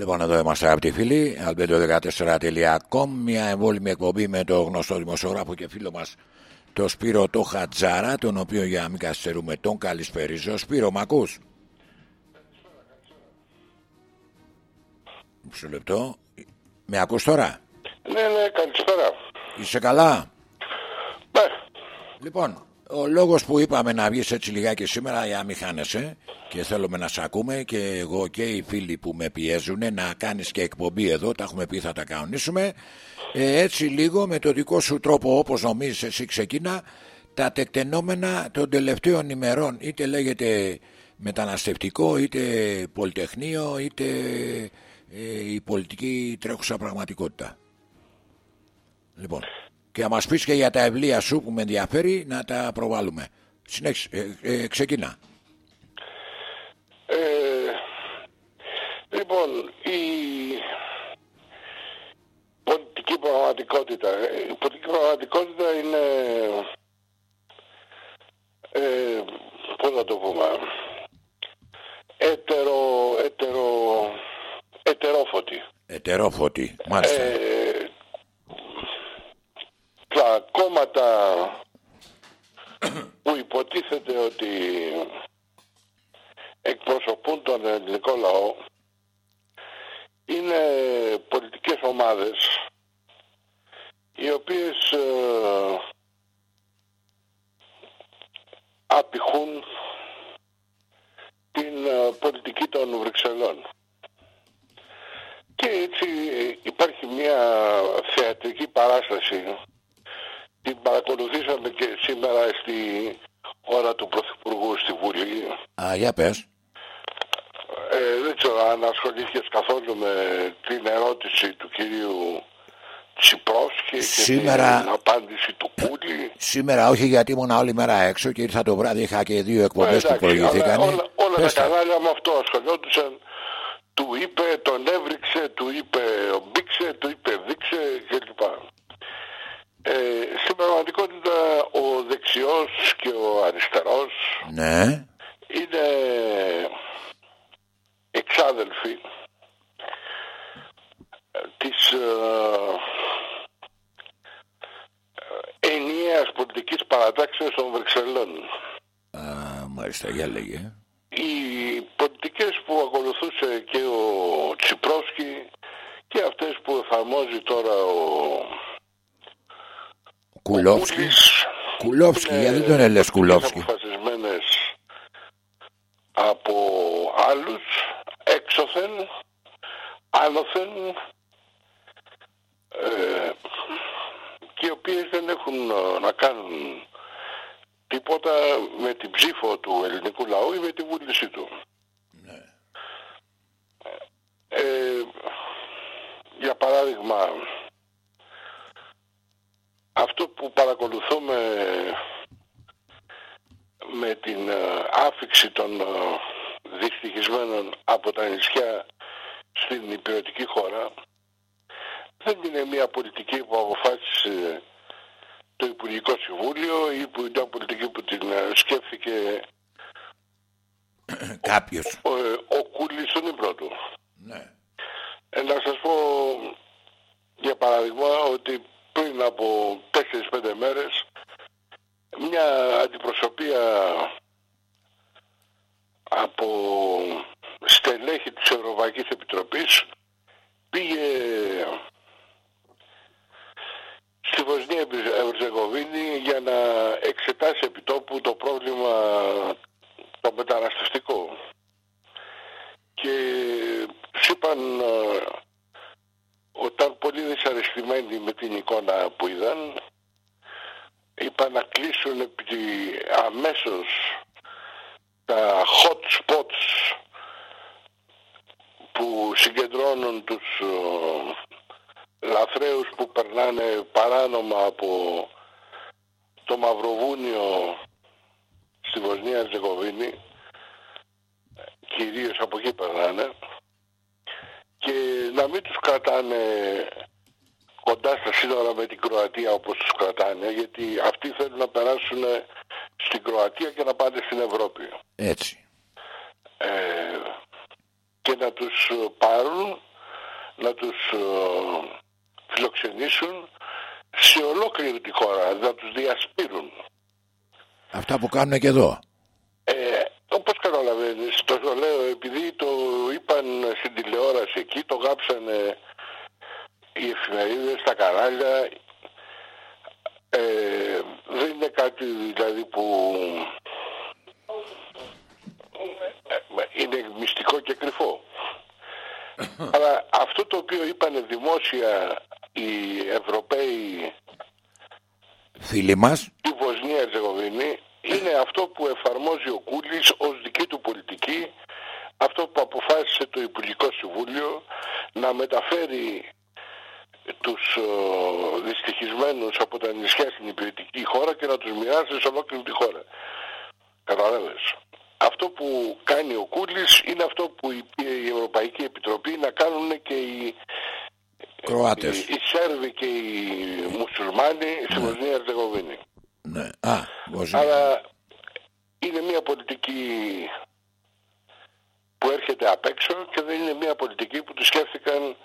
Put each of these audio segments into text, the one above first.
Λοιπόν, εδώ είμαστε αγαπητοί φίλοι. Albedo14.com. Μια εμβόλυμη εκπομπή με το γνωστό δημοσιογράφο και φίλο μας το Σπύρο το Χατζάρα, τον οποίο για να μην καθυστερούμε τον καλησπέριζω. Σπύρο, μ' ακούς; Μισό λεπτό. Με ακούς τώρα; Ναι, ναι, καλησπέρα. Είσαι καλά; Ναι. Λοιπόν, ο λόγος που είπαμε να βγεις έτσι λιγάκι σήμερα για να μην χάνεσαι και θέλουμε να σε ακούμε και εγώ και οι φίλοι που με πιέζουν να κάνεις και εκπομπή εδώ, τα έχουμε πει θα τα κανονίσουμε. Ε, έτσι λίγο με το δικό σου τρόπο όπως νομίζεις εσύ ξεκίνα. Τα τεκτενόμενα των τελευταίων ημερών είτε λέγεται μεταναστευτικό είτε πολυτεχνείο είτε ε, η πολιτική τρέχουσα πραγματικότητα. Λοιπόν, και να μας πεις και για τα ευλία σου που με ενδιαφέρει να τα προβάλλουμε. Συνέχισε, ε, ε, ξεκινά. Ε, λοιπόν, η πολιτική πραγματικότητα. Η πολιτική πραγματικότητα είναι, ε, πώς να το πούμε, έτερο, έτερο, ετερόφωτη. Ετερόφωτη, μάλιστα. Ε, τα κόμματα που υποτίθεται ότι εκπροσωπούν τον ελληνικό λαό είναι πολιτικές ομάδες οι οποίες ε, απηχούν την ε, πολιτική των Βρυξελών. Και έτσι υπάρχει μια θεατρική παράσταση την παρακολουθήσαμε και σήμερα στη ώρα του Πρωθυπουργού στη Βουλή. Α, για πες. Ε, δεν ξέρω αν ασχολήθηκες καθόλου με την ερώτηση του κυρίου Τσιπρός και, Σήμερα... την απάντηση του Κούλη. Σήμερα όχι γιατί ήμουν όλη μέρα έξω και ήρθα το βράδυ είχα και δύο εκπομπές που προηγηθήκαν. Όλα, όλα τα κανάλια με αυτό ασχολιόντουσαν. Του είπε, τον έβριξε, του είπε μπήξε, του είπε δείξε κλπ. Ε, στην πραγματικότητα ο δεξιός και ο αριστερός ναι. είναι εξάδελφοι της ε, ενιαίας πολιτικής παρατάξεως των Βρυξελών. Α, μάλιστα, για λέγε. Οι πολιτικές που ακολουθούσε και ο Τσιπρόσκι και αυτές που εφαρμόζει τώρα ο Κουλόφσκι. Κουλόφσκι, γιατί δεν τον έλεγες Κουλόφσκι; αποφασισμένες από άλλους έξωθεν, άνωθεν ε, και οι οποίες δεν έχουν να κάνουν τίποτα με την ψήφο του ελληνικού λαού ή με τη βούλησή του. Ναι. Ε, για παράδειγμα, αυτό που παρακολουθούμε με την ε, άφηξη των ε, δυστυχισμένων από τα νησιά στην υπηρετική χώρα δεν είναι μια πολιτική που αποφάσισε το Υπουργικό Συμβούλιο ή που ήταν πολιτική που την ε, σκέφτηκε κάποιος ο, ο, ο Κούλης στον ύπνο του. Ναι. Ε, να σας πω για παράδειγμα ότι πριν από 4-5 μέρες μια αντιπροσωπεία από στελέχη της Ευρωπαϊκής Επιτροπής πήγε στη Βοσνία Ευζεγοβίνη για να εξετάσει επιτόπου το πρόβλημα το μεταναστευτικό. Και σου είπαν όταν πολύ δυσαρεστημένοι με την εικόνα που είδαν είπαν να κλείσουν επί αμέσως τα hot spots που συγκεντρώνουν τους λαθρέους που περνάνε παράνομα από το Μαυροβούνιο στη Βοσνία Ζεγοβίνη κυρίως από εκεί περνάνε και να μην τους κρατάνε κοντά στα σύνορα με την Κροατία όπως τους κρατάνε γιατί αυτοί θέλουν να περάσουν στην Κροατία και να πάνε στην Ευρώπη. Έτσι. Ε, και να τους πάρουν να τους ε, φιλοξενήσουν σε ολόκληρη τη χώρα, να τους διασπείρουν. Αυτά που κάνουν και εδώ. Ε, όπως καταλαβαίνεις, το λέω επειδή το είπαν στην τηλεόραση εκεί, το γράψανε οι εφημερίδες, τα κανάλια, ε, δεν είναι κάτι δηλαδή που ε, είναι μυστικό και κρυφό. Αλλά αυτό το οποίο είπαν δημόσια οι Ευρωπαίοι φίλοι μας η Βοσνία Ερζεγοβίνη είναι αυτό που εφαρμόζει ο Κούλης ως δική του πολιτική αυτό που αποφάσισε το Υπουργικό Συμβούλιο να μεταφέρει τους ε, δυστυχισμένους από τα νησιά στην υπηρετική χώρα και να τους μοιράσει σε ολόκληρη τη χώρα. Καταλάβες. Αυτό που κάνει ο Κούλης είναι αυτό που η, η Ευρωπαϊκή Επιτροπή να κάνουν και οι, Κροάτες. οι, οι Σέρβοι και οι Μουσουλμάνοι στη Ναι. Βοσνία Ερζεγοβίνη. Ναι. Α, Βοσνία. Αλλά είναι μια πολιτική που έρχεται απ' έξω και δεν είναι μια πολιτική που τη σκέφτηκαν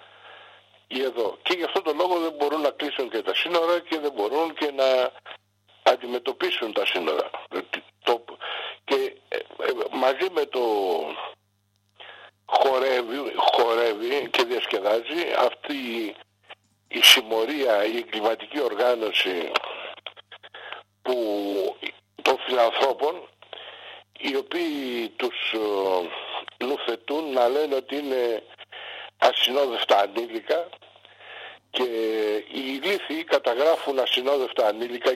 οι εδώ. Και γι' αυτό το λόγο δεν μπορούν να κλείσουν και τα σύνορα και δεν μπορούν και να αντιμετωπίσουν τα σύνορα. Το, και ε, ε, μαζί με το χορεύει, χορεύει και διασκεδάζει αυτή η συμμορία, η εγκληματική οργάνωση που των φιλανθρώπων οι οποίοι τους ε, νουθετούν να λένε ότι είναι ασυνόδευτα ανήλικα και οι ηλίθιοι καταγράφουν ασυνόδευτα ανήλικα 22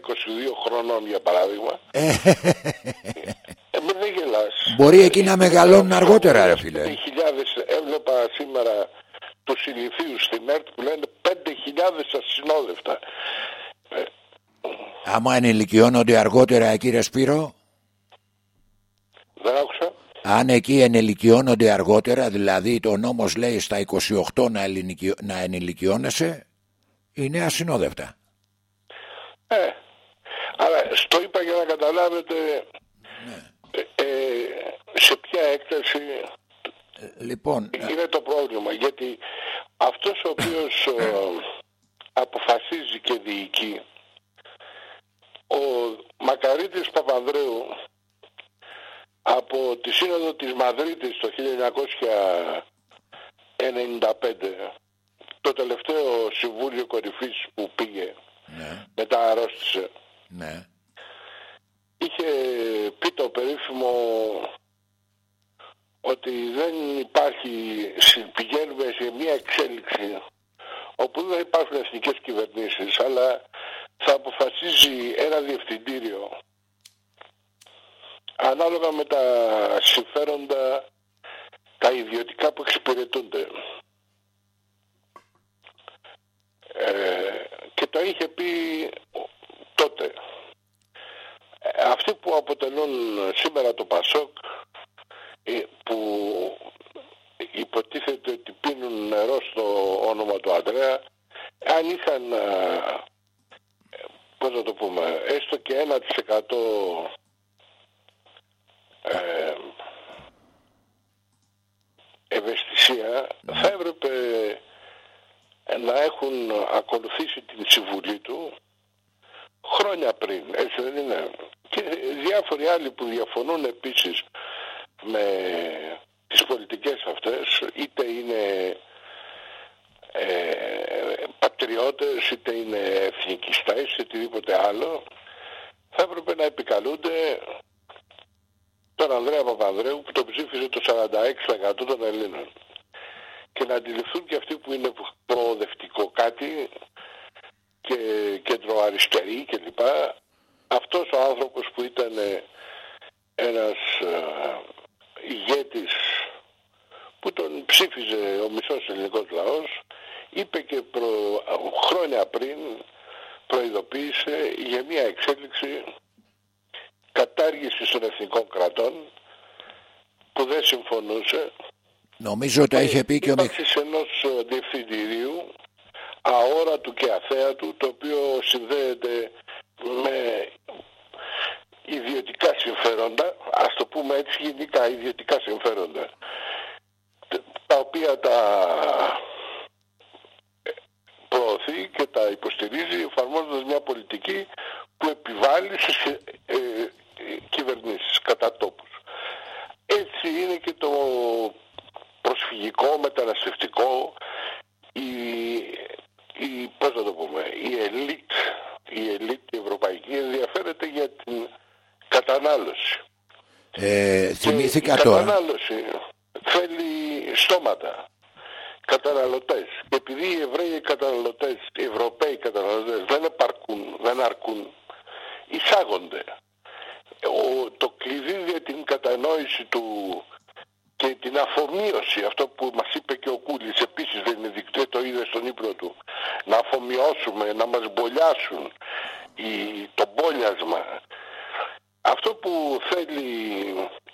χρονών για παράδειγμα. Ε, ε, με δεν γελάς. Μπορεί εκεί να μεγαλώνουν αργότερα ρε φίλε. 5.000 έβλεπα σήμερα τους ηλικίους στην ΕΡΤ που λένε 5.000 ασυνόδευτα. Ε, Άμα ενηλικιώνονται αργότερα κύριε Σπύρο δεν άκουσα Αν εκεί ενηλικιώνονται αργότερα Δηλαδή το νόμος λέει στα 28 να, ελληνικιο... να ενηλικιώνεσαι Είναι ασυνόδευτα Ε, αλλά στο είπα για να καταλάβετε ε, ε, σε ποια έκταση Λοιπόν είναι το πρόβλημα. Γιατί αυτός ο οποίος ε, αποφασίζει και διοικεί, ο Μακαρίτης Παπανδρέου από τη Σύνοδο της Μαδρίτης το 1995 το τελευταίο Συμβούλιο Κορυφής που πήγε ναι, μετά αρρώστησε. Ναι. είχε πει το περίφημο ότι δεν υπάρχει, πηγαίνουμε σε μια εξέλιξη όπου δεν υπάρχουν εθνικές κυβερνήσεις αλλά θα αποφασίζει ένα διευθυντήριο ανάλογα με τα συμφέροντα τα ιδιωτικά που εξυπηρετούνται. Ε, και το είχε πει τότε. Ε, Αυτοί που αποτελούν σήμερα το Πασόκ ε, που υποτίθεται ότι πίνουν νερό στο όνομα του Ανδρέα αν είχαν ε, πώς να το πούμε έστω και 1% ε, ευαισθησία θα έπρεπε να έχουν ακολουθήσει την συμβουλή του χρόνια πριν, έτσι δεν είναι; Και διάφοροι άλλοι που διαφωνούν επίσης με τις πολιτικές αυτές, είτε είναι ε, πατριώτες, είτε είναι εθνικιστές, είτε οτιδήποτε άλλο, θα έπρεπε να επικαλούνται τον Ανδρέα Παπανδρέου που τον ψήφισε το 46% των Ελλήνων και να αντιληφθούν και αυτοί που είναι προοδευτικό κάτι και κεντροαριστεροί κλπ. Αυτός ο άνθρωπος που ήταν ένας ε, ηγέτης που τον ψήφιζε ο μισός ελληνικός λαός είπε και προ, χρόνια πριν προειδοποίησε για μια εξέλιξη κατάργηση των εθνικών κρατών που δεν συμφωνούσε. Νομίζω τα είχε πει και ο Μιχ... ύπαρξης ενός ε, διευθυντηρίου αόρατου και αθέατου το οποίο συνδέεται με ιδιωτικά συμφέροντα ας το πούμε έτσι γενικά ιδιωτικά συμφέροντα τα οποία τα τα υποστηρίζει εφαρμόζοντας μια πολιτική που επιβάλλει στις ε, ε, κυβερνήσεις κατά τόπους. Έτσι είναι και το προσφυγικό, μεταναστευτικό, η, η, πώς να το πούμε, η ελίτ, η ελίτ η ευρωπαϊκή ενδιαφέρεται για την κατανάλωση. Ε, θυμήθηκα και τώρα. Η κατανάλωση θέλει στόματα, καταναλωτές. Και επειδή οι Εβραίοι καταναλωτές, οι Ευρωπαίοι καταναλωτές δεν επαρκούν, δεν αρκούν, εισάγονται. Ο, το κλειδί για την κατανόηση του και την αφομοίωση, αυτό που μας είπε και ο Κούλης, επίσης δεν είναι δικτύο, το είδε στον ύπνο του, να αφομοιώσουμε, να μας μπολιάσουν η, το μπόλιασμα. Αυτό που θέλει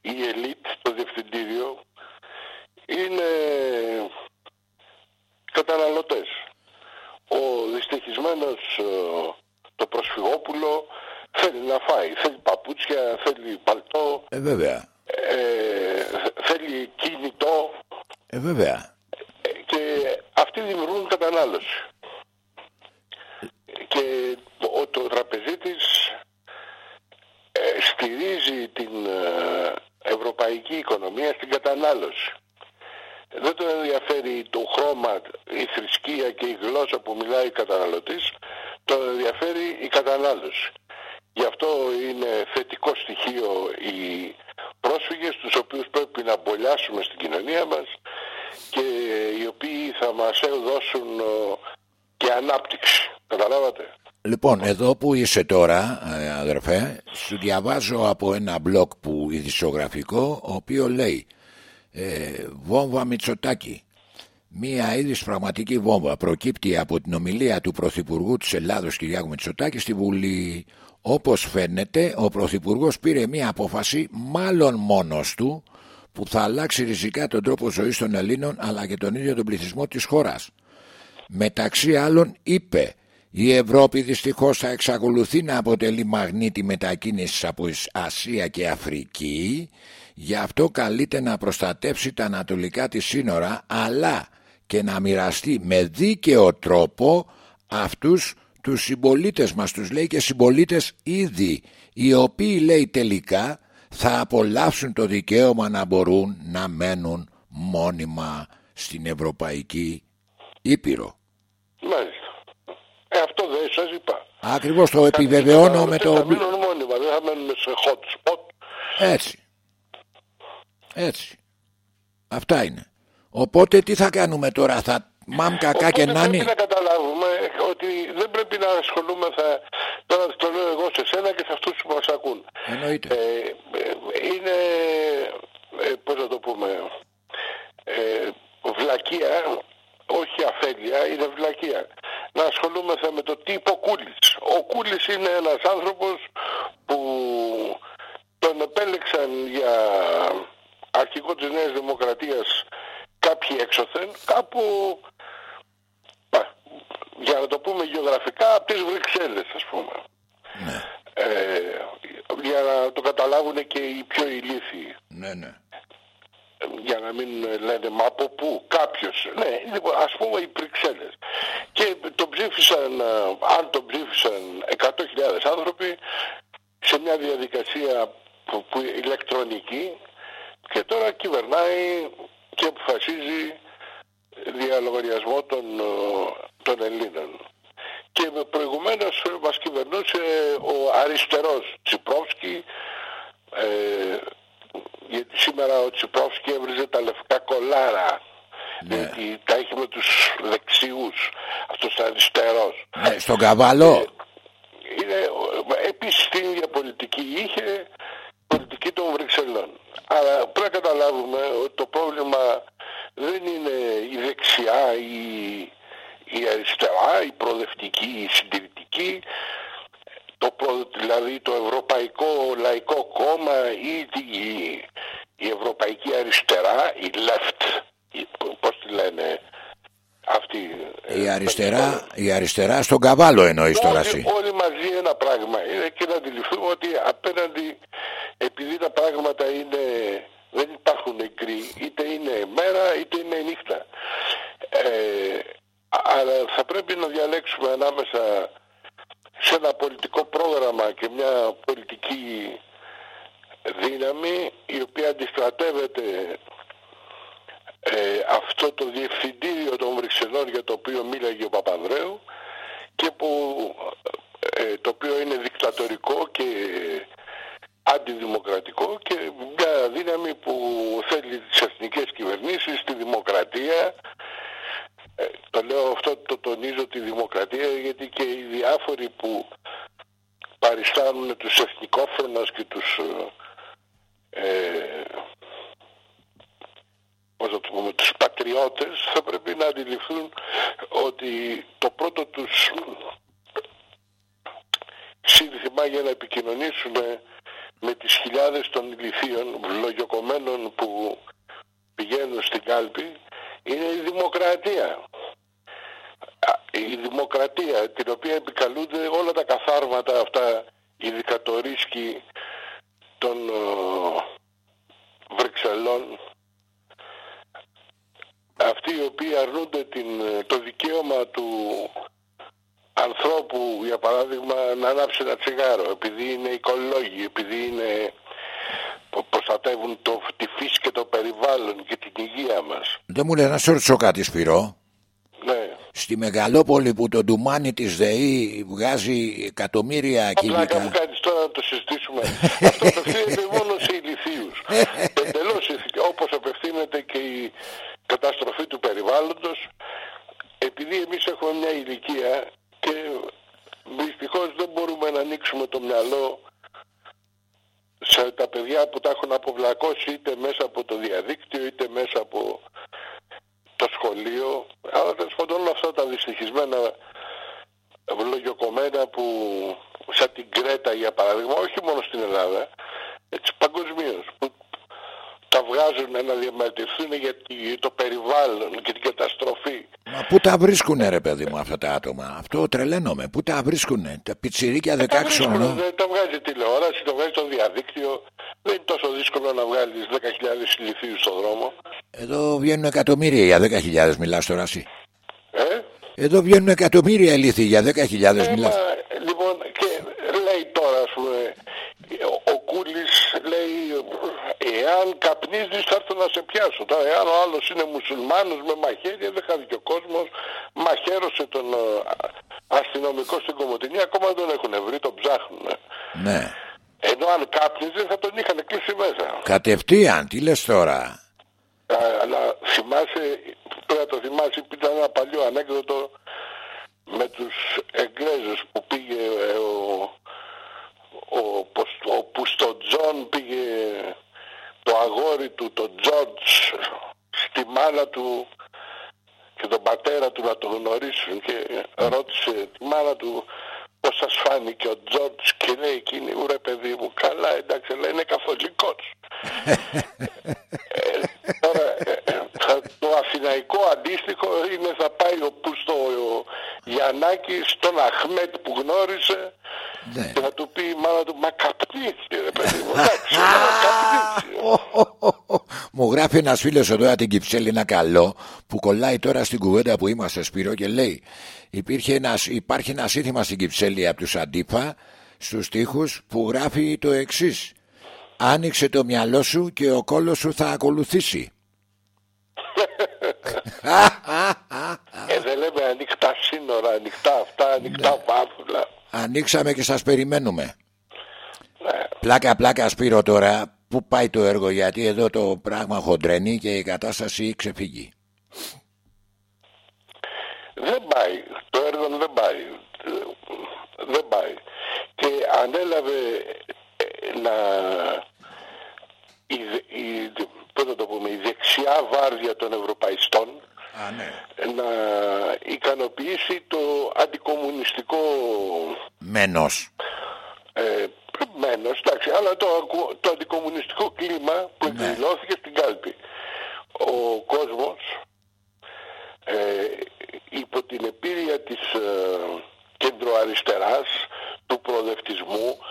η ελίτ, το διευθυντήριο, είναι καταναλωτές. Ο δυστυχισμένος ε, το προσφυγόπουλο θέλει να φάει, θέλει παπούτσια, θέλει παλτό. Ε, βέβαια. Ε, θέλει κινητό. Ε, βέβαια. Και αυτοί δημιουργούν κατανάλωση. Και το, το τραπεζίτης ε, στηρίζει την ε, ευρωπαϊκή οικονομία στην κατανάλωση. Δεν τον ενδιαφέρει το χρώμα, η θρησκεία και η γλώσσα που μιλάει ο καταναλωτής, τον ενδιαφέρει η κατανάλωση. Γι' αυτό είναι θετικό στοιχείο οι πρόσφυγες, τους οποίους πρέπει να μπολιάσουμε στην κοινωνία μας και οι οποίοι θα μας δώσουν και ανάπτυξη. Καταλάβατε; Λοιπόν, εδώ που είσαι τώρα, ε, αδερφέ, σου διαβάζω από ένα blog που ειδησιογραφικό, ο οποίος λέει ε, «Βόμβα Μητσοτάκη». Μία είδης πραγματική βόμβα προκύπτει από την ομιλία του Πρωθυπουργού της Ελλάδος Κυριάκου Μητσοτάκη στη Βουλή. Όπως φαίνεται, ο Πρωθυπουργός πήρε μία απόφαση, μάλλον μόνος του, που θα αλλάξει ριζικά τον τρόπο ζωής των Ελλήνων αλλά και τον ίδιο τον πληθυσμό της χώρας. Μεταξύ άλλων είπε η Ευρώπη δυστυχώς θα εξακολουθεί να αποτελεί μαγνήτη μετακίνησης από Ασία και Αφρική γι' αυτό καλείται να προστατεύσει τα ανατολικά της σύνορα αλλά και να μοιραστεί με δίκαιο τρόπο αυτούς τους συμπολίτες μας τους λέει και συμπολίτες ήδη οι οποίοι λέει τελικά θα απολαύσουν το δικαίωμα να μπορούν να μένουν μόνιμα στην Ευρωπαϊκή Ήπειρο. Μάλιστα. Ε, αυτό δεν σας είπα. Ακριβώς το επιβεβαιώνω με το... Θα μείνουν μόνιμα, δεν θα μένουν σε hot spot. Έτσι. Έτσι. Αυτά είναι. Οπότε τι θα κάνουμε τώρα, θα μάμ κακά και νάνι. Πρέπει να καταλάβουμε ότι δεν πρέπει να ασχολούμεθα, τώρα το λέω εγώ σε σένα και σε αυτούς που μας ακούν. Εννοείται. Ε, ε είναι, ε, πώς να το πούμε, ε, βλακεία, όχι αφέλεια, είναι βλακεία. Να ασχολούμεθα με το τι είπε ο Κούλης. Ο Κούλης είναι ένας άνθρωπος που τον επέλεξαν για αρχικό της Νέας Δημοκρατίας κάποιοι έξωθεν, κάπου, για να το πούμε γεωγραφικά, από τις Βρυξέλλες ας πούμε. Ναι. Ε, για να το καταλάβουν και οι πιο ηλίθιοι. Ναι, ναι. Για να μην λένε μα από πού, κάποιος. Ναι, λοιπόν, ας πούμε οι Βρυξέλλες. Και το ψήφισαν, ε, αν το ψήφισαν 100.000 άνθρωποι σε μια διαδικασία που, που ηλεκτρονική και τώρα κυβερνάει και αποφασίζει διαλογαριασμό των, των Ελλήνων. Και προηγουμένως μας κυβερνούσε ο αριστερός Τσιπρόφσκι ε, γιατί σήμερα ο Τσιπρόφσκι έβριζε τα λευκά κολάρα ναι. γιατί τα έχει με τους δεξιούς αυτός αριστερός ναι, στον Καβάλο ε, είναι, επίσης την ίδια πολιτική είχε πολιτική των Βρυξελών. Αλλά πρέπει να καταλάβουμε ότι το πρόβλημα δεν είναι η δεξιά, η, η αριστερά, η προοδευτική, η συντηρητική, το, δηλαδή το Ευρωπαϊκό Λαϊκό Κόμμα ή η, η Ευρωπαϊκή Αριστερά, η left, η, πώς τη λένε αυτή. Η αριστερά, η αριστερά στον καβάλο εννοείς τώρα εσύ. Όλοι μαζί ένα πράγμα είναι και να αντιληφθούμε ότι απέναντι επειδή τα πράγματα είναι, δεν υπάρχουν νεκροί, είτε είναι μέρα είτε είναι νύχτα. Ε, αλλά θα πρέπει να διαλέξουμε ανάμεσα σε ένα πολιτικό πρόγραμμα και μια πολιτική δύναμη η οποία αντιστρατεύεται ε, αυτό το διευθυντήριο των Βρυξελών για το οποίο μίλαγε ο Παπανδρέου και που, ε, το οποίο είναι δικτατορικό και αντιδημοκρατικό και μια δύναμη που θέλει τις εθνικές κυβερνήσεις, τη δημοκρατία. Ε, το λέω αυτό, το τονίζω τη δημοκρατία γιατί και οι διάφοροι που παριστάνουν τους εθνικόφρονας και τους ε, πώς θα το πούμε, τους πατριώτες θα πρέπει να αντιληφθούν ότι το πρώτο τους σύνθημα για να επικοινωνήσουν με τις χιλιάδες των ηλικίων λογιοκομμένων που πηγαίνουν στην κάλπη είναι η δημοκρατία. Η δημοκρατία την οποία επικαλούνται όλα τα καθάρματα αυτά οι δικατορίσκοι των ε, Βρυξελών αυτοί οι οποίοι αρνούνται την, το δικαίωμα του ανθρώπου για παράδειγμα να ανάψει ένα τσιγάρο επειδή είναι οικολόγοι, επειδή είναι προστατεύουν το, τη φύση και το περιβάλλον και την υγεία μας. Δεν μου λέει να σε ρωτήσω κάτι Σπυρό. Ναι. Στη Μεγαλόπολη που το ντουμάνι της ΔΕΗ βγάζει εκατομμύρια κυβικά. Απλά μου κάνεις τώρα να το συζητήσουμε. Αυτό απευθύνεται μόνο σε ηλικίους. Εντελώς όπως απευθύνεται και η καταστροφή του περιβάλλοντος. Επειδή εμείς έχουμε μια ηλικία και δυστυχώς δεν μπορούμε να ανοίξουμε το μυαλό σε τα παιδιά που τα έχουν αποβλακώσει είτε μέσα από το διαδίκτυο είτε μέσα από το σχολείο. Αλλά τέλος πάντων όλα αυτά τα δυστυχισμένα λογιοκομμένα που σαν την Κρέτα για παράδειγμα όχι μόνο στην Ελλάδα έτσι παγκοσμίως που τα βγάζουν να διαμαρτυρηθούν για το περιβάλλον και την καταστροφή. Μα πού τα βρίσκουνε ρε παιδί μου αυτά τα άτομα; Αυτό τρελαίνομαι. Πού τα βρίσκουνε; Τα πιτσιρίκια 16 χρονών. Δεν τα βγάζει τηλεόραση, το βγάζει το διαδίκτυο. Δεν είναι τόσο δύσκολο να βγάλεις 10.000 ηλικίους στον δρόμο. Εδώ βγαίνουν εκατομμύρια για 10.000 μιλάς τώρα εσύ. Ε; Εδώ βγαίνουν εκατομμύρια ηλίθιοι για 10.000 ε, μιλάς. Λοιπόν, και λέει τώρα, ας πούμε, ο Κούλης λέει εάν καπνίζεις θα έρθω να σε πιάσω. Τώρα εάν ο άλλος είναι μουσουλμάνος με μαχαίρια δεν χάθηκε ο κόσμος, μαχαίρωσε τον ε, αστυνομικό στην Κομωτινή, ακόμα δεν τον έχουν βρει, τον ψάχνουν. Ναι. Ενώ αν κάπνιζες θα τον είχαν κλείσει μέσα. Κατευθείαν, τι λες τώρα; Α, αλλά θυμάσαι, πρέπει να το θυμάσαι, ήταν ένα παλιό ανέκδοτο με τους Εγγλέζους που πήγε ε, ο, ο, ο, που στο Τζον πήγε το αγόρι του, τον Τζόρτζ, στη μάνα του και τον πατέρα του να το γνωρίσουν και ρώτησε τη μάνα του πώς σας φάνηκε ο Τζόρτζ και λέει εκείνη ου ρε παιδί μου καλά εντάξει αλλά είναι καθολικός ε, τώρα ε, το αθηναϊκό αντίστοιχο είναι θα πάει ο Πούστο ο Γιαννάκης στον Αχμέτ που γνώρισε. Ναι. και θα του πει η μάνα του μα καπνίσει ρε παιδί μου εντάξει μου γράφει ένας φίλος εδώ την Κυψέλη ένα καλό που κολλάει τώρα στην κουβέντα που είμαστε Σπύρο και λέει υπήρχε ένας, υπάρχει ένα σύνθημα στην Κυψέλη από τους Αντίπα στους τοίχους που γράφει το εξής. Άνοιξε το μυαλό σου και ο κόλος σου θα ακολουθήσει ε, δεν λέμε ανοιχτά σύνορα, ανοιχτά αυτά, ανοιχτά ναι. βάθουλα. Ανοίξαμε και σας περιμένουμε. Ναι. Πλάκα πλάκα Σπύρο τώρα, πού πάει το έργο γιατί εδώ το πράγμα χοντρένει και η κατάσταση ξεφύγει. Δεν πάει, το έργο δεν πάει. Δεν πάει. Και ανέλαβε ε, να η, η, πώς το πούμε, η δεξιά βάρδια των ευρωπαϊστών ναι. να ικανοποιήσει το αντικομουνιστικό μένος ε, μένος, εντάξει, αλλά το, το αντικομουνιστικό κλίμα που ναι. εκδηλώθηκε στην κάλπη. Ο κόσμος ε, υπό την επίρρεια της ε, κεντροαριστεράς, του προοδευτισμού, του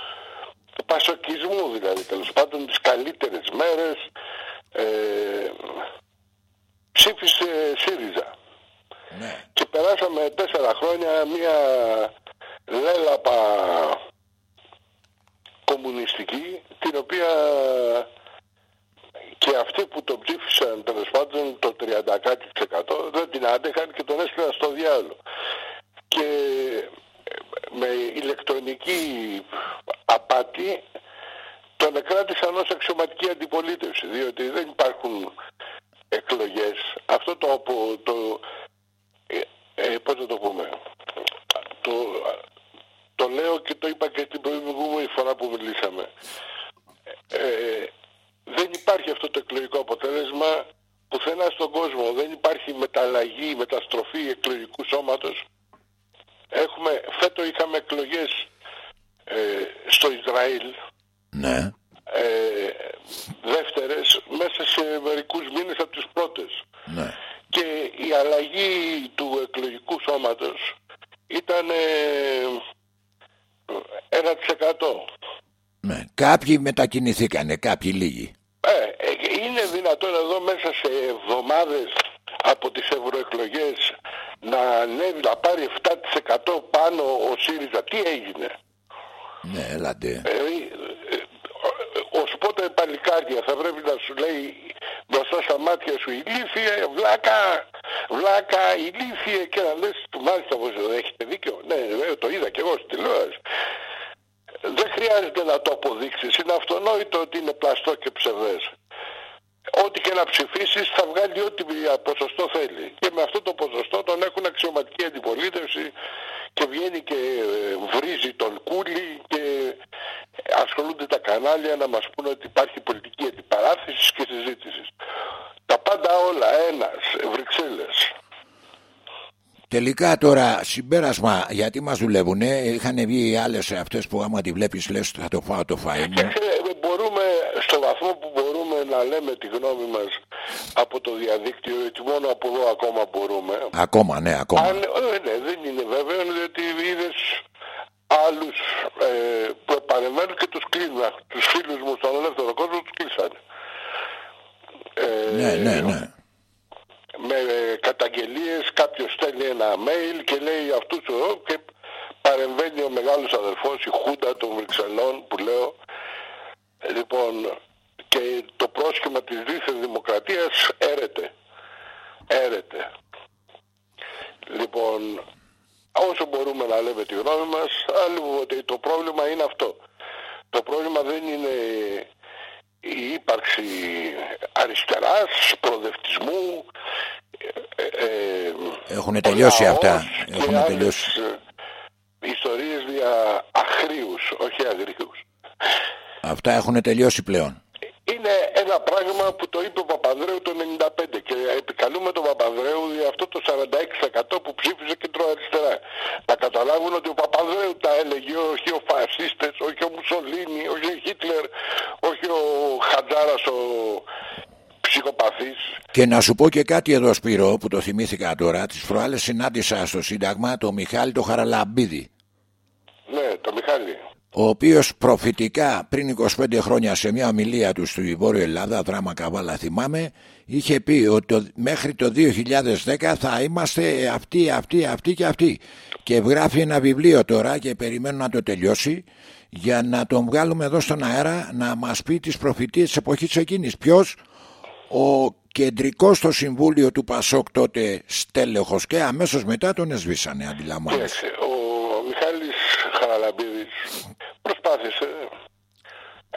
πασοκισμού δηλαδή, τέλος πάντων τις καλύτερες μέρες, ε, ψήφισε ΣΥΡΙΖΑ. Ναι. Και περάσαμε περάσαμε τέσσερα χρόνια μια λέλαπα κομμουνιστική την οποία και αυτοί που το ψήφισαν τέλος πάντων το 30% δεν την άντεχαν και τον έστειλαν στο διάλογο. Και με ηλεκτρονική απάτη τον εκράτησαν ως αξιωματική αντιπολίτευση διότι δεν υπάρχουν εκλογές. Αυτό το, το ε, ε, πώς θα το πούμε, το, το λέω και το είπα και την προηγούμενη φορά που μιλήσαμε. Ε, δεν υπάρχει αυτό το εκλογικό αποτέλεσμα πουθενά στον κόσμο. Δεν υπάρχει μεταλλαγή, μεταστροφή εκλογικού σώματος. Έχουμε, φέτο είχαμε εκλογές ε, στο Ισραήλ. Ναι. Ε, δεύτερες μέσα σε μερικούς μήνες από τις πρώτες. Ναι. Και η αλλαγή του εκλογικού σώματος ήταν ε, 1%. Ναι. Κάποιοι μετακινηθήκανε, κάποιοι λίγοι. Ε, ε, είναι δυνατόν εδώ μέσα σε εβδομάδες από τις ευρωεκλογές να ανέβει, να πάρει 7% πάνω ο ΣΥΡΙΖΑ. Τι έγινε. Ναι, έλατε. Ε, ε, ως πότε παλικάρια θα πρέπει να σου λέει μπροστά στα μάτια σου ηλίθιε, βλάκα, βλάκα, ηλίθιε και να λες μάλιστα πως έχετε δίκιο. Ναι, το είδα και εγώ στην τηλεόραση δεν χρειάζεται να το αποδείξεις. Είναι αυτονόητο ότι είναι πλαστό και ψευδές. Ό,τι και να ψηφίσεις θα βγάλει ό,τι ποσοστό θέλει. Και με αυτό το ποσοστό τον έχουν αξιωματική αντιπολίτευση και βγαίνει και ε, βρίζει τον κούλι και ασχολούνται τα κανάλια να μας πούνε ότι υπάρχει πολιτική αντιπαράθεσης και συζήτησης. Τα πάντα όλα ένας, Βρυξέλλες. Τελικά τώρα συμπέρασμα γιατί μας δουλεύουν είχαν βγει οι άλλες αυτές που άμα τη βλέπεις λες θα το φάω το φάι μου. Μπορούμε στο βαθμό που μπορούμε να λέμε τη γνώμη μας από το διαδίκτυο γιατί μόνο από εδώ ακόμα μπορούμε. Ακόμα ναι ακόμα. Αν, ε, ναι, δεν είναι βέβαιο διότι είδες άλλους ε, που παρεμβαίνουν και τους κλείνουν. Τους φίλους μου στον ελεύθερο κόσμο τους κλείσανε. Ε, ναι, ναι, ναι με καταγγελίες κάποιος στέλνει ένα mail και λέει αυτούς εδώ και παρεμβαίνει ο μεγάλος αδερφός η Χούντα των Βρυξελών που λέω λοιπόν και το πρόσχημα της δίθεν δημοκρατίας έρεται έρεται λοιπόν όσο μπορούμε να λέμε τη γνώμη μας άλλο ότι το πρόβλημα είναι αυτό το πρόβλημα δεν είναι η ύπαρξη αριστεράς, προοδευτισμού. Ε, ε, Έχουν τελειώσει αυτά. Έχουν τελειώσει. Ιστορίες για αχρίους, όχι αγρίους. Αυτά έχουν τελειώσει πλέον είναι ένα πράγμα που το είπε ο Παπανδρέου το 95 και επικαλούμε τον Παπανδρέου για αυτό το 46% που ψήφισε κεντροαριστερά. Να καταλάβουν ότι ο Παπανδρέου τα έλεγε, όχι ο φασίστες, όχι ο Μουσολίνη, όχι ο Χίτλερ, όχι ο Χατζάρας ο ψυχοπαθής. Και να σου πω και κάτι εδώ Σπύρο που το θυμήθηκα τώρα, τις προάλλες συνάντησα στο Σύνταγμα το Μιχάλη το Χαραλαμπίδη. Ναι, το Μιχάλη ο οποίος προφητικά πριν 25 χρόνια σε μια ομιλία του στη Βόρεια Ελλάδα, δράμα Καβάλα θυμάμαι, είχε πει ότι μέχρι το 2010 θα είμαστε αυτοί, αυτοί, αυτοί και αυτοί. Και γράφει ένα βιβλίο τώρα και περιμένω να το τελειώσει για να τον βγάλουμε εδώ στον αέρα να μας πει τις προφητείες της εποχής εκείνης. Ποιος, ο κεντρικός στο Συμβούλιο του Πασόκ τότε στέλεχος και αμέσως μετά τον εσβήσανε αντιλαμβάνεσαι. Ο Μιχάλης Χαραλαμπίδης προσπάθησε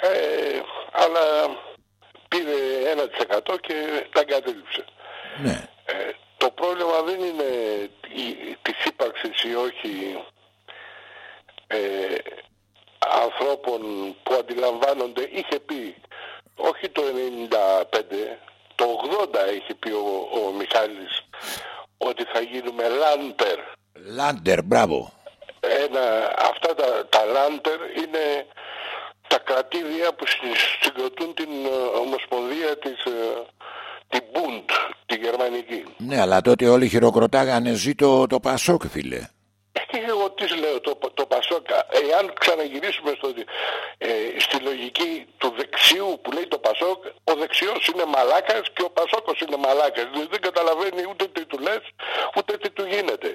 ε, αλλά πήρε 1% και τα εγκατέλειψε. Ναι. Ε, το πρόβλημα δεν είναι η, της ύπαρξης ή όχι ε, ανθρώπων που αντιλαμβάνονται. Είχε πει, όχι το 95, το 80 είχε πει ο, ο Μιχάλης ότι θα γίνουμε λάντερ. Λάντερ, μπράβο ένα, αυτά τα, τα λάντερ είναι τα κρατήδια που συγκροτούν την ε, Ομοσπονδία της ε, την Bund, τη γερμανική. Ναι, αλλά τότε όλοι χειροκροτάγανε ζήτω το Πασόκ, φίλε. Και εγώ τις λέω, το, το Πασόκ, εάν ξαναγυρίσουμε στο, ε, στη λογική του δεξιού που λέει το Πασόκ, ο δεξιός είναι μαλάκας και ο Πασόκος είναι μαλάκας. Δηλαδή δεν καταλαβαίνει ούτε τι του λες, ούτε τι του γίνεται.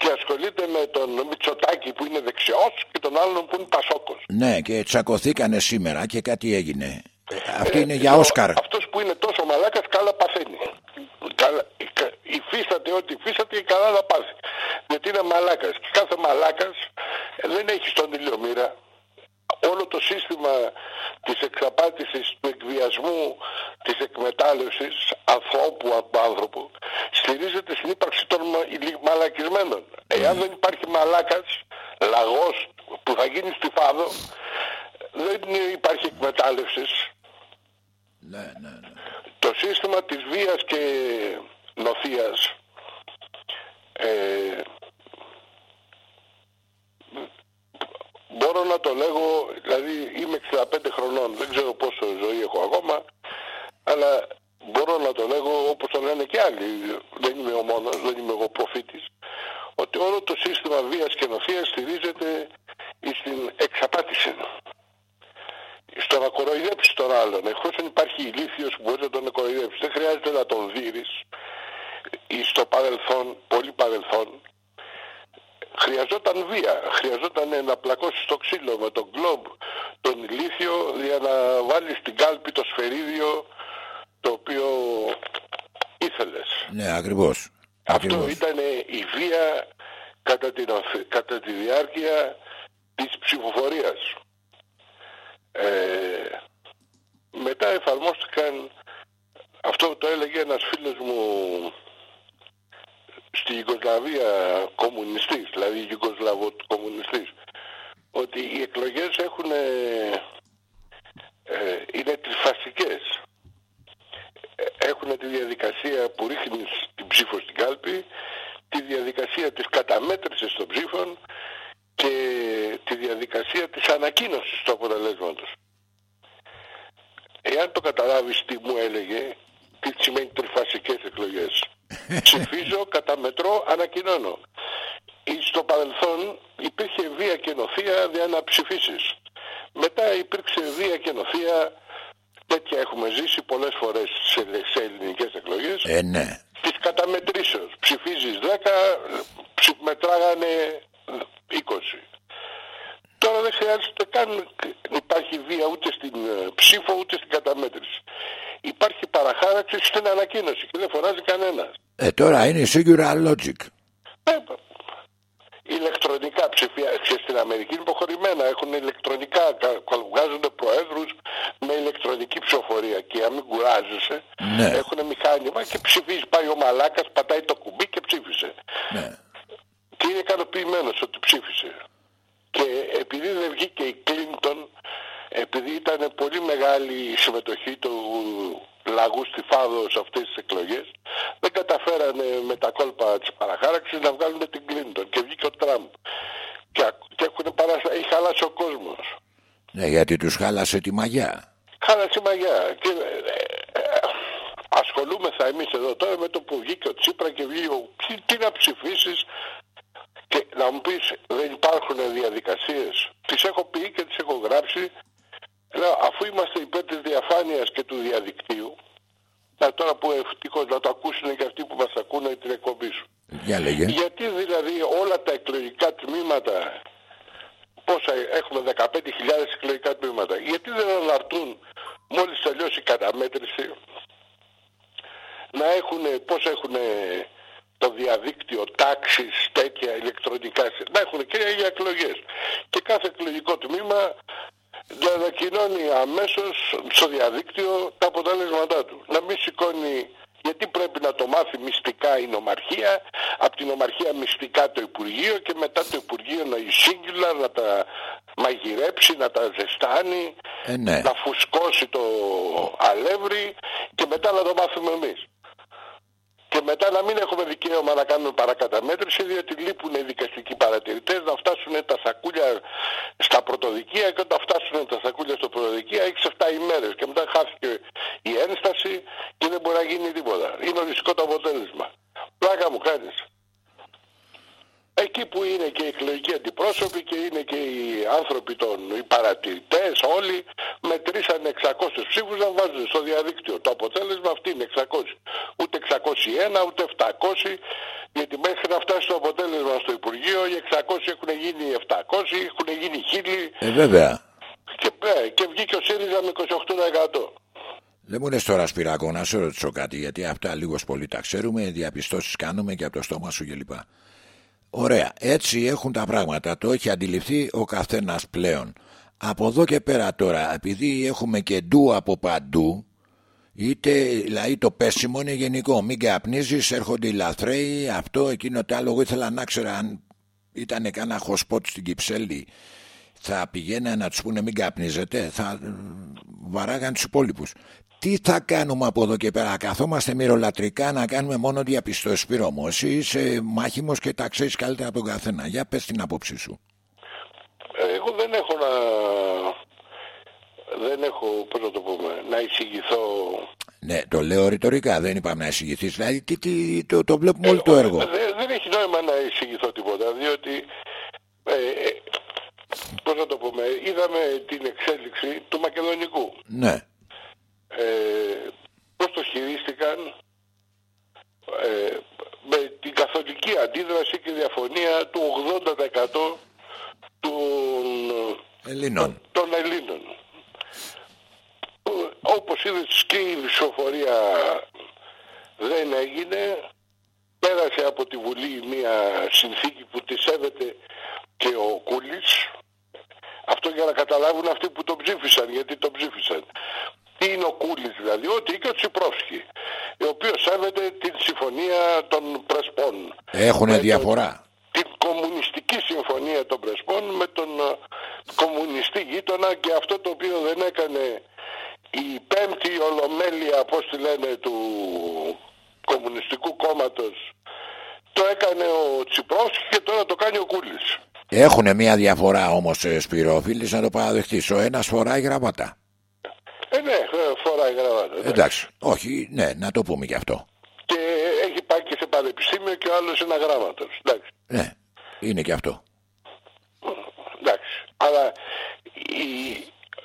Και ασχολείται με τον Μητσοτάκη που είναι δεξιός και τον άλλον που είναι Πασόκος. Ναι, και τσακωθήκανε σήμερα και κάτι έγινε. Ε, ε είναι για Όσκαρ. Αυτός που είναι τόσο μαλάκας, καλά παθαίνει. Καλά, υφίσταται ό,τι υφίσταται και καλά να πάθει. Γιατί είναι μαλάκας. Κάθε μαλάκας δεν έχει στον ήλιο όλο το σύστημα της εξαπάτησης, του εκβιασμού, της εκμετάλλευσης ανθρώπου από άνθρωπο στηρίζεται στην ύπαρξη των μαλακισμένων. Εάν δεν υπάρχει μαλάκας, λαγός που θα γίνει στη φάδο, δεν υπάρχει εκμετάλλευσης. Ναι, ναι, ναι. Το σύστημα της βίας και νοθείας ε, μπορώ να το λέγω, δηλαδή είμαι 65 χρονών, δεν ξέρω πόσο ζωή έχω ακόμα, αλλά μπορώ να το λέγω όπως το λένε και άλλοι, δεν είμαι ο μόνος, δεν είμαι εγώ προφήτης, ότι όλο το σύστημα βίας και νοθείας στηρίζεται στην εξαπάτηση. Στο να κοροϊδέψεις τον άλλον, εφόσον υπάρχει ηλίθιος που μπορείς να τον κοροϊδέψεις, δεν χρειάζεται να τον δείρεις ή στο παρελθόν, πολύ παρελθόν, χρειαζόταν βία, χρειαζόταν να πλακώσει στο ξύλο με τον κλόμπ, τον ηλίθιο, για να βάλει στην κάλπη το σφαιρίδιο το οποίο ήθελες. Ναι, ακριβώς. Αυτό ήταν η βία κατά, την, κατά τη διάρκεια της ψηφοφορίας. Ε, μετά εφαρμόστηκαν, αυτό το έλεγε ένας φίλος μου στη Ιουγκοσλαβία κομμουνιστής, δηλαδή Ιουγκοσλαβο κομμουνιστής, ότι οι εκλογές έχουν, ε, είναι τριφασικές. Έχουν τη διαδικασία που ρίχνει την ψήφο στην κάλπη, τη διαδικασία της καταμέτρησης των ψήφων και τη διαδικασία της ανακοίνωσης του αποτελέσματος. Εάν το καταλάβεις τι μου έλεγε, τι σημαίνει τριφασικές εκλογές. Ψηφίζω, καταμετρώ, ανακοινώνω. Στο παρελθόν υπήρχε βία και νοθεία για να ψηφίσεις. Μετά υπήρξε βία και νοθεία, τέτοια έχουμε ζήσει πολλές φορές σε, σε ελληνικές εκλογές. Ε, ναι. Της καταμετρήσεως. Ψηφίζεις 10, μετράγανε 20. Τώρα δεν χρειάζεται καν να υπάρχει βία ούτε στην ε, ψήφο ούτε στην καταμέτρηση. Υπάρχει παραχάραξη στην ανακοίνωση και δεν φωνάζει κανένας. Ε, τώρα είναι σίγουρα logic. Ε, ηλεκτρονικά ψηφία και στην Αμερική είναι υποχωρημένα. Έχουν ηλεκτρονικά, βγάζονται προέδρους με ηλεκτρονική ψηφοφορία και αν μην κουράζεσαι Ναι. έχουν μηχάνημα και ψηφίζεις. Πάει ο μαλάκας, πατάει το κουμπί και ψήφισε. Ναι. Και είναι ικανοποιημένος ότι ψήφισε. Και επειδή δεν βγήκε η Κλίντον, επειδή ήταν πολύ μεγάλη η συμμετοχή του λαγού στη Φάδος σε αυτές τις εκλογές, δεν καταφέρανε με τα κόλπα της παραχάραξης να βγάλουν την Κλίντον και βγήκε ο Τραμπ. Και, και έχουν παραστα... έχει χαλάσει ο κόσμος. Ναι, γιατί τους χάλασε τη μαγιά. Χάλασε η μαγιά. Και, ε, ε, ασχολούμεθα εμείς εδώ τώρα με το που βγήκε ο Τσίπρα και βγήκε ο... Τι, τι να ψηφίσεις και να μου πεις δεν υπάρχουν διαδικασίες. Τις έχω πει και τις έχω γράψει. Λέω, αφού είμαστε υπέρ της διαφάνειας και του διαδικτύου, να τώρα που ευτυχώς να το ακούσουν και αυτοί που μας ακούνε την εκπομπή σου. Για λέγε. Γιατί δηλαδή όλα τα εκλογικά τμήματα, πόσα έχουμε 15.000 εκλογικά τμήματα, γιατί δεν αναρτούν μόλις τελειώσει η καταμέτρηση να έχουν, πώς έχουν το διαδίκτυο, τάξεις, τέτοια ηλεκτρονικά, να έχουν και για εκλογές. Και κάθε εκλογικό τμήμα να ανακοινώνει αμέσως στο διαδίκτυο τα αποτέλεσματά του. Να μην σηκώνει γιατί πρέπει να το μάθει μυστικά η νομαρχία, από την νομαρχία μυστικά το Υπουργείο και μετά το Υπουργείο να εισήγγυλα, να τα μαγειρέψει, να τα ζεστάνει, Ε, ναι. να φουσκώσει το αλεύρι και μετά να το μάθουμε εμείς. Και μετά να μην έχουμε δικαίωμα να κάνουμε παρακαταμέτρηση διότι λείπουν οι δικαστικοί παρατηρητές να φτάσουν τα σακούλια στα πρωτοδικεία και όταν φτάσουν τα σακούλια στο πρωτοδικεία έχει 7 ημέρες και μετά χάθηκε η ένσταση και δεν μπορεί να γίνει τίποτα. Είναι οριστικό το αποτέλεσμα. Πλάκα μου κάνεις. Εκεί που είναι και οι εκλογικοί αντιπρόσωποι και είναι και οι άνθρωποι των οι παρατηρητές όλοι μετρήσανε 600 ψήφους να βάζουν στο διαδίκτυο. Το αποτέλεσμα αυτή είναι 600. Ούτε 601 ούτε 700 γιατί μέχρι να φτάσει το αποτέλεσμα στο Υπουργείο οι 600 έχουν γίνει 700, έχουν γίνει 1000 Ε, βέβαια. Ναι, και βγήκε ο ΣΥΡΙΖΑ με 28%. Δεν μου λες τώρα Σπυράκο να σε ρωτήσω κάτι γιατί αυτά λίγος πολύ τα ξέρουμε, διαπιστώσεις κάνουμε και από το στόμα σου κλπ. Ωραία, έτσι έχουν τα πράγματα, το έχει αντιληφθεί ο καθένας πλέον. Από εδώ και πέρα τώρα, επειδή έχουμε και ντου από παντού, είτε δηλαδή το πέσιμο είναι γενικό, μην καπνίζεις, έρχονται οι λαθρέοι, αυτό, εκείνο το άλλο, εγώ ήθελα να ξέρω αν ήταν κανένα χωσπότ στην Κυψέλη θα πηγαίνανε να τους πούνε μην καπνίζετε, θα βαράγαν τους υπόλοιπους. Τι θα κάνουμε από εδώ και πέρα, καθόμαστε μυρολατρικά να κάνουμε μόνο διαπιστώσει πυρόμο. Εσύ είσαι μάχημος και τα ξέρεις καλύτερα από τον καθένα. Για πες την άποψή σου. Ε, εγώ δεν έχω να. Δεν έχω, πώς να το πούμε, να εισηγηθώ. Ναι, το λέω ρητορικά, δεν είπαμε να εισηγηθείς. Δηλαδή, τι, τι, το, το βλέπουμε όλο το έργο. Δεν, δεν έχει νόημα να εισηγηθώ τίποτα, διότι ε, ε, πώς να το πούμε, είδαμε την εξέλιξη του Μακεδονικού. Ναι. Ε, πώς το χειρίστηκαν ε, με την καθολική αντίδραση και διαφωνία του 80% των Ελλήνων. Των Ελλήνων. Όπως είδες και η ψηφοφορία δεν έγινε, πέρασε από τη Βουλή μια συνθήκη που τη σέβεται και ο Κούλης, αυτό για να καταλάβουν αυτοί που τον ψήφισαν, γιατί τον ψήφισαν. Τι είναι ο Κούλης δηλαδή, ότι και ο Τσιπρόφσκι, ο οποίος σέβεται την συμφωνία των Πρεσπών. Έχουν διαφορά. την κομμουνιστική συμφωνία των Πρεσπών με τον ε, κομμουνιστή γείτονα και αυτό το οποίο δεν έκανε η πέμπτη ολομέλεια, πώς τη λένε, του Κομμουνιστικού Κόμματος το έκανε ο Τσιπρόφσκι και τώρα το κάνει ο Κούλης. Έχουν μια διαφορά όμως, ε, Σπυρόφιλης, να το παραδεχτείς. Ο ένας φοράει γραβάτα. Ε, ναι, φοράει γραβάτα. Ναι. Εντάξει, όχι, ναι, να το πούμε γι' αυτό. Και έχει πάει και σε πανεπιστήμιο και ο άλλος είναι αγράμματος. Ναι, είναι και αυτό. Εντάξει. Αλλά η,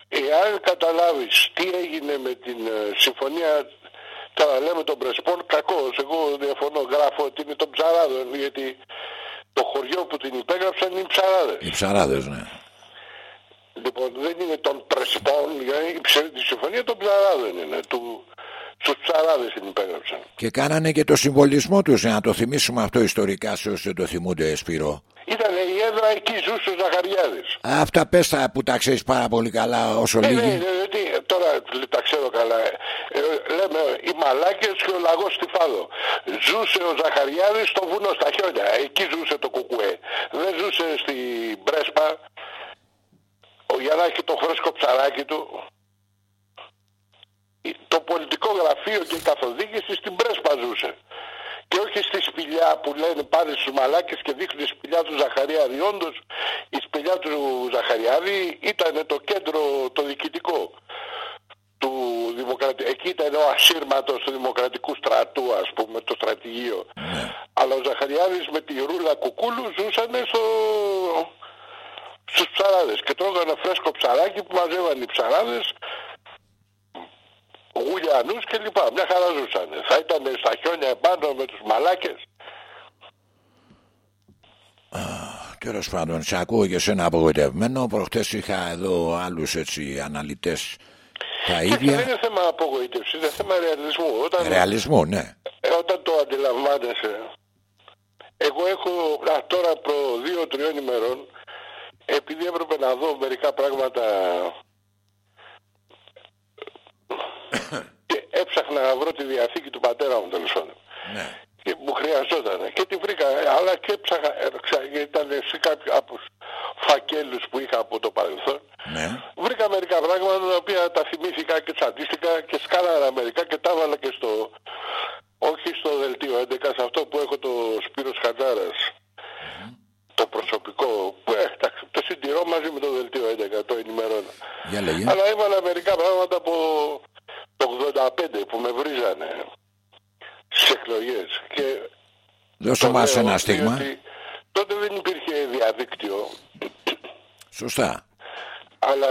εάν καταλάβεις τι έγινε με την ε, συμφωνία τώρα λέμε των Πρεσπών κακός εγώ διαφωνώ γράφω ότι είναι των ψαράδων γιατί το χωριό που την υπέγραψαν είναι οι ψαράδες. Οι ψαράδες, ναι. Λοιπόν, δεν είναι των πρεσπών, γιατί η συμφωνία των ψαράδων είναι, του, στους ψαράδες την υπέγραψαν. Και κάνανε και το συμβολισμό τους, να το θυμίσουμε αυτό ιστορικά σε όσοι το θυμούνται, Σπύρο. Ήταν η έδρα εκεί, ζούσε ο Ζαχαριάδης. Αυτά πες τα που τα ξέρεις πάρα πολύ καλά όσο ναι, λίγοι. Ναι, ναι, τώρα τα ξέρω καλά. Ε, λέμε οι μαλάκες και ο λαγός στη Φάδο. Ζούσε ο Ζαχαριάδης στο βουνό στα χιόνια. Εκεί ζούσε το κουκουέ. Δεν ζούσε στην Πρέσπα. Ο Γιαννάκη το φρέσκο ψαράκι του. Το πολιτικό γραφείο και η καθοδήγηση στην Πρέσπα ζούσε και όχι στη σπηλιά που λένε πάνε στους μαλάκες και δείχνουν η σπηλιά του Ζαχαριάδη. Όντως η σπηλιά του Ζαχαριάδη ήταν το κέντρο το διοικητικό του δημοκρατικού. Εκεί ήταν ο ασύρματος του δημοκρατικού στρατού ας πούμε το στρατηγείο. Ναι. Αλλά ο Ζαχαριάδης με τη ρούλα κουκούλου ζούσαν στο... στους ψαράδες και τρώγανε φρέσκο ψαράκι που μαζεύαν οι ψαράδες γουλιανούς και λοιπά. Μια χαρά ζούσαν. Θα ήταν στα χιόνια επάνω με τους μαλάκες. Τέλο πάντων, σε ακούω και σένα απογοητευμένο. Προχτές είχα εδώ άλλους έτσι αναλυτές τα ίδια. Δεν είναι θέμα απογοήτευσης, είναι θέμα ρεαλισμού. Όταν, ρεαλισμού, ναι. Ε, όταν το αντιλαμβάνεσαι. Εγώ έχω α, τώρα προ δύο-τριών ημερών, επειδή έπρεπε να δω μερικά πράγματα και έψαχνα να βρω τη διαθήκη του πατέρα μου τέλος πάντων. Ναι. Και μου χρειαζόταν. Και τη βρήκα. Αλλά και έψαχα. γιατί ήταν σε κάποιους από φακέλους που είχα από το παρελθόν. Ναι. Βρήκα μερικά πράγματα τα οποία τα θυμήθηκα και τσαντίστηκα και σκάλαρα μερικά και τα έβαλα και στο. Όχι στο δελτίο 11, σε αυτό που έχω το Σπύρος Χατζάρας το προσωπικό που ε, το συντηρώ μαζί με το δελτίο 11, το ενημερώνω. Αλλά έβαλα μερικά πράγματα από το 85 που με βρίζανε στις εκλογές. Και Δώσε μας ένα στίγμα. Τότε δεν υπήρχε διαδίκτυο. Σωστά. Αλλά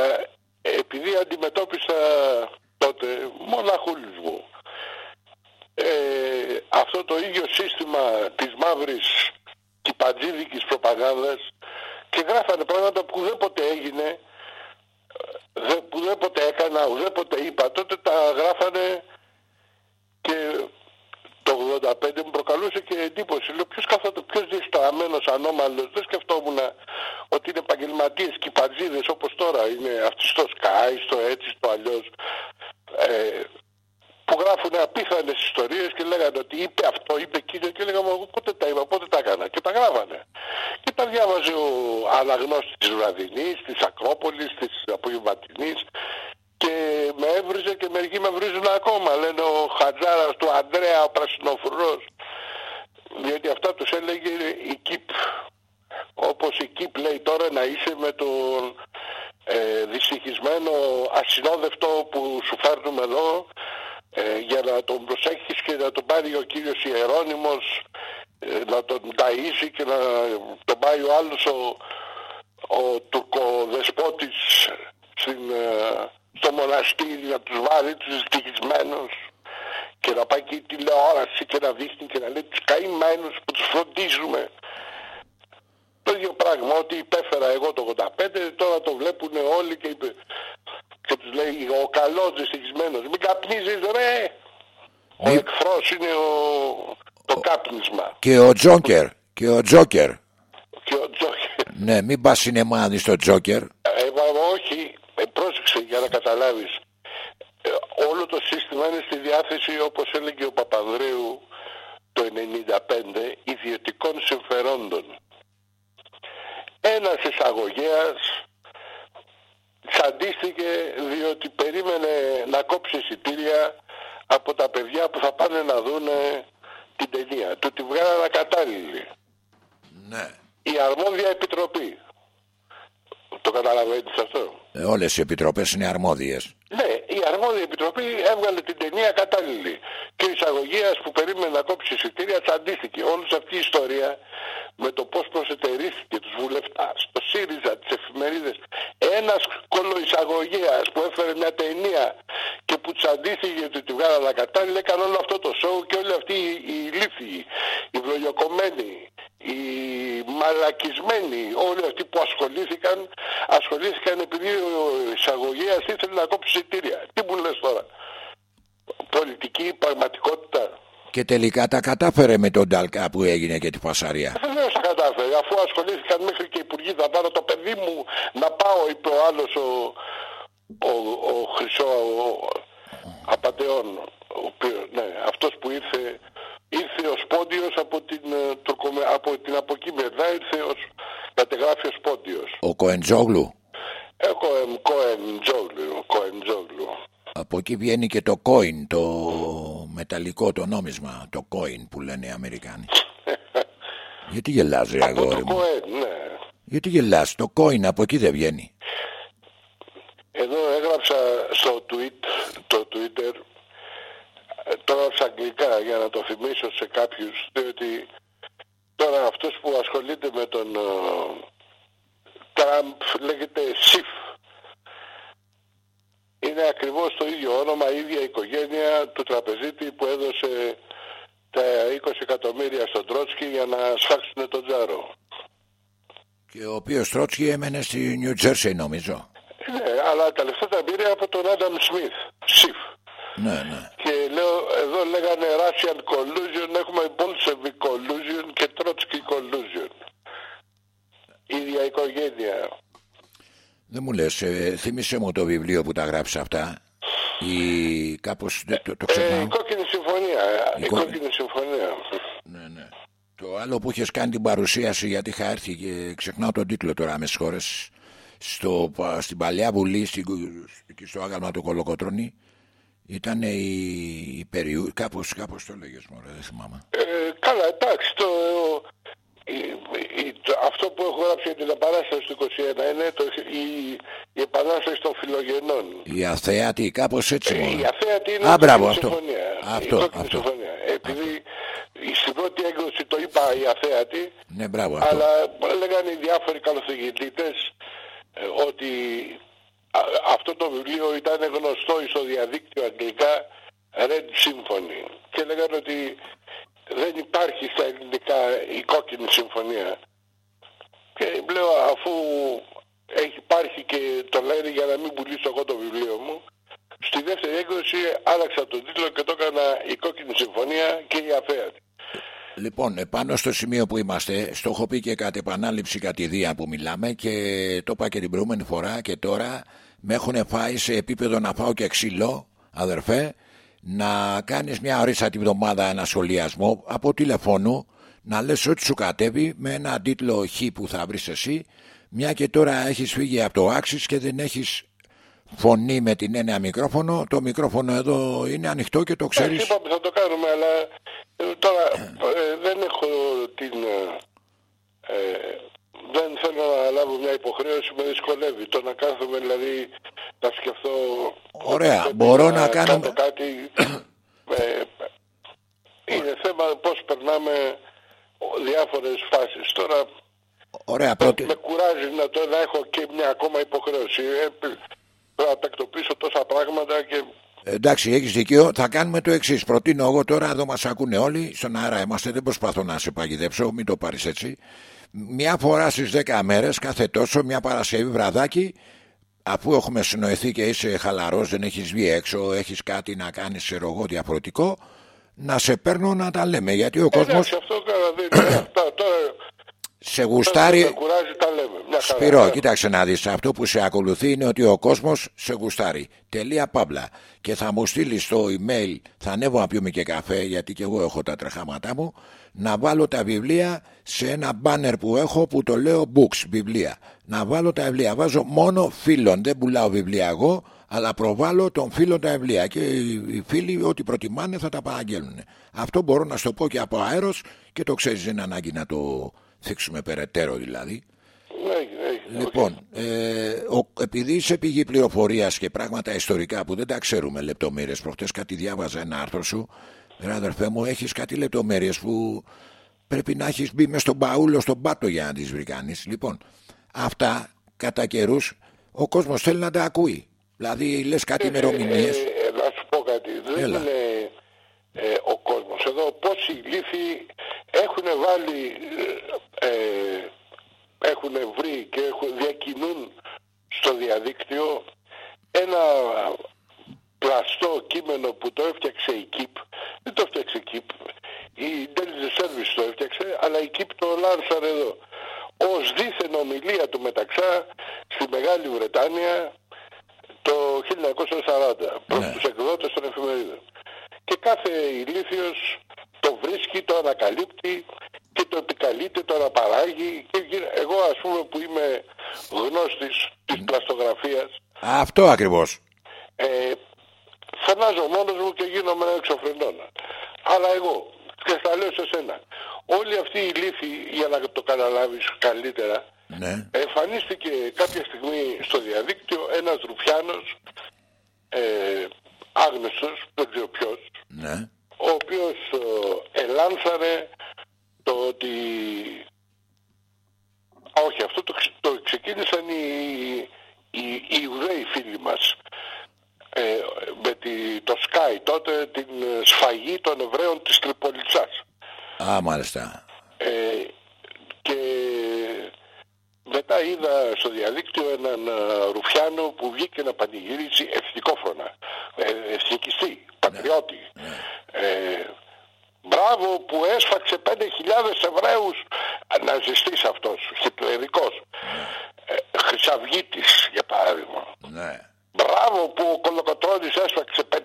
επειδή αντιμετώπισα τότε μοναχούλους μου ε, αυτό το ίδιο σύστημα της μαύρης κυπατζίδικης προπαγάνδας και γράφανε πράγματα που δεν ποτέ έγινε που ουδέποτε έκανα, ουδέποτε είπα, τότε τα γράφανε και το 85 μου προκαλούσε και εντύπωση. Λέω ποιος καθόταν, ποιος διεστραμμένος ανώμαλος, δεν σκεφτόμουν ότι είναι επαγγελματίες κυπατζίδες όπως τώρα είναι αυτοί στο Sky, στο έτσι, στο αλλιώς. Ε, που γράφουν απίθανες ιστορίες και λέγανε ότι είπε αυτό, είπε εκείνο και έλεγα εγώ πότε τα είπα, πότε τα έκανα και τα γράφανε. Και τα διάβαζε ο αναγνώστης της Βραδινής, της Ακρόπολης, της Απογευματινής και με έβριζε και μερικοί με βρίζουν ακόμα. Λένε ο Χατζάρας του Ανδρέα, ο Πρασινοφρουρός. Διότι αυτά τους έλεγε η ΚΙΠ. Όπως η ΚΙΠ λέει τώρα να είσαι με τον ε, δυστυχισμένο ασυνόδευτο που σου φέρνουμε εδώ ε, για να τον προσέχεις και να τον πάρει ο κύριος Ιερώνυμος ε, να τον ταΐσει και να τον πάει ο άλλος ο, ο τουρκοδεσπότης στην, ε, στο μοναστήρι να τους βάλει τους δυστυχισμένους και να πάει και η τηλεόραση και να δείχνει και να λέει τους καημένους που τους φροντίζουμε. Το ίδιο πράγμα, ότι υπέφερα εγώ το 85, τώρα το βλέπουν όλοι και είπε, και τους λέει ο καλός δυστυχισμένος μην καπνίζεις ρε ο εχθρός είναι ο... το κάπνισμα. και ο Τζόκερ και ο Τζόκερ. Και ο Τζόκερ. Ναι μην πας σινεμά στο Τζόκερ. Ε, όχι. Ε, πρόσεξε για να καταλάβεις. Ε, όλο το σύστημα είναι στη διάθεση όπως έλεγε ο Παπανδρέου το 95 ιδιωτικών συμφερόντων. Ένας εισαγωγέας Ξαντίστηκε διότι περίμενε να κόψει εισιτήρια από τα παιδιά που θα πάνε να δουν την ταινία. Του τη βγάλανε ακατάλληλη. Ναι. Η αρμόδια επιτροπή. Το καταλαβαίνεις αυτό; Ε, όλες οι επιτροπές είναι αρμόδιες. Ναι, η αρμόδια επιτροπή έβγαλε την ταινία κατάλληλη. Και ο εισαγωγέας που περίμενε να κόψει εισιτήρια τσαντίστηκε. Όλη αυτή η ιστορία με το πώς προσετερίστηκε τους βουλευτάς, το ΣΥΡΙΖΑ, τις εφημερίδες. Ένας κολοεισαγωγέας που έφερε μια ταινία και που τσαντίστηκε ότι τη βγάλανε κατάλληλα έκανε όλο αυτό το σοου και όλοι αυτοί οι ηλίθιοι, οι βλογιοκομμένοι, οι μαλακισμένοι, όλοι αυτοί που ασχολήθηκαν, ασχολήθηκαν επειδή ο εισαγωγέας ήθελε να κόψει εισιτήρια. Τι μου λες τώρα; Πολιτική πραγματικότητα. Και τελικά τα κατάφερε με τον Ταλκά που έγινε και τη φασαρία. Βεβαίω τα κατάφερε. Αφού ασχολήθηκαν μέχρι και οι υπουργοί, θα πάρω το παιδί μου να πάω, είπε ο άλλος ο, ο, ο Χρυσό ο, Απατεών. Ο οποίος, ναι, αυτός που ήρθε, ήρθε ο Σπόντιος από την, ε, από την από εκεί μετά ήρθε ως κατεγράφει ο Σπόντιος. Ο Κοεντζόγλου. Ε, Κοεντζόγλου, Κοεντζόγλου. Από εκεί βγαίνει και το coin, το μεταλλικό, το νόμισμα, το coin που λένε οι Αμερικάνοι. Γιατί γελάς ρε αγόρι μου; Coin, ναι. Γιατί γελάς, το coin από εκεί δεν βγαίνει; Εδώ έγραψα στο tweet, το Twitter, το έγραψα αγγλικά για να το θυμίσω σε κάποιους, διότι τώρα αυτός που ασχολείται με τον Τραμπ λέγεται ΣΥΦ είναι ακριβώς το ίδιο όνομα, η ίδια οικογένεια του τραπεζίτη που έδωσε τα 20 εκατομμύρια στον Τρότσκι για να σφάξουν τον Τζάρο. Και ο οποίος Τρότσκι έμενε στη Νιου Τζέρσεϊ νομίζω. Ναι, αλλά τα λεφτά τα πήρε από τον Άνταμ Σμιθ, ΣΥΦ. Ναι, ναι. Και λέω, εδώ λέγανε Russian collusion, έχουμε Bolshevik collusion και Trotsky collusion. Ίδια οικογένεια. Δεν μου λες, ε, θύμισε μου το βιβλίο που τα γράψει αυτά. Η... Κάπως το, το ξεχνάω. Ε, η κόκκινη συμφωνία. Η, η κόκκινη συμφωνία. Ναι, ναι. Το άλλο που είχες κάνει την παρουσίαση γιατί είχα έρθει και ξεχνάω τον τίτλο τώρα με χώρες στο, στην παλιά βουλή στην, στο άγαλμα του Κολοκοτρώνη ήταν η, η περιού... κάπως, κάπως το λέγες μωρέ, δεν θυμάμαι. Ε, καλά, εντάξει, το, αυτό που έχω γράψει για την επανάσταση του 21 είναι το, η, η επανάσταση των φιλογενών. Η αθέατη, κάπως έτσι. Ε, η αθέατη είναι Α, η μπράβο, αυτό. συμφωνία. Αυτό, η αυτό. συμφωνία. Επειδή στην πρώτη έκδοση το είπα η αθέατη, ναι, μπράβο, αυτό. αλλά λέγανε οι διάφοροι καλοθεγητές ε, ότι αυτό το βιβλίο ήταν γνωστό στο διαδίκτυο αγγλικά Red Symphony και λέγανε ότι δεν υπάρχει στα ελληνικά η κόκκινη συμφωνία. Και λέω αφού έχει υπάρχει και το λένε για να μην πουλήσω εγώ το βιβλίο μου. Στη δεύτερη έκδοση άλλαξα τον τίτλο και το έκανα η Κόκκινη Συμφωνία και η Αφέατη. Λοιπόν, επάνω στο σημείο που είμαστε, στο έχω πει και κατ' επανάληψη κατηδία που μιλάμε και το είπα και την προηγούμενη φορά και τώρα με έχουν φάει σε επίπεδο να φάω και ξύλο, αδερφέ, να κάνεις μια ωρίσα τη βδομάδα ένα σχολιασμό από τηλεφώνου, να λες ό,τι σου κατέβει με ένα τίτλο χ που θα βρεις εσύ, μια και τώρα έχεις φύγει από το άξις και δεν έχεις φωνή με την έννοια μικρόφωνο, το μικρόφωνο εδώ είναι ανοιχτό και το ξέρεις. Είπαμε θα το κάνουμε, αλλά ε, τώρα ε, δεν έχω την... Ε, δεν θέλω να λάβω μια υποχρέωση, με δυσκολεύει. Το να κάθομαι δηλαδή να σκεφτώ... Ωραία, μπορώ να, κάνω... κάτι... είναι θέμα πώς περνάμε διάφορες φάσεις. Τώρα Ωραία, πρώτη... με κουράζει να, το, να έχω και μια ακόμα υποχρέωση. Πρέπει να τακτοποιήσω τόσα πράγματα και Εντάξει, έχεις δίκιο. Θα κάνουμε το εξής. Προτείνω εγώ τώρα, εδώ μας ακούνε όλοι. Στον αέρα είμαστε, δεν προσπαθώ να σε παγιδέψω, μην το πάρεις έτσι. Μια φορά στις 10 μέρες, κάθε τόσο, μια Παρασκευή βραδάκι, αφού έχουμε συνοηθεί και είσαι χαλαρός, δεν έχεις βγει έξω, έχεις κάτι να κάνεις σε ρογό διαφορετικό, να σε παίρνω να τα λέμε. Γιατί ο κόσμος. αυτό δεν Τώρα σε γουστάρει. Σπυρό, κοίταξε να δεις Αυτό που σε ακολουθεί είναι ότι ο κόσμος σε γουστάρει. Τελεία παύλα. Και θα μου στείλεις στο email, θα ανέβω να πιούμε και καφέ, γιατί και εγώ έχω τα τρεχάματά μου, να βάλω τα βιβλία σε ένα μπάνερ που έχω που το λέω books, βιβλία. Να βάλω τα βιβλία. Βάζω μόνο φίλων. Δεν πουλάω βιβλία εγώ, αλλά προβάλλω τον φίλο τα βιβλία. Και οι φίλοι, ό,τι προτιμάνε, θα τα παραγγέλνουν. Αυτό μπορώ να σου το πω και από αέρος και το ξέρεις, δεν είναι ανάγκη να το θίξουμε περαιτέρω δηλαδή. Ναι, λοιπόν, ε, ο, επειδή είσαι πηγή πληροφορίας και πράγματα ιστορικά που δεν τα ξέρουμε λεπτομέρειες, προχτές κάτι διάβαζα ένα άρθρο σου, ρε αδερφέ μου, έχεις κάτι λεπτομέρειες που πρέπει να έχεις μπει μες στον μπαούλο, στον πάτο για να τις βρει κανεί. Λοιπόν, αυτά κατά καιρούς ο κόσμος θέλει να τα ακούει. Δηλαδή, λες κάτι ε, ημερομηνίες. Ε, ε, να σου πω κάτι. Δεν είναι ε, ο κόσμος εδώ. Πόσοι λύθοι έχουν βάλει ε, έχουν βρει και έχουν, διακινούν στο διαδίκτυο ένα πλαστό κείμενο που το έφτιαξε η ΚΙΠ. Δεν το έφτιαξε η ΚΙΠ. Η Intelligence Service το έφτιαξε, αλλά η ΚΙΠ το λάνσαρε εδώ. Ως δίθεν ομιλία του Μεταξά στη Μεγάλη Βρετάνια το 1940 προς ναι. τους εκδότες των εφημερίδων. Και κάθε ηλίθιος το βρίσκει, το ανακαλύπτει και το επικαλείται, το αναπαράγει. Και εγώ ας πούμε που είμαι γνώστης της πλαστογραφίας. Αυτό ακριβώς. Ε, φωνάζω μόνος μου και γίνομαι ένα εξωφρενώνα. Αλλά εγώ, και θα λέω σε σένα, όλη αυτή η λύθη, για να το καταλάβεις καλύτερα, ναι. εμφανίστηκε κάποια στιγμή στο διαδίκτυο ένας ρουφιάνος, ε, άγνωστος, δεν ξέρω ποιος, ναι. ο οποίος ε, ελάνθαρε το ότι όχι αυτό το, το ξεκίνησαν οι, οι, οι Ιουδαίοι φίλοι μας ε, με τη, το Sky τότε την σφαγή των Εβραίων της Τριπολιτσάς Α, μάλιστα ε, και μετά είδα στο διαδίκτυο έναν Ρουφιάνο που βγήκε να πανηγυρίσει εθνικόφωνα, ε, εθνικιστή, πατριώτη. Ναι. Ε, Μπράβο που έσφαξε 5.000 Εβραίους ναζιστής αυτός, χιτλερικός. Ε, Χρυσαυγίτης για παράδειγμα. Ναι. Μπράβο που ο Κολοκοτρώνης έσφαξε 5.000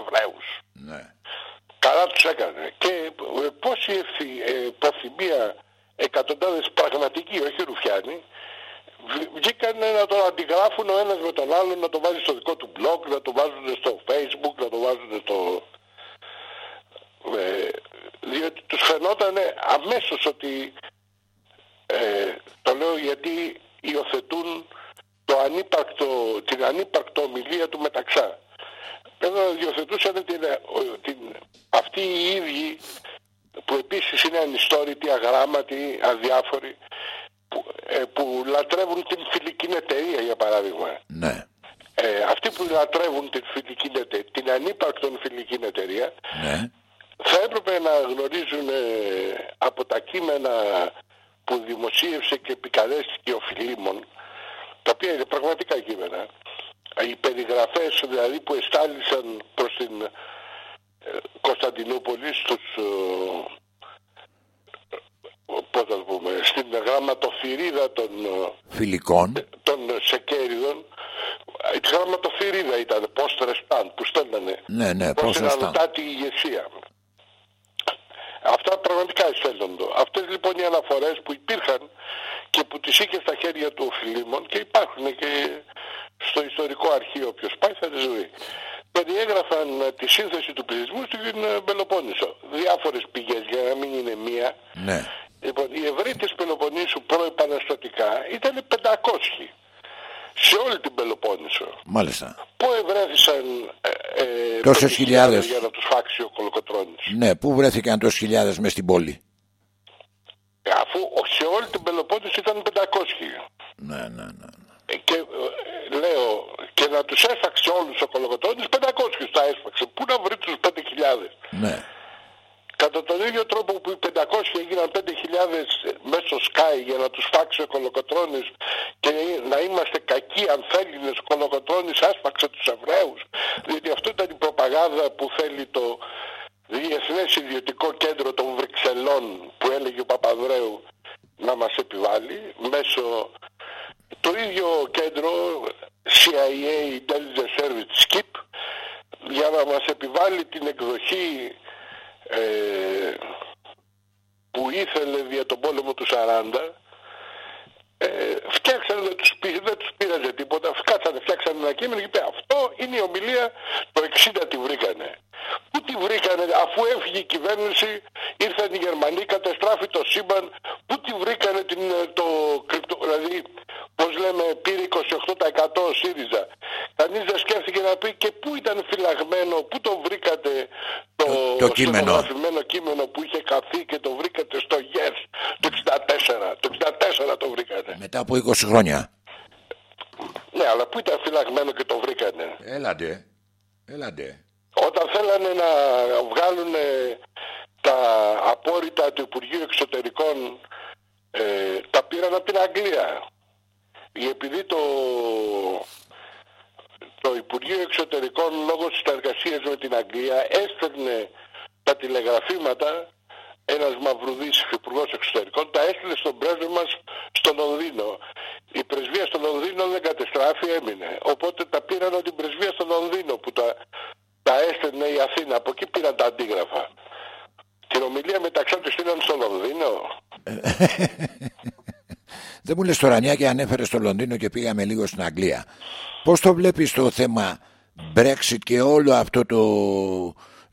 Εβραίους. Ναι. Καλά τους έκανε. Και ε, πόση ε, προθυμία εκατοντάδες πραγματικοί, όχι ρουφιάνοι, βγήκαν να το αντιγράφουν ο ένας με τον άλλον, να το βάζει στο δικό του blog, να το βάζουν στο facebook, να το βάζουν στο ε, διότι τους φαινόταν αμέσως ότι ε, το λέω γιατί υιοθετούν το ανύπαρκτο, την ανύπαρκτο ομιλία του Μεταξά. Εδώ υιοθετούσαν την, την, αυτοί οι ίδιοι που επίσης είναι ανιστόρητοι, αγράμματοι, αδιάφοροι που, ε, που λατρεύουν την φιλική εταιρεία για παράδειγμα. Ναι. Ε, αυτοί που λατρεύουν την φιλική εταιρεία, την ανύπαρκτον φιλική εταιρεία ναι θα έπρεπε να γνωρίζουν ε, από τα κείμενα που δημοσίευσε και επικαλέστηκε ο Φιλίμων τα οποία είναι πραγματικά κείμενα, οι περιγραφές δηλαδή που εστάλησαν προς την ε, Κωνσταντινούπολη στους ε, πώς θα πούμε, στην γραμματοφυρίδα των φιλικών. των Σεκέριδων η γραμματοφυρίδα ήταν πώς ρεστάν που στέλνανε. Ναι, ναι, πώς τη ηγεσία. Αυτά πραγματικά εισφέρονται. Αυτές λοιπόν οι αναφορές που υπήρχαν και που τις είχε στα χέρια του ο Φιλίμων και υπάρχουν και στο ιστορικό αρχείο όποιος πάει θα τις βρει. Περιέγραφαν τη σύνθεση του πληθυσμού στην Πελοπόννησο. Διάφορες πηγές για να μην είναι μία. Ναι. Λοιπόν, οι Εβραίοι της Πελοποννήσου προεπαναστατικά ήταν 500 σε όλη την Πελοπόννησο. Μάλιστα. Πού ευρέθησαν ε, ε, τόσες χιλιάδες για να τους φάξει ο Κολοκοτρώνης. Ναι, πού βρέθηκαν τόσες χιλιάδες μέσα στην πόλη. Ε, αφού σε όλη την Πελοπόννησο ήταν 500. Ναι, ναι, ναι. ναι. Ε, και ε, λέω και να τους έφαξε όλους ο Κολοκοτρώνης 500 τα έσφαξε. Πού να βρει τους 5.000. Ναι. Κατά τον ίδιο τρόπο που οι 500 έγιναν 5.000 μέσα στο Sky για να τους φάξει ο Κολοκοτρώνης και να είμαστε κακοί αν θέλει ο Κολοκοτρώνης άσπαξε τους Εβραίους διότι αυτό ήταν η προπαγάνδα που θέλει το Διεθνές Ιδιωτικό Κέντρο των Βρυξελών που έλεγε ο Παπαδρέου να μας επιβάλλει μέσω το ίδιο κέντρο CIA Intelligence Service SKIP για να μας επιβάλλει την εκδοχή ε, που ήθελε δια τον πόλεμο του 40 ε, φτιάξανε, δεν τους, δεν τους πήραζε τίποτα, κάτσανε, φτιάξανε ένα κείμενο και είπε αυτό είναι η ομιλία, το 60 τη βρήκανε. Πού τη βρήκανε, αφού έφυγε η κυβέρνηση, ήρθαν οι Γερμανοί, κατεστράφει το σύμπαν, πού τη βρήκανε την, το κρυπτο, δηλαδή πώς λέμε πήρε 28% ο ΣΥΡΙΖΑ. Κανείς δεν σκέφτηκε να πει και πού ήταν φυλαγμένο, πού το βρήκατε το, το, το κείμενο. κείμενο που είχε καθεί και το βρήκατε στο ΓΕΣ το 64. Το 64 το βρήκατε. Μετά από 20 χρόνια. Ναι, αλλά πού ήταν φυλαγμένο και το βρήκανε. Έλαντε. Έλαντε. Όταν θέλανε να βγάλουν τα απόρριτα του Υπουργείου Εξωτερικών ε, τα πήραν από την Αγγλία. Επειδή το, το Υπουργείο Εξωτερικών λόγω της συνεργασίας με την Αγγλία έστελνε τα τηλεγραφήματα ένας Μαυρουδής υπουργός εξωτερικών τα έστειλε στον πρέσβη μας στο Λονδίνο. Η πρεσβεία στο Λονδίνο δεν κατεστράφει, έμεινε. Οπότε τα πήραν από την πρεσβεία στο Λονδίνο που τα, τα έστελνε η Αθήνα. Από εκεί πήραν τα αντίγραφα. Την ομιλία μεταξύ τους στείλαν στο Λονδίνο. Δεν μου λες τώρα μια και ανέφερες στο Λονδίνο και πήγαμε λίγο στην Αγγλία. Πώς το βλέπεις το θέμα Brexit και όλο αυτό το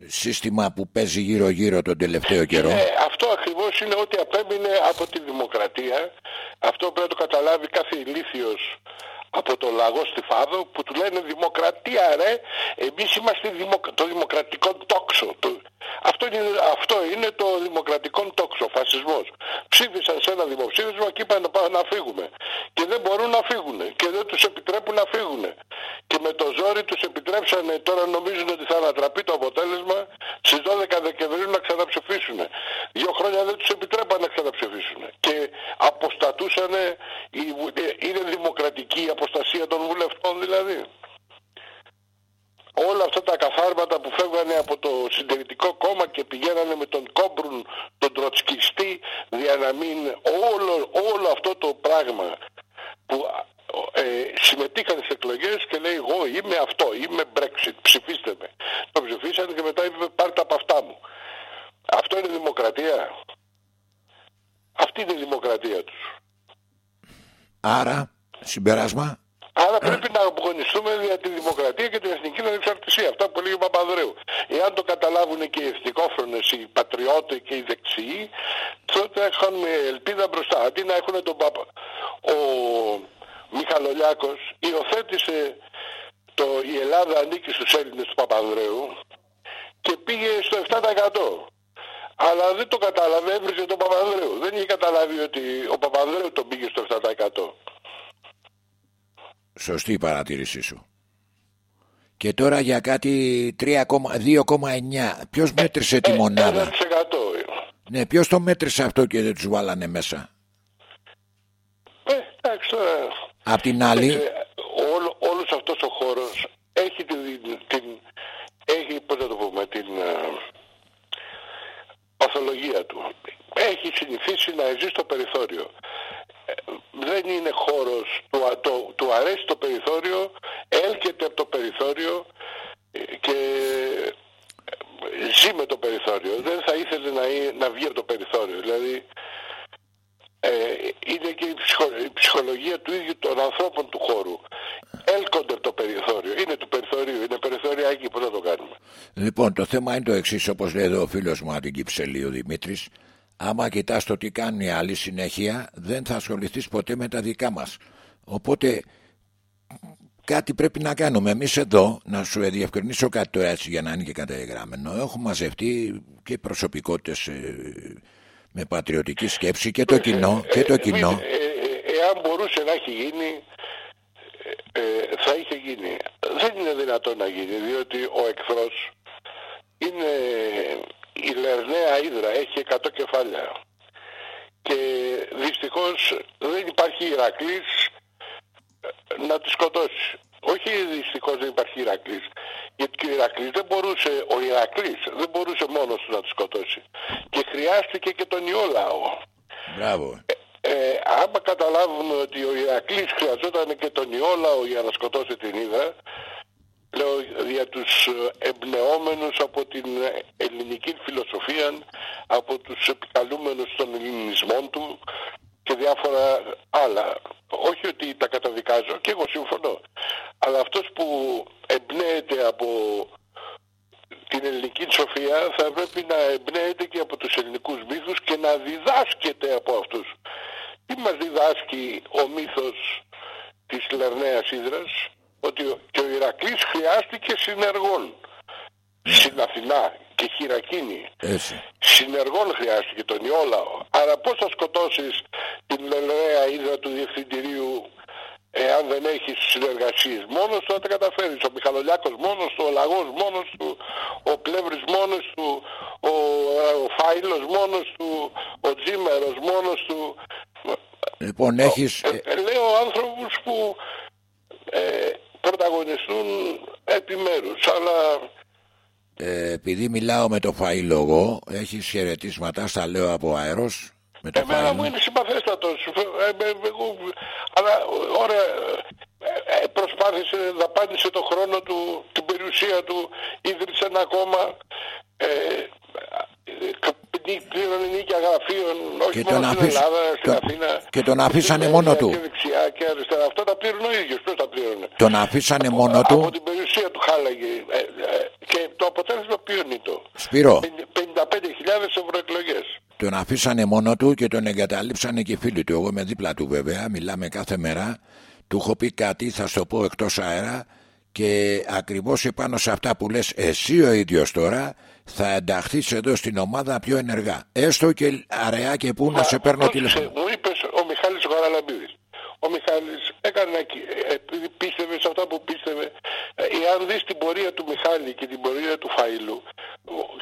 σύστημα που παίζει γύρω γύρω τον τελευταίο καιρό; Ε, αυτό ακριβώς είναι ότι απέμεινε από τη δημοκρατία. Αυτό πρέπει να το καταλάβει κάθε ηλίθιος από το λαγό στη Φάδο που του λένε δημοκρατία ρε εμείς είμαστε το δημοκρατικό τόξο αυτό, είναι, αυτό είναι το δημοκρατικό τόξο φασισμός. Ψήφισαν σε ένα δημοψήφισμα και είπαν να, να φύγουμε και δεν μπορούν να φύγουν και δεν τους επιτρέπουν να φύγουν και με το ζόρι τους επιτρέψανε τώρα νομίζουν ότι θα ανατραπεί το αποτέλεσμα στις 12 Δεκεμβρίου να ξαναψηφίσουν δύο χρόνια δεν τους επιτρέπαν να ξαναψηφίσουν και αποστατούσαν είναι δημοκρατική αποστασία των βουλευτών δηλαδή. Όλα αυτά τα καθάρματα που φεύγανε από το συντηρητικό κόμμα και πηγαίνανε με τον Κόμπρουν, τον Τροτσκιστή, για να μην όλο, όλο αυτό το πράγμα που ε, συμμετείχαν στις εκλογές και λέει εγώ είμαι αυτό, είμαι Brexit, ψηφίστε με. Το ψηφίσανε και μετά είπε πάρτε από αυτά μου. Αυτό είναι δημοκρατία. Αυτή είναι η δημοκρατία τους. Άρα, Berasma Σωστή η παρατήρησή σου. Και τώρα για κάτι 2,9. Ποιος μέτρησε τη ε, μονάδα; 1%. Ναι, ποιος το μέτρησε αυτό και δεν τους βάλανε μέσα; Ε, εντάξει τώρα. Απ' την άλλη... Ε, όλο, όλος αυτός ο χώρος έχει την, την έχει, πώς το πούμε, την ε, παθολογία του. Έχει συνηθίσει να ζει στο περιθώριο. Ε, δεν είναι χώρος, του, το, του αρέσει το περιθώριο, έλκεται από το περιθώριο και ζει με το περιθώριο. Δεν θα ήθελε να, να βγει από το περιθώριο. Δηλαδή ε, είναι και η, ψυχολογία του ίδιου των ανθρώπων του χώρου. Έλκονται από το περιθώριο. Είναι του περιθωρίου. Είναι περιθωριακή. Πώς θα το κάνουμε. Λοιπόν, το θέμα είναι το εξής, όπως λέει εδώ ο φίλος μου από την Κυψελή, ο Δημήτρης. Άμα κοιτάς το τι κάνουν οι άλλοι συνέχεια, δεν θα ασχοληθείς ποτέ με τα δικά μας. Οπότε κάτι πρέπει να κάνουμε. Εμείς εδώ, να σου διευκρινίσω κάτι το έτσι για να είναι και καταγεγραμμένο, έχουμε μαζευτεί και προσωπικότητες ε, με πατριωτική σκέψη και το κοινό. Και το κοινό. Ε, ε, εάν μπορούσε να έχει γίνει, θα είχε γίνει. Δεν είναι δυνατόν να γίνει, διότι ο εχθρός είναι η Λερναία Ήδρα, έχει 100 κεφάλια. Και δυστυχώς δεν υπάρχει Ηρακλής να τη σκοτώσει. Όχι δυστυχώς δεν υπάρχει Ηρακλής. Γιατί και ο Ηρακλής δεν μπορούσε, ο Ηρακλής δεν μπορούσε μόνος του να τη σκοτώσει. Και χρειάστηκε και τον Ιόλαο. Μπράβο. Ε, ε, άμα καταλάβουμε ότι ο Ηρακλής χρειαζόταν και τον Ιόλαο για να σκοτώσει την Ήδρα, λέω για τους εμπνεόμενους από την ελληνική φιλοσοφία, από τους επικαλούμενους των ελληνισμών του και διάφορα άλλα. Όχι ότι τα καταδικάζω και εγώ συμφωνώ. Αλλά αυτός που εμπνέεται από την ελληνική σοφία θα πρέπει να εμπνέεται και από τους ελληνικούς μύθους και να διδάσκεται από αυτούς. Τι μας διδάσκει ο μύθος της Λερναίας Ήδρας; Ότι και ο Ηρακλής χρειάστηκε συνεργών στην Αθηνά και χειρακίνη. Συνεργών χρειάστηκε τον Ιόλαο. Άρα πώς θα σκοτώσεις την λελέα ύδρα του διευθυντηρίου εάν δεν έχεις συνεργασίες; Μόνος του θα τα καταφέρεις. Ο Μιχαλολιάκος μόνος του, ο Λαγός μόνος του, ο Πλεύρης μόνος του, ο, ο Φάιλος μόνος του, ο Τζίμερος μόνος του. Λοιπόν, έχεις... Ε, ε, λέω άνθρωπους που ε, πρωταγωνιστούν επιμέρους, αλλά ε, επειδή μιλάω με το φαΐλογο, έχεις χαιρετίσματα, στα λέω από αέρος. Με το Εμένα μου είναι συμπαθέστατος, ε, ε, αλλά ωραία, προσπάθησε, δαπάνησε το χρόνο του, την περιουσία του, ίδρυσε ένα κόμμα, πλήρωνε νίκια γραφείων, όχι μόνο στην Ελλάδα, στην Αθήνα. Και τον αφήσανε μόνο του. Και δεξιά και αριστερά. Αυτό τα πλήρωνε ο ίδιος. Ποιος τα πλήρωνε; Τον αφήσανε μόνο του. Από την περιουσία του χάλαγε. Ε, ε, και το αποτέλεσμα ποιο είναι το. Σπύρο. 55.000 ευρωεκλογές. Τον αφήσανε μόνο του και τον εγκαταλείψανε και φίλοι του. Εγώ είμαι δίπλα του βέβαια. Μιλάμε κάθε μέρα. Του έχω πει κάτι, θα σου το πω εκτός αέρα και ακριβώς επάνω σε αυτά που λες εσύ ο ίδιος τώρα θα ενταχθείς εδώ στην ομάδα πιο ενεργά. Έστω και αραιά και που να σε παίρνω τηλέφωνο. Μου είπες ο Μιχάλης Γαραλαμπίδης. Ο Μιχάλης έκανε, ε, επειδή πίστευε σε αυτά που πίστευε, ε, εάν δεις την πορεία του Μιχάλη και την πορεία του Φαΐλου,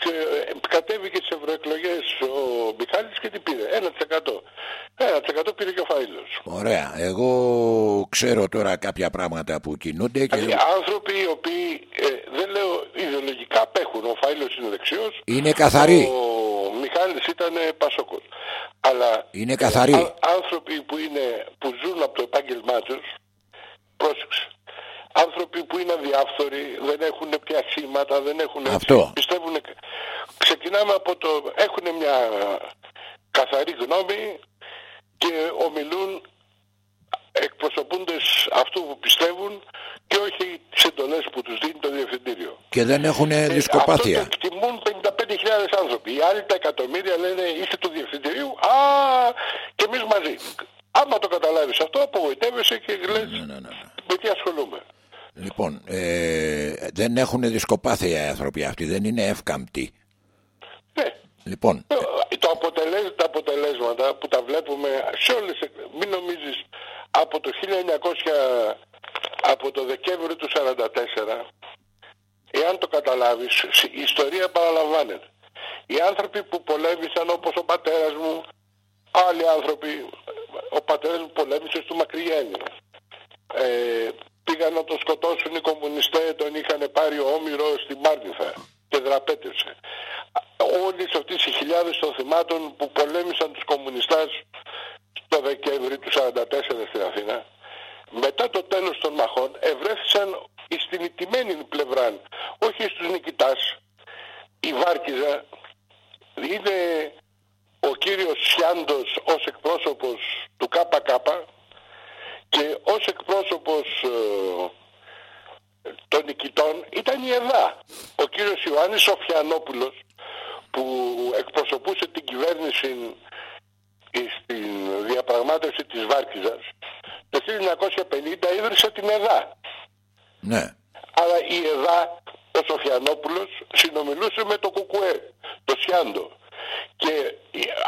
και ε, κατέβηκε στις ευρωεκλογές ο Μιχάλης και τι πήρε, 1%. 1% πήρε και ο Φαΐλος. Ωραία. Εγώ ξέρω τώρα κάποια πράγματα που κινούνται. Και... Δηλαδή, άνθρωποι οι οποίοι, δεν λέω ιδεολογικά απέχουν, ο Φαΐλος είναι δεξιός. Είναι καθαροί. Ο Μιχάλης ήταν Πασόκος. Αλλά είναι καθαροί. άνθρωποι που, είναι, που ζουν από το επάγγελμά τους, πρόσεξε. Άνθρωποι που είναι αδιάφθοροι, δεν έχουν πια σήματα, δεν έχουν. Αυτό. Πιστεύουν. Ξεκινάμε από το. Έχουν μια καθαρή γνώμη και ομιλούν εκπροσωπούντες αυτού που πιστεύουν και όχι τις εντολές που τους δίνει το Διευθυντήριο. Και δεν έχουν ε, δισκοπάθεια. Αυτό το εκτιμούν 55.000 άνθρωποι. Οι άλλοι τα εκατομμύρια λένε είστε του Διευθυντηρίου, α, και εμείς μαζί. Άμα το καταλάβεις αυτό, απογοητεύεσαι και λες ναι, ναι, ναι, ναι. με τι ασχολούμαι. Λοιπόν, ε, δεν έχουν δισκοπάθεια οι άνθρωποι αυτοί, δεν είναι εύκαμπτοι. Ναι. Λοιπόν. Το, το αποτελέσ, τα αποτελέσματα που τα βλέπουμε σε όλες, μην νομίζεις από το 1900, από το Δεκέμβριο του 1944, εάν το καταλάβεις, η ιστορία παραλαμβάνεται. Οι άνθρωποι που πολέμησαν όπως ο πατέρας μου, άλλοι άνθρωποι, ο πατέρας μου πολέμησε στο Μακρυγέννη. ε, πήγαν να το σκοτώσουν οι κομμουνιστές, τον είχαν πάρει ο Όμηρο στην Πάρνηθα και δραπέτευσε. Όλοι αυτοί οι χιλιάδες των θυμάτων που πολέμησαν τους κομμουνιστές το Δεκέμβρη του 1944 στην Αθήνα, μετά το τέλος των μαχών ευρέθησαν στην ιτημένη πλευρά, όχι στους νικητάς. Η Βάρκιζα είναι ο κύριος Σιάντος ως εκπρόσωπος του ΚΚ και ως εκπρόσωπος ε, των νικητών ήταν η ΕΔΑ. Ο κύριος Ιωάννης Σοφιανόπουλος που εκπροσωπούσε την κυβέρνηση στην διαπραγμάτευση της Βάρκιζας το 1950 ίδρυσε την ΕΔΑ. Ναι. Αλλά η ΕΔΑ, ο Σοφιανόπουλος, συνομιλούσε με το ΚΚΕ, το Σιάντο. Και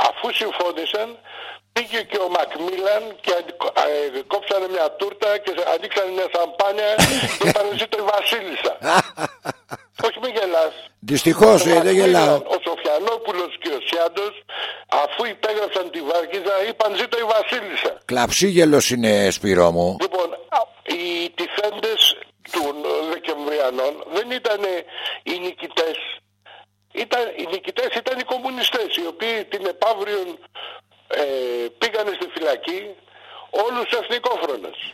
αφού συμφώνησαν, πήγε και ο Μακμίλαν και ε, κόψανε μια τούρτα και ανοίξανε μια σαμπάνια και παραζήτω η Βασίλισσα. Όχι μην γελάς. Δυστυχώς ε, δεν γελάω. Ο Σοφιανόπουλος και ο Σιάντος αφού υπέγραψαν τη Βάρκιζα είπαν ζήτω η Βασίλισσα. Κλαψίγελος είναι Σπυρό μου. Λοιπόν, οι τυφέντες των Δεκεμβριανών δεν ήταν οι νικητές. Ήταν, οι νικητές ήταν οι κομμουνιστές οι οποίοι την επαύριον ε, πήγανε στη φυλακή όλους τους εθνικόφρονες.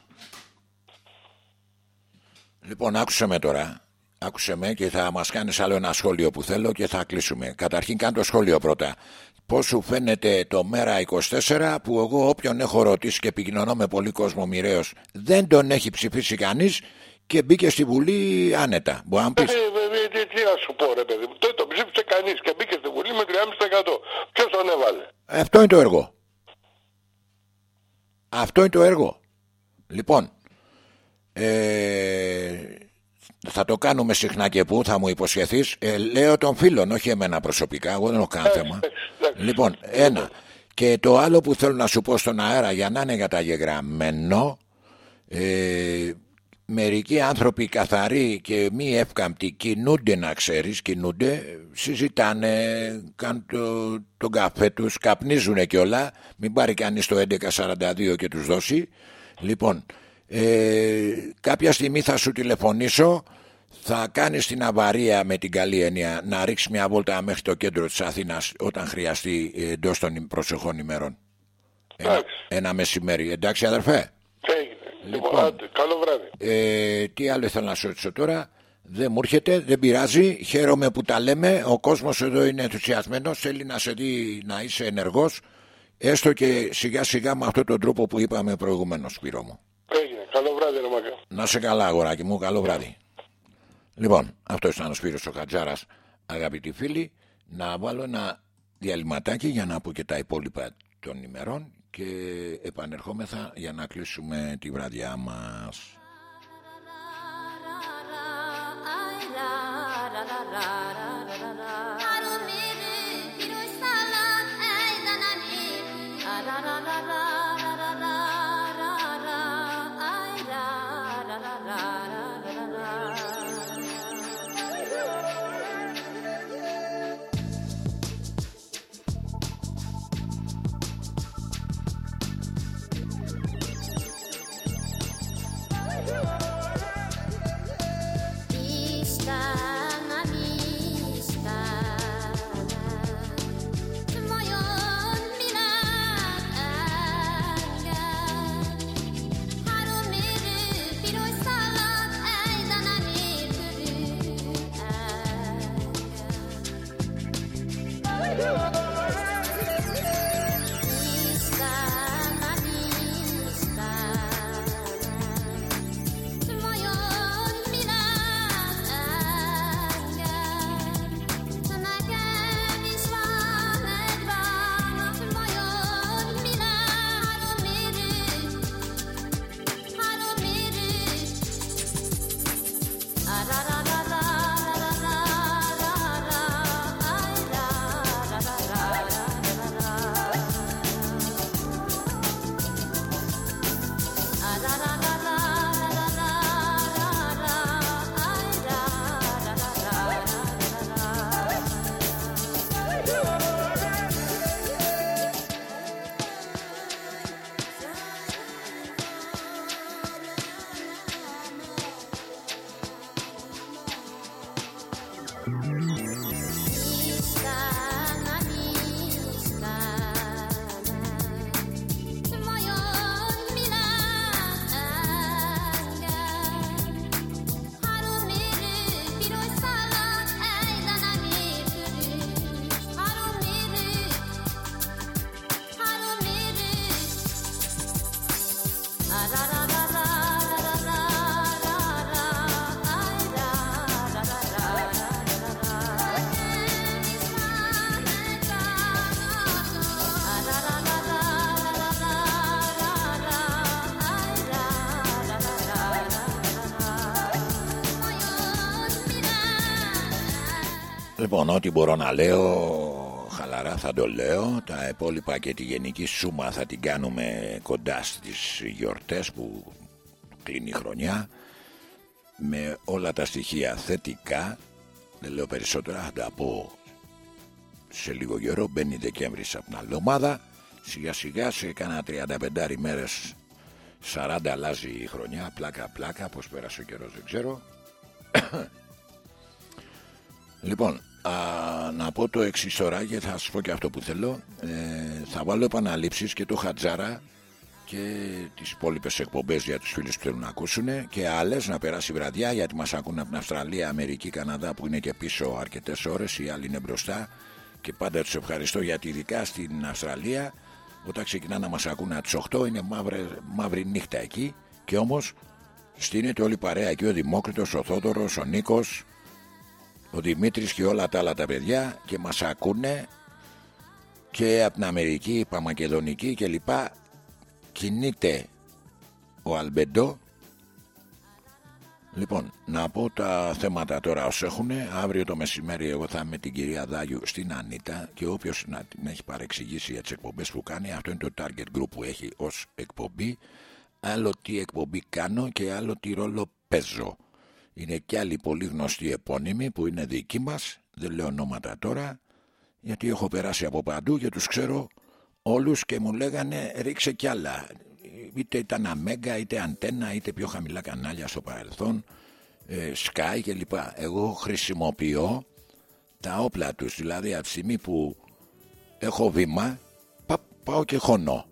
Λοιπόν, άκουσε με τώρα. Άκουσε με και θα μας κάνεις άλλο ένα σχόλιο που θέλω και θα κλείσουμε. Καταρχήν κάνω το σχόλιο πρώτα. Πώς σου φαίνεται το Μέρα 24 που εγώ όποιον έχω ρωτήσει και επικοινωνώ με πολύ κόσμο μοιραίος δεν τον έχει ψηφίσει κανείς και μπήκε στη Βουλή άνετα. Μπορεί να πεις. Ε, ε, ε, τι να σου πω ρε παιδί μου. Δεν τον ψήφισε κανείς και μπήκε στη Βουλή με 3,5%. Ποιος τον έβαλε; Αυτό είναι το έργο. Αυτό είναι το έργο. Λοιπόν, ε, θα το κάνουμε συχνά και που θα μου υποσχεθείς. Ε, λέω των φίλων, όχι εμένα προσωπικά. Εγώ δεν έχω κανένα θέμα. Λοιπόν, ένα. Και το άλλο που θέλω να σου πω στον αέρα για να είναι καταγεγραμμένο ε, μερικοί άνθρωποι καθαροί και μη εύκαμπτοι κινούνται να ξέρεις, κινούνται, συζητάνε, κάνουν το, τον καφέ τους, καπνίζουν και όλα, μην πάρει κανείς το 1142 και τους δώσει. Λοιπόν, ε, κάποια στιγμή θα σου τηλεφωνήσω, θα κάνεις την αβαρία με την καλή έννοια να ρίξεις μια βόλτα μέχρι το κέντρο της Αθήνας όταν χρειαστεί εντός των προσεχών ημερών. Ένα, ένα μεσημέρι. Εντάξει αδερφέ. Λοιπόν, λοιπόν καλό βράδυ. Ε, τι άλλο ήθελα να σου ρωτήσω τώρα. Δεν μου έρχεται, δεν πειράζει. Χαίρομαι που τα λέμε. Ο κόσμος εδώ είναι ενθουσιασμένος. Θέλει να σε δει να είσαι ενεργός. Έστω και σιγά σιγά με αυτόν τον τρόπο που είπαμε προηγουμένως, Σπύρο μου. Έγινε. Καλό βράδυ, ρε Να σε καλά, αγοράκι μου. Καλό βράδυ. Λοιπόν, αυτό ήταν ο Σπύρος ο Χατζάρας, αγαπητοί φίλοι. Να βάλω ένα διαλυματάκι για να πω και τα υπόλοιπα των ημερών και επανερχόμεθα για να κλείσουμε τη βραδιά μας. la la la Λοιπόν, ό,τι μπορώ να λέω, χαλαρά θα το λέω. Τα υπόλοιπα και τη γενική σούμα θα την κάνουμε κοντά στις γιορτές που κλείνει η χρονιά. Με όλα τα στοιχεία θετικά, δεν λέω περισσότερα, θα τα πω σε λίγο καιρό. Μπαίνει Δεκέμβρης από την άλλη ομάδα. Σιγά σιγά σε κάνα 35 ημέρες 40 αλλάζει η χρονιά. Πλάκα πλάκα, πώς πέρασε ο καιρός δεν ξέρω. Λοιπόν, α, να πω το εξής τώρα και θα σας πω και αυτό που θέλω. Ε, θα βάλω επαναλήψεις και το Χατζάρα και τις υπόλοιπες εκπομπές για τους φίλους που θέλουν να ακούσουν και άλλες να περάσει βραδιά γιατί μας ακούν από την Αυστραλία, Αμερική, Καναδά που είναι και πίσω αρκετές ώρες οι άλλοι είναι μπροστά και πάντα τους ευχαριστώ γιατί ειδικά στην Αυστραλία όταν ξεκινά να μας ακούν από τις 8 είναι μαύρη, μαύρη νύχτα εκεί και όμως στείνεται όλη η παρέα εκεί ο Δημόκριτος, ο Θόδωρος, ο Νίκος ο Δημήτρης και όλα τα άλλα τα παιδιά και μας ακούνε και από την Αμερική, Παμακεδονική και λοιπά κινείται ο Αλμπεντό Λοιπόν, να πω τα θέματα τώρα όσοι έχουν. Αύριο το μεσημέρι εγώ θα είμαι με την κυρία Δάγιου στην Ανίτα και όποιος να την έχει παρεξηγήσει για τις εκπομπές που κάνει, αυτό είναι το target group που έχει ως εκπομπή. Άλλο τι εκπομπή κάνω και άλλο τι ρόλο παίζω. Είναι κι άλλοι πολύ γνωστοί επώνυμοι που είναι δικοί μας, δεν λέω ονόματα τώρα, γιατί έχω περάσει από παντού και τους ξέρω όλους και μου λέγανε ρίξε κι άλλα. Είτε ήταν αμέγκα, είτε αντένα, είτε πιο χαμηλά κανάλια στο παρελθόν, ε, Sky κλπ. Εγώ χρησιμοποιώ τα όπλα τους, δηλαδή από τη στιγμή που έχω βήμα, πάω και χωνώ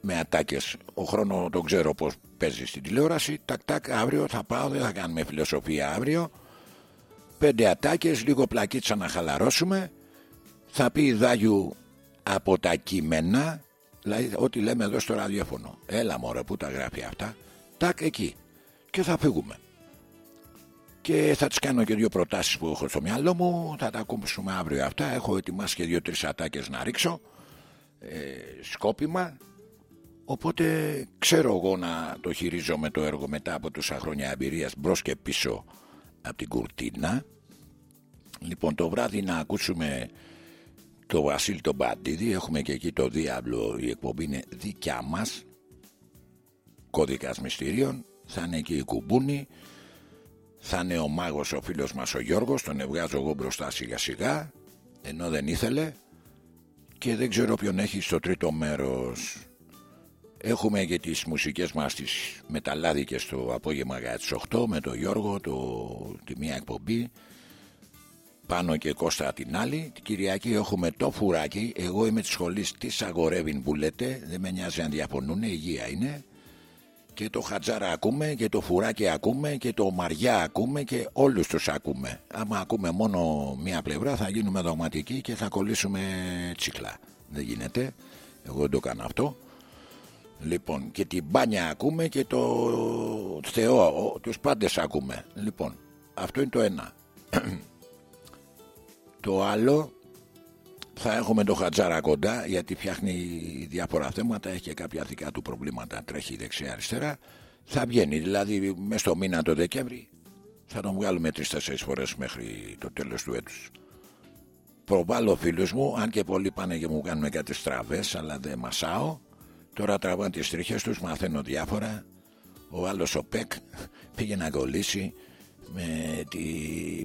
με ατάκες. Ο χρόνος τον ξέρω πώς παίζει στην τηλεόραση. Τακ τακ αύριο θα πάω, δεν θα κάνουμε φιλοσοφία αύριο. Πέντε ατάκες, λίγο πλακίτσα να χαλαρώσουμε. Θα πει δάγιου από τα κείμενα, δηλαδή ό,τι λέμε εδώ στο ραδιόφωνο. Έλα μωρέ που τα γράφει αυτά. Τακ εκεί. Και θα φύγουμε. Και θα τις κάνω και δύο προτάσεις που έχω στο μυαλό μου. Θα τα ακούσουμε αύριο αυτά. Έχω ετοιμάσει και δύο-τρεις ατάκες να ρίξω. Ε, σκόπιμα Οπότε ξέρω εγώ να το χειρίζομαι το έργο μετά από τόσα χρόνια εμπειρίας μπρος και πίσω από την κουρτίνα. Λοιπόν το βράδυ να ακούσουμε το Βασίλ τον Παντίδη, έχουμε και εκεί το Διάβλο, η εκπομπή είναι δικιά μας, κώδικας μυστηρίων, θα είναι εκεί η Κουμπούνη, θα είναι ο μάγος ο φίλος μας ο Γιώργος, τον ευγάζω εγώ μπροστά σιγά σιγά, ενώ δεν ήθελε και δεν ξέρω ποιον έχει στο τρίτο μέρος Έχουμε και τις μουσικές μας τις μεταλλάδικες το απόγευμα για τις 8 με τον Γιώργο το, τη μία εκπομπή. Πάνω και Κώστα την άλλη. Την Κυριακή έχουμε το φουράκι. Εγώ είμαι της σχολής της Αγορεύειν που λέτε δεν με νοιάζει αν διαφωνούν υγεία είναι. Και το Χατζάρα ακούμε και το Φουράκι ακούμε και το Μαριά ακούμε και όλους τους ακούμε. Άμα ακούμε μόνο μία πλευρά θα γίνουμε δογματικοί και θα κολλήσουμε τσίκλα δεν γίνεται. Εγώ δεν το κάνω αυτό Λοιπόν, και την μπάνια ακούμε και το Θεό, τους πάντες ακούμε. Λοιπόν, αυτό είναι το ένα. το άλλο, θα έχουμε το Χατζάρα κοντά, γιατί φτιάχνει διάφορα θέματα, έχει και κάποια δικά του προβλήματα, τρέχει δεξιά-αριστερά. Θα βγαίνει, δηλαδή, μέσα στο μήνα το Δεκέμβρη, θα τον βγάλουμε τρεις-τέσσερις φορές μέχρι το τέλος του έτους. Προβάλλω φίλους μου, αν και πολλοί πάνε και μου κάνουν κάτι στραβές, αλλά δεν μασάω Τώρα τραβάνε τις τρίχες τους, μαθαίνω διάφορα. Ο άλλος ο Πεκ πήγε να κολλήσει με τη,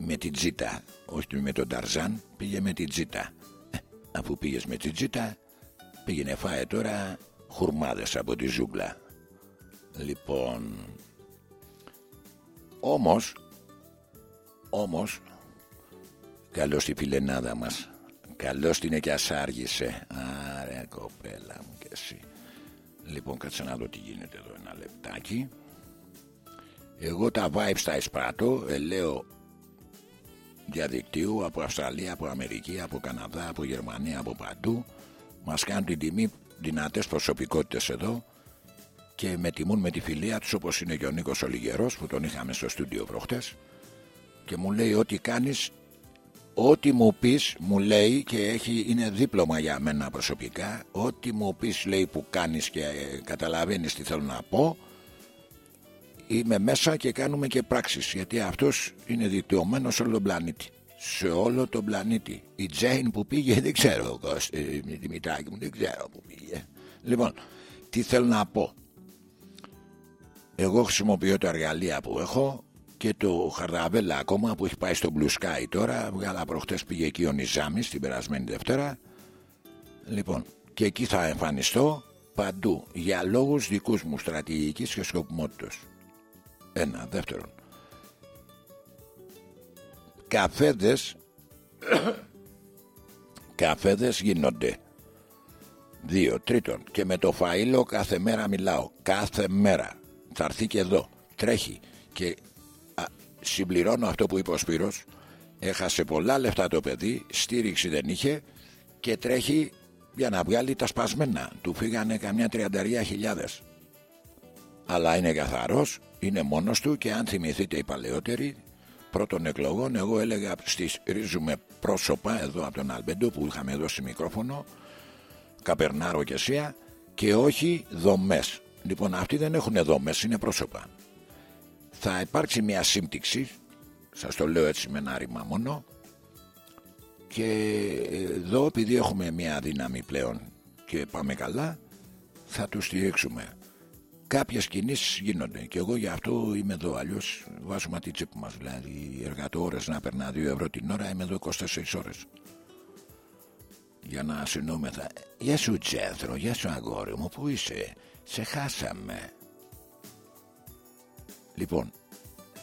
με τη τζίτα. Όχι με τον Ταρζάν, πήγε με τη τζίτα. Ε, αφού πήγες με τη τζίτα, πήγαινε φάε τώρα χουρμάδες από τη ζούγκλα. Λοιπόν, όμως, όμως, καλώς τη φιλενάδα μας. Καλώς την και ασάργησε. Άρα κοπέλα μου και εσύ. Λοιπόν, κάτσε να δω τι γίνεται εδώ ένα λεπτάκι. Εγώ τα vibes τα εισπράττω, ε, λέω διαδικτύου από Αυστραλία, από Αμερική, από Καναδά, από Γερμανία, από παντού. Μας κάνουν την τιμή δυνατές προσωπικότητες εδώ και με τιμούν με τη φιλία τους όπως είναι και ο Νίκος Ολιγερός που τον είχαμε στο στούντιο προχτές και μου λέει ό,τι κάνεις ό,τι μου πεις μου λέει και έχει, είναι δίπλωμα για μένα προσωπικά. Ό,τι μου πεις λέει που κάνεις και καταλαβαίνεις τι θέλω να πω είμαι μέσα και κάνουμε και πράξεις γιατί αυτός είναι δικτυωμένος σε όλο τον πλανήτη. Σε όλο τον πλανήτη. Η Τζέιν που πήγε δεν ξέρω Κώστη, Δημητράκη μου δεν ξέρω που πήγε. Λοιπόν τι θέλω να πω. Εγώ χρησιμοποιώ τα εργαλεία που έχω και το Χαρδαβέλα ακόμα που έχει πάει στο Blue Sky τώρα. Βγάλα προχτές πήγε εκεί ο Νιζάμις την περασμένη Δευτέρα. Λοιπόν, και εκεί θα εμφανιστώ παντού για λόγους δικούς μου στρατηγικής και σκοπιμότητας. Ένα. Δεύτερον, καφέδες καφέδες γίνονται. Δύο. Τρίτον, και με το φαΐλο κάθε μέρα μιλάω. Κάθε μέρα θα έρθει και εδώ. Τρέχει. Και α, συμπληρώνω αυτό που είπε ο Σπύρος. Έχασε πολλά λεφτά το παιδί, στήριξη δεν είχε και τρέχει για να βγάλει τα σπασμένα. Του φύγανε καμιά τριανταριά χιλιάδες. Αλλά είναι καθαρός, είναι μόνος του και αν θυμηθείτε οι παλαιότεροι πρώτων εκλογών εγώ έλεγα στις ρίζουμε πρόσωπα εδώ από τον Αλμπέντο που είχαμε δώσει μικρόφωνο Καπερνάρο και Σία και όχι δομές Λοιπόν, αυτοί δεν έχουν δόμε, είναι πρόσωπα. Θα υπάρξει μια σύμπτυξη, σας το λέω έτσι με ένα ρήμα μόνο, και εδώ επειδή έχουμε μια δύναμη πλέον και πάμε καλά, θα τους στηρίξουμε. Κάποιες κινήσεις γίνονται και εγώ για αυτό είμαι εδώ. Αλλιώς βάζουμε τη τσέπη μας. Δηλαδή, οι εργατόρες να περνά 2 ευρώ την ώρα, είμαι εδώ 24 ώρες. Για να συνόμεθα. Γεια σου Τσέθρο, γεια σου αγόρι μου, πού είσαι; Σε χάσαμε. Λοιπόν,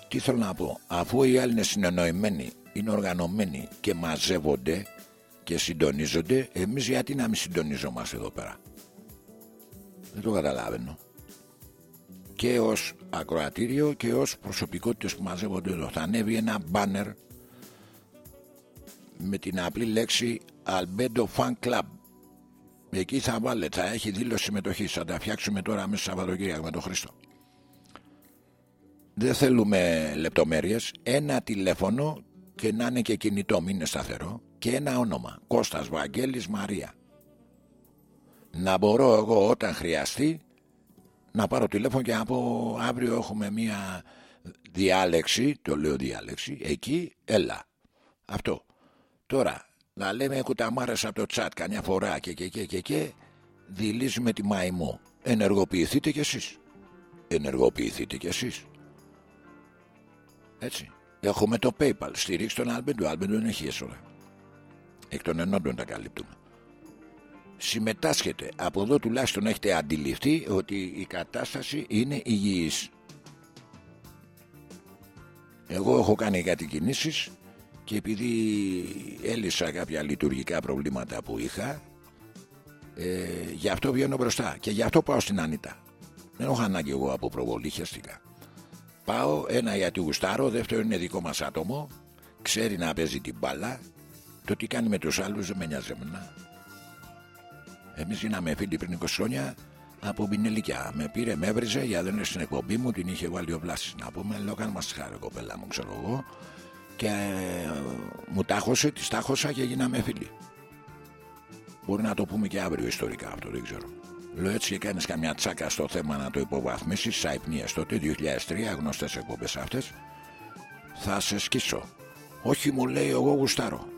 τι θέλω να πω. Αφού οι άλλοι είναι συνεννοημένοι, είναι οργανωμένοι και μαζεύονται και συντονίζονται, εμείς γιατί να μην συντονίζομαστε εδώ πέρα; Δεν το καταλαβαίνω. Και ως ακροατήριο και ως προσωπικότητες που μαζεύονται εδώ. Θα ανέβει ένα μπάνερ με την απλή λέξη Albedo Fan Club Εκεί θα βάλετε, θα έχει δήλωση συμμετοχής. Θα τα φτιάξουμε τώρα μέσα Σαββατοκύριακο με τον Χριστό. Δεν θέλουμε λεπτομέρειες. Ένα τηλέφωνο και να είναι και κινητό, μην είναι σταθερό. Και ένα όνομα. Κώστας Βαγγέλης Μαρία. Να μπορώ εγώ όταν χρειαστεί να πάρω τηλέφωνο και να πω αύριο έχουμε μία διάλεξη, το λέω διάλεξη, εκεί έλα. Αυτό. Τώρα να λέμε κουταμάρες από το τσάτ καμιά φορά και και και και και δηλίζουμε τη μαϊμό. Ενεργοποιηθείτε κι εσείς. Ενεργοποιηθείτε κι εσείς. Έτσι. Έχουμε το PayPal. Στηρίξει τον Άλμπεντο. Ο Άλμπεντο είναι έσοδα. Εκ των ενόντων τα καλύπτουμε. Συμμετάσχετε. Από εδώ τουλάχιστον έχετε αντιληφθεί ότι η κατάσταση είναι υγιής. Εγώ έχω κάνει κάτι κινήσεις και επειδή έλυσα κάποια λειτουργικά προβλήματα που είχα ε, γι' αυτό βγαίνω μπροστά και γι' αυτό πάω στην Ανίτα δεν έχω ανάγκη εγώ από προβολή χαίστηκα πάω ένα γιατί γουστάρω δεύτερο είναι δικό μας άτομο ξέρει να παίζει την μπάλα το τι κάνει με τους άλλους δεν με νοιάζει εμένα εμείς γίναμε φίλοι πριν 20 χρόνια από Μπινελικιά. Με πήρε, με έβριζε για δεν είναι στην εκπομπή μου, την είχε βάλει ο Βλάσης να πούμε. Λέω, κάνε μας χάρη κοπέλα μου, ξέρω εγώ και ε, μου τάχωσε, τη τάχωσα και γίναμε φίλοι. Μπορεί να το πούμε και αύριο ιστορικά αυτό, δεν ξέρω. Λέω έτσι και κάνεις καμιά τσάκα στο θέμα να το υποβαθμίσεις. Σαϊπνίε τότε, 2003, γνωστές εκπομπές αυτές. Θα σε σκίσω. Όχι, μου λέει, εγώ γουστάρω.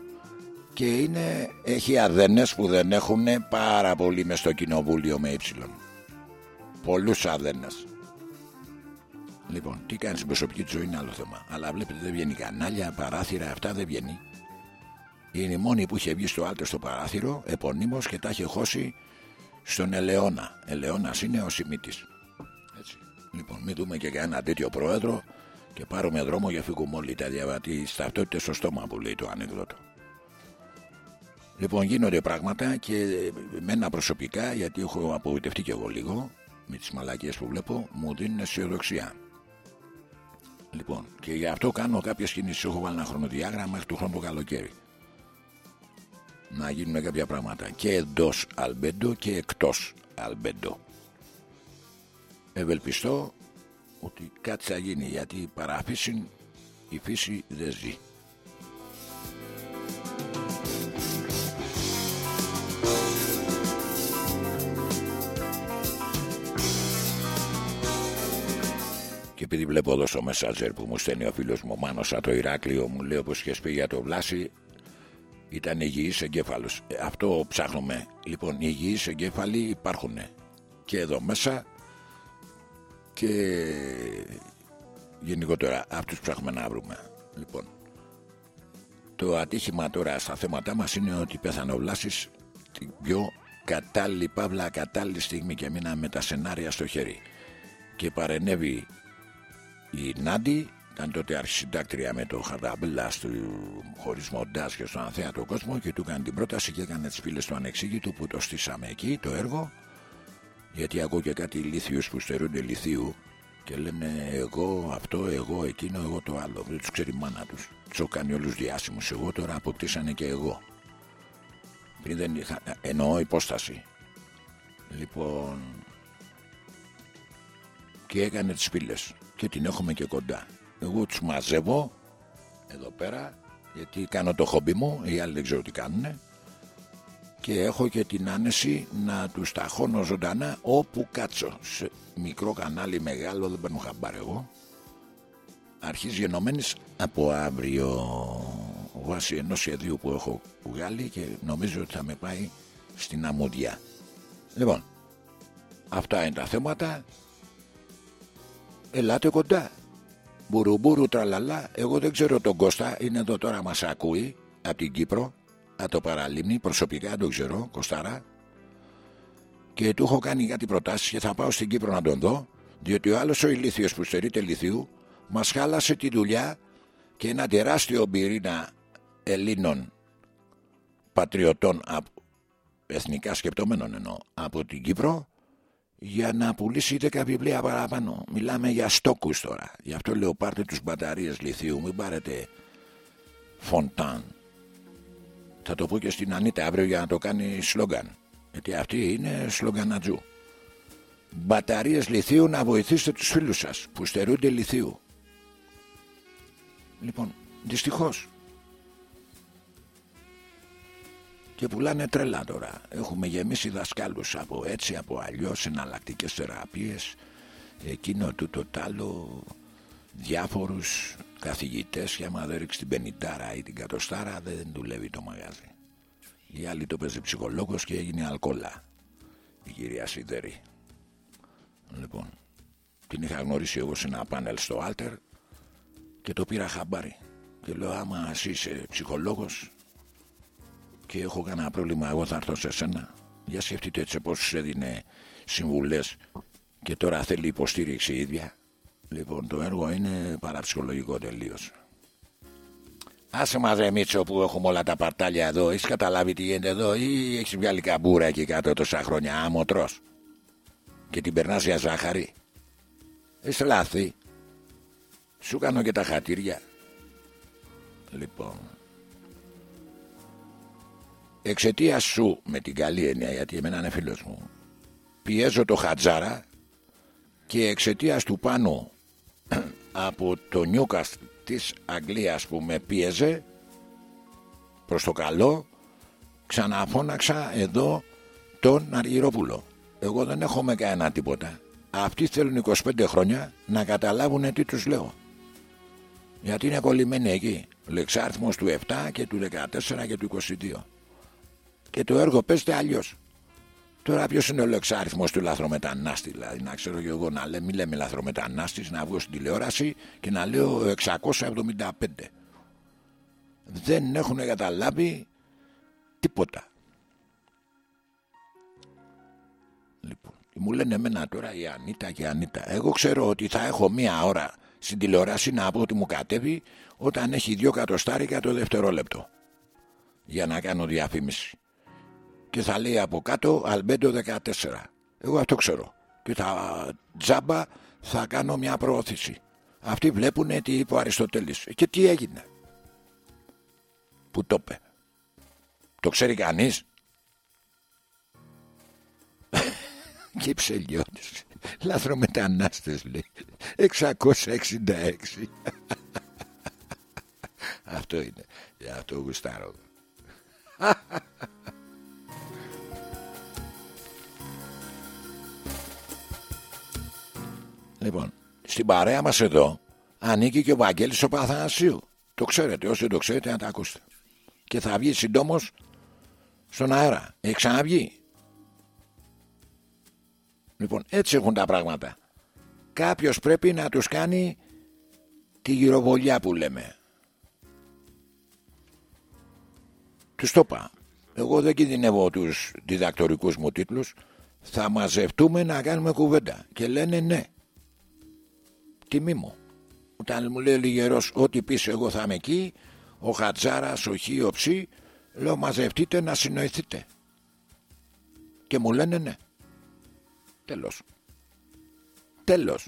Και είναι, έχει αδένε που δεν έχουν πάρα πολύ μες στο κοινοβούλιο με ύψιλον. Πολλούς αδένε. Λοιπόν, τι κάνεις στην προσωπική του ζωή είναι άλλο θέμα. Αλλά βλέπετε δεν βγαίνει κανάλια, παράθυρα, αυτά δεν βγαίνει. Είναι η μόνη που είχε βγει στο άλτερ στο παράθυρο, επωνύμως και τα είχε χώσει στον Ελαιώνα. Ελαιώνας είναι ο Σιμίτης. Έτσι. Λοιπόν, μην δούμε και κανένα τέτοιο πρόεδρο και πάρουμε δρόμο για φύγουμε όλοι τα διαβατή ταυτότητε στο στόμα που λέει το ανεκδότο. Λοιπόν, γίνονται πράγματα και μένα προσωπικά, γιατί έχω απογοητευτεί και εγώ λίγο με τις μαλακίες που βλέπω, μου δίνουν αισιοδοξία. Λοιπόν, και γι' αυτό κάνω κάποιες κινήσεις. Έχω βάλει ένα χρονοδιάγραμμα μέχρι του χρόνου το καλοκαίρι. Να γίνουν κάποια πράγματα και εντός αλμπέντο και εκτός αλμπέντο. ευελπιστώ ότι κάτι θα γίνει γιατί παραφύσιν η φύση δεν ζει. Και επειδή βλέπω εδώ στο Messenger που μου στέλνει ο φίλος μου Μάνος από το Ηράκλειο μου λέει όπως και πει για το Βλάση ήταν υγιής εγκέφαλος. Ε, αυτό ψάχνουμε. Λοιπόν, οι υγιείς εγκέφαλοι υπάρχουν και εδώ μέσα και γενικότερα αυτούς ψάχνουμε να βρούμε. Λοιπόν, το ατύχημα τώρα στα θέματα μας είναι ότι πέθανε ο Βλάσης την πιο κατάλληλη παύλα κατάλληλη στιγμή και μείναμε με τα σενάρια στο χέρι και παρενέβη η Νάντι ήταν τότε αρχισυντάκτρια με το Χαρδαμπέλα στο χωρισμό Ντάς και στον Ανθέατο κόσμο και του έκανε την πρόταση και έκανε τις φίλες του ανεξήγητου που το στήσαμε εκεί το έργο γιατί ακούω και κάτι ηλίθιους που στερούνται λιθίου και λένε εγώ αυτό, εγώ εκείνο, εγώ το άλλο. Δεν τους ξέρει η μάνα τους. Τους έχω κάνει όλους διάσημους. Εγώ τώρα αποκτήσανε και εγώ. Πριν δεν είχα. Εννοώ υπόσταση. Λοιπόν. Και έκανε τις φίλες. Και την έχουμε και κοντά. Εγώ τους μαζεύω εδώ πέρα γιατί κάνω το χόμπι μου. Οι άλλοι δεν ξέρω τι κάνουνε και έχω και την άνεση να τους ταχώνω ζωντανά όπου κάτσω. Σε μικρό κανάλι μεγάλο δεν παίρνω χαμπάρ εγώ. Αρχίζει γενομένης από αύριο βάσει ενός σχεδίου που έχω βγάλει και νομίζω ότι θα με πάει στην αμμούδια. Λοιπόν, αυτά είναι τα θέματα. Ελάτε κοντά. Μπουρουμπουρου τραλαλά. Εγώ δεν ξέρω τον Κώστα. Είναι εδώ τώρα μας ακούει από την Κύπρο να το παραλίμνει προσωπικά το ξέρω Κωστάρα και του έχω κάνει κάτι προτάσεις και θα πάω στην Κύπρο να τον δω διότι ο άλλος ο ηλίθιος που στερείται λιθίου μας χάλασε τη δουλειά και ένα τεράστιο πυρήνα Ελλήνων πατριωτών εθνικά σκεπτόμενων εννοώ από την Κύπρο για να πουλήσει 10 βιβλία παραπάνω. Μιλάμε για στόκους τώρα. Γι' αυτό λέω πάρτε τους μπαταρίες λιθίου, μην πάρετε φοντάν θα το πω και στην Ανίτα αύριο για να το κάνει σλόγκαν. Γιατί αυτή είναι σλογκανατζού. Μπαταρίες λιθίου να βοηθήσετε τους φίλους σας που στερούνται λιθίου. Λοιπόν, δυστυχώς. Και πουλάνε τρελά τώρα. Έχουμε γεμίσει δασκάλους από έτσι, από αλλιώς, εναλλακτικές θεραπείες. Εκείνο του το τάλο, διάφορους καθηγητές και άμα δεν ρίξει την πενητάρα ή την κατοστάρα δεν δουλεύει το μαγάζι. Η άλλη το παίζει ψυχολόγος και έγινε αλκοόλα. Η κυρία Σιδερή. Λοιπόν, την είχα γνωρίσει εγώ σε ένα πάνελ στο Άλτερ και το πήρα χαμπάρι. Και λέω άμα εσύ είσαι ψυχολόγος και έχω κανένα πρόβλημα εγώ θα έρθω σε σένα. Για σκεφτείτε έτσι πόσους έδινε συμβουλές και τώρα θέλει υποστήριξη η ίδια. Λοιπόν, το έργο είναι παραψυχολογικό τελείως. Άσε μαζε Μίτσο που έχουμε όλα τα παρτάλια εδώ. Έχεις καταλάβει τι γίνεται εδώ, ή έχεις βγάλει καμπούρα εκεί κάτω τόσα χρόνια. Άμμο Και την περνάς για ζάχαρη; Έχεις λάθη. Σου κάνω και τα χατήρια. Λοιπόν. Εξαιτία σου με την καλή έννοια, γιατί εμένα είναι φίλος μου, πιέζω το χατζάρα και εξαιτία του πάνω από το Νιούκαστ της Αγγλίας που με πίεζε προς το καλό ξαναφώναξα εδώ τον Αργυρόπουλο. Εγώ δεν έχω με κανένα τίποτα. Αυτοί θέλουν 25 χρόνια να καταλάβουν τι τους λέω. Γιατί είναι κολλημένοι εκεί. Λεξάριθμος του 7 και του 14 και του 22 και το έργο παίζεται αλλιώς Τώρα ποιος είναι ο λεξάριθμο του λαθρομετανάστη, δηλαδή να ξέρω και εγώ να λέμε, μην λέμε λαθρομετανάστης, να βγω στην τηλεόραση και να λέω 675. Δεν έχουν καταλάβει τίποτα. Λοιπόν, μου λένε εμένα τώρα η Ανίτα και η Ανίτα. Εγώ ξέρω ότι θα έχω μία ώρα στην τηλεόραση να πω ότι μου κατέβει όταν έχει δύο κατοστάρικα το δευτερόλεπτο για να κάνω διαφήμιση και θα λέει από κάτω Αλμπέντο 14. Εγώ αυτό ξέρω. Και θα τζάμπα θα κάνω μια προώθηση. Αυτοί βλέπουν τι είπε ο Αριστοτέλης. Και τι έγινε; Που το είπε. Το ξέρει κανείς; και ψελιώτης. Λαθρομετανάστες λέει 666 Αυτό είναι Για αυτό γουστάρω Λοιπόν Στην παρέα μας εδώ Ανήκει και ο Βαγγέλης ο Παθανασίου. Το ξέρετε όσοι το ξέρετε να τα ακούσετε. Και θα βγει συντόμως Στον αέρα. Έχει ξαναβγεί. Λοιπόν έτσι έχουν τα πράγματα. Κάποιος πρέπει να τους κάνει Τη γυροβολιά που λέμε. Τους το είπα. Εγώ δεν κινδυνεύω τους διδακτορικούς μου τίτλους. Θα μαζευτούμε να κάνουμε κουβέντα. Και λένε ναι Τιμή μου Όταν μου λέει ο Λιγερός Ό,τι πεις εγώ θα είμαι εκεί Ο Χατζάρας, ο Χ, ο Ψ Λέω μαζευτείτε να συνοηθείτε Και μου λένε ναι Τέλος. Τέλος.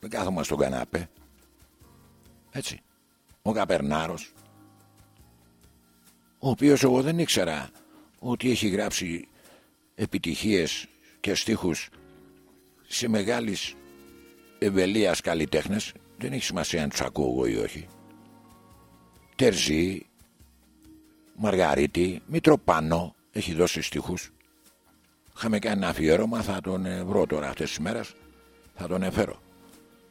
Δεν κάθομαι στον κανάπε. Έτσι. Ο Καπερνάρος. Ο οποίος εγώ δεν ήξερα ότι έχει γράψει επιτυχίες και στίχους σε μεγάλης ευελίας καλλιτέχνες. Δεν έχει σημασία αν τους ακούω εγώ ή όχι. Τερζή, Μαργαρίτη, Μητροπάνο έχει δώσει στίχους. Είχαμε κάνει ένα αφιέρωμα, θα τον ε, βρω τώρα αυτές τις μέρες, θα τον εφέρω.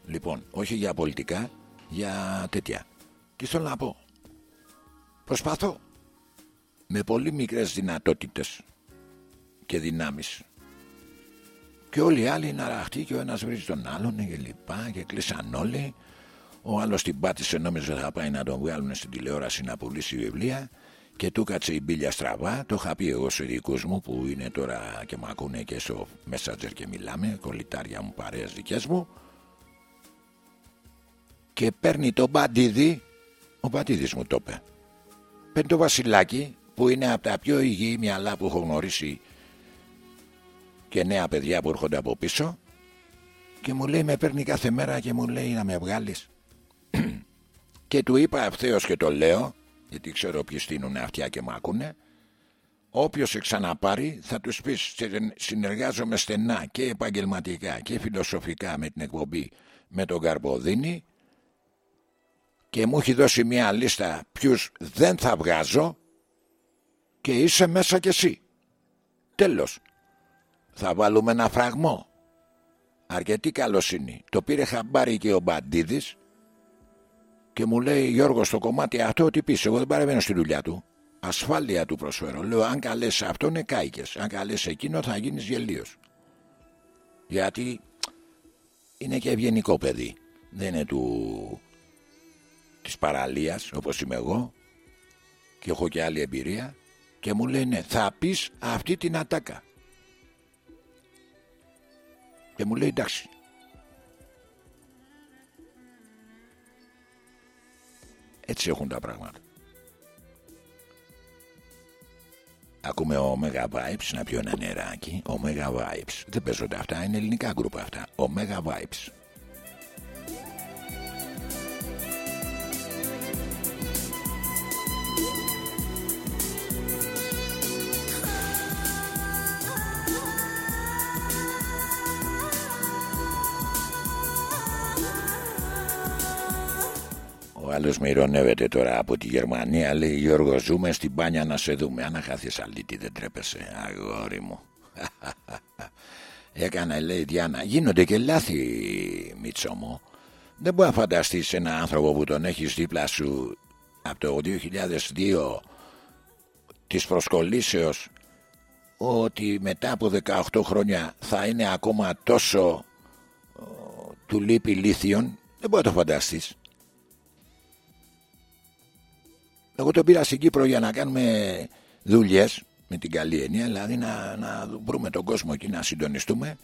Λοιπόν, όχι για πολιτικά, για τέτοια. Τι θέλω να πω. Προσπαθώ με πολύ μικρές δυνατότητες και δυνάμεις και όλοι οι άλλοι είναι αραχτοί και ο ένας βρίζει τον άλλον και λοιπά και κλείσαν όλοι ο άλλος την πάτησε νόμιζε θα πάει να τον βγάλουν στην τηλεόραση να πουλήσει βιβλία και του κάτσε η μπίλια στραβά. Το είχα πει εγώ σε δικούς μου που είναι τώρα και μου ακούνε και στο Messenger και μιλάμε, κολλητάρια μου, παρέες δικές μου. Και παίρνει το μπαντίδι, ο μπαντίδης μου το είπε. Παίρνει το βασιλάκι που είναι από τα πιο υγιή μυαλά που έχω γνωρίσει και νέα παιδιά που έρχονται από πίσω και μου λέει με παίρνει κάθε μέρα και μου λέει να με βγάλεις και του είπα ευθέως και το λέω γιατί ξέρω ποιοι στείνουν αυτιά και μ' ακούνε όποιος σε ξαναπάρει θα τους πεις συνεργάζομαι στενά και επαγγελματικά και φιλοσοφικά με την εκπομπή με τον Καρποδίνη και μου έχει δώσει μια λίστα ποιους δεν θα βγάζω και είσαι μέσα κι εσύ. Τέλος. Θα βάλουμε ένα φραγμό. Αρκετή καλοσύνη. Το πήρε χαμπάρι και ο Μπαντίδης και μου λέει Γιώργο στο κομμάτι αυτό ότι πεις εγώ δεν παρεμβαίνω στη δουλειά του. Ασφάλεια του προσφέρω. Λέω αν καλές αυτό είναι κάικες αν καλές εκείνο θα γίνεις γελίος γιατί είναι και ευγενικό παιδί. Δεν είναι του της παραλίας όπως είμαι εγώ. Και έχω και άλλη εμπειρία. Και μου λέει ναι θα πεις αυτή την ατάκα και μου λέει εντάξει Έτσι έχουν τα πράγματα. Ακούμε ο Mega Vibes να πιω ένα νεράκι. Ο Mega Vibes. Δεν παίζονται αυτά, είναι ελληνικά γκρουπ αυτά. Ο Mega Vibes. Ο άλλος με ηρωνεύεται τώρα από τη Γερμανία. Λέει Γιώργο, ζούμε στην πάνια να σε δούμε. Αν χάθεις αλήτη, δεν τρέπεσαι, αγόρι μου. Έκανα, λέει Διάννα. Γίνονται και λάθη, Μίτσο μου. Δεν μπορεί να φανταστείς ένα άνθρωπο που τον έχεις δίπλα σου από το 2002 της προσκολήσεως ότι μετά από 18 χρόνια θα είναι ακόμα τόσο του λείπει λίθιον δεν μπορεί να το φανταστείς Εγώ τον πήρα στην Κύπρο για να κάνουμε δουλειές με την καλή έννοια, δηλαδή να, να βρούμε τον κόσμο εκεί να συντονιστούμε.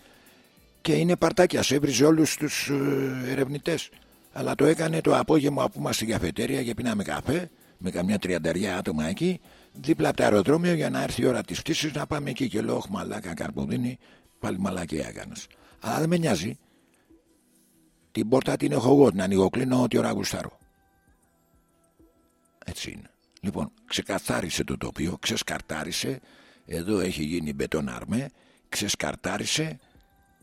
Και είναι παρτάκια, έβριζε όλους τους ε, ερευνητές. Αλλά το έκανε το απόγευμα που είμαστε στην καφετέρια και πίναμε καφέ με καμιά τριανταριά άτομα εκεί, δίπλα από το αεροδρόμιο για να έρθει η ώρα της πτήση να πάμε εκεί. Και λέω, Όχι, μαλάκα, καρποδίνη, πάλι μαλακία έκανες. Αλλά δεν με νοιάζει. Την πόρτα την έχω εγώ, την ανοίγω, κλείνω ό,τι ώρα γουστάρω. Έτσι είναι. Λοιπόν, ξεκαθάρισε το τοπίο, ξεσκαρτάρισε. Εδώ έχει γίνει μπετονάρμε, ξεσκαρτάρισε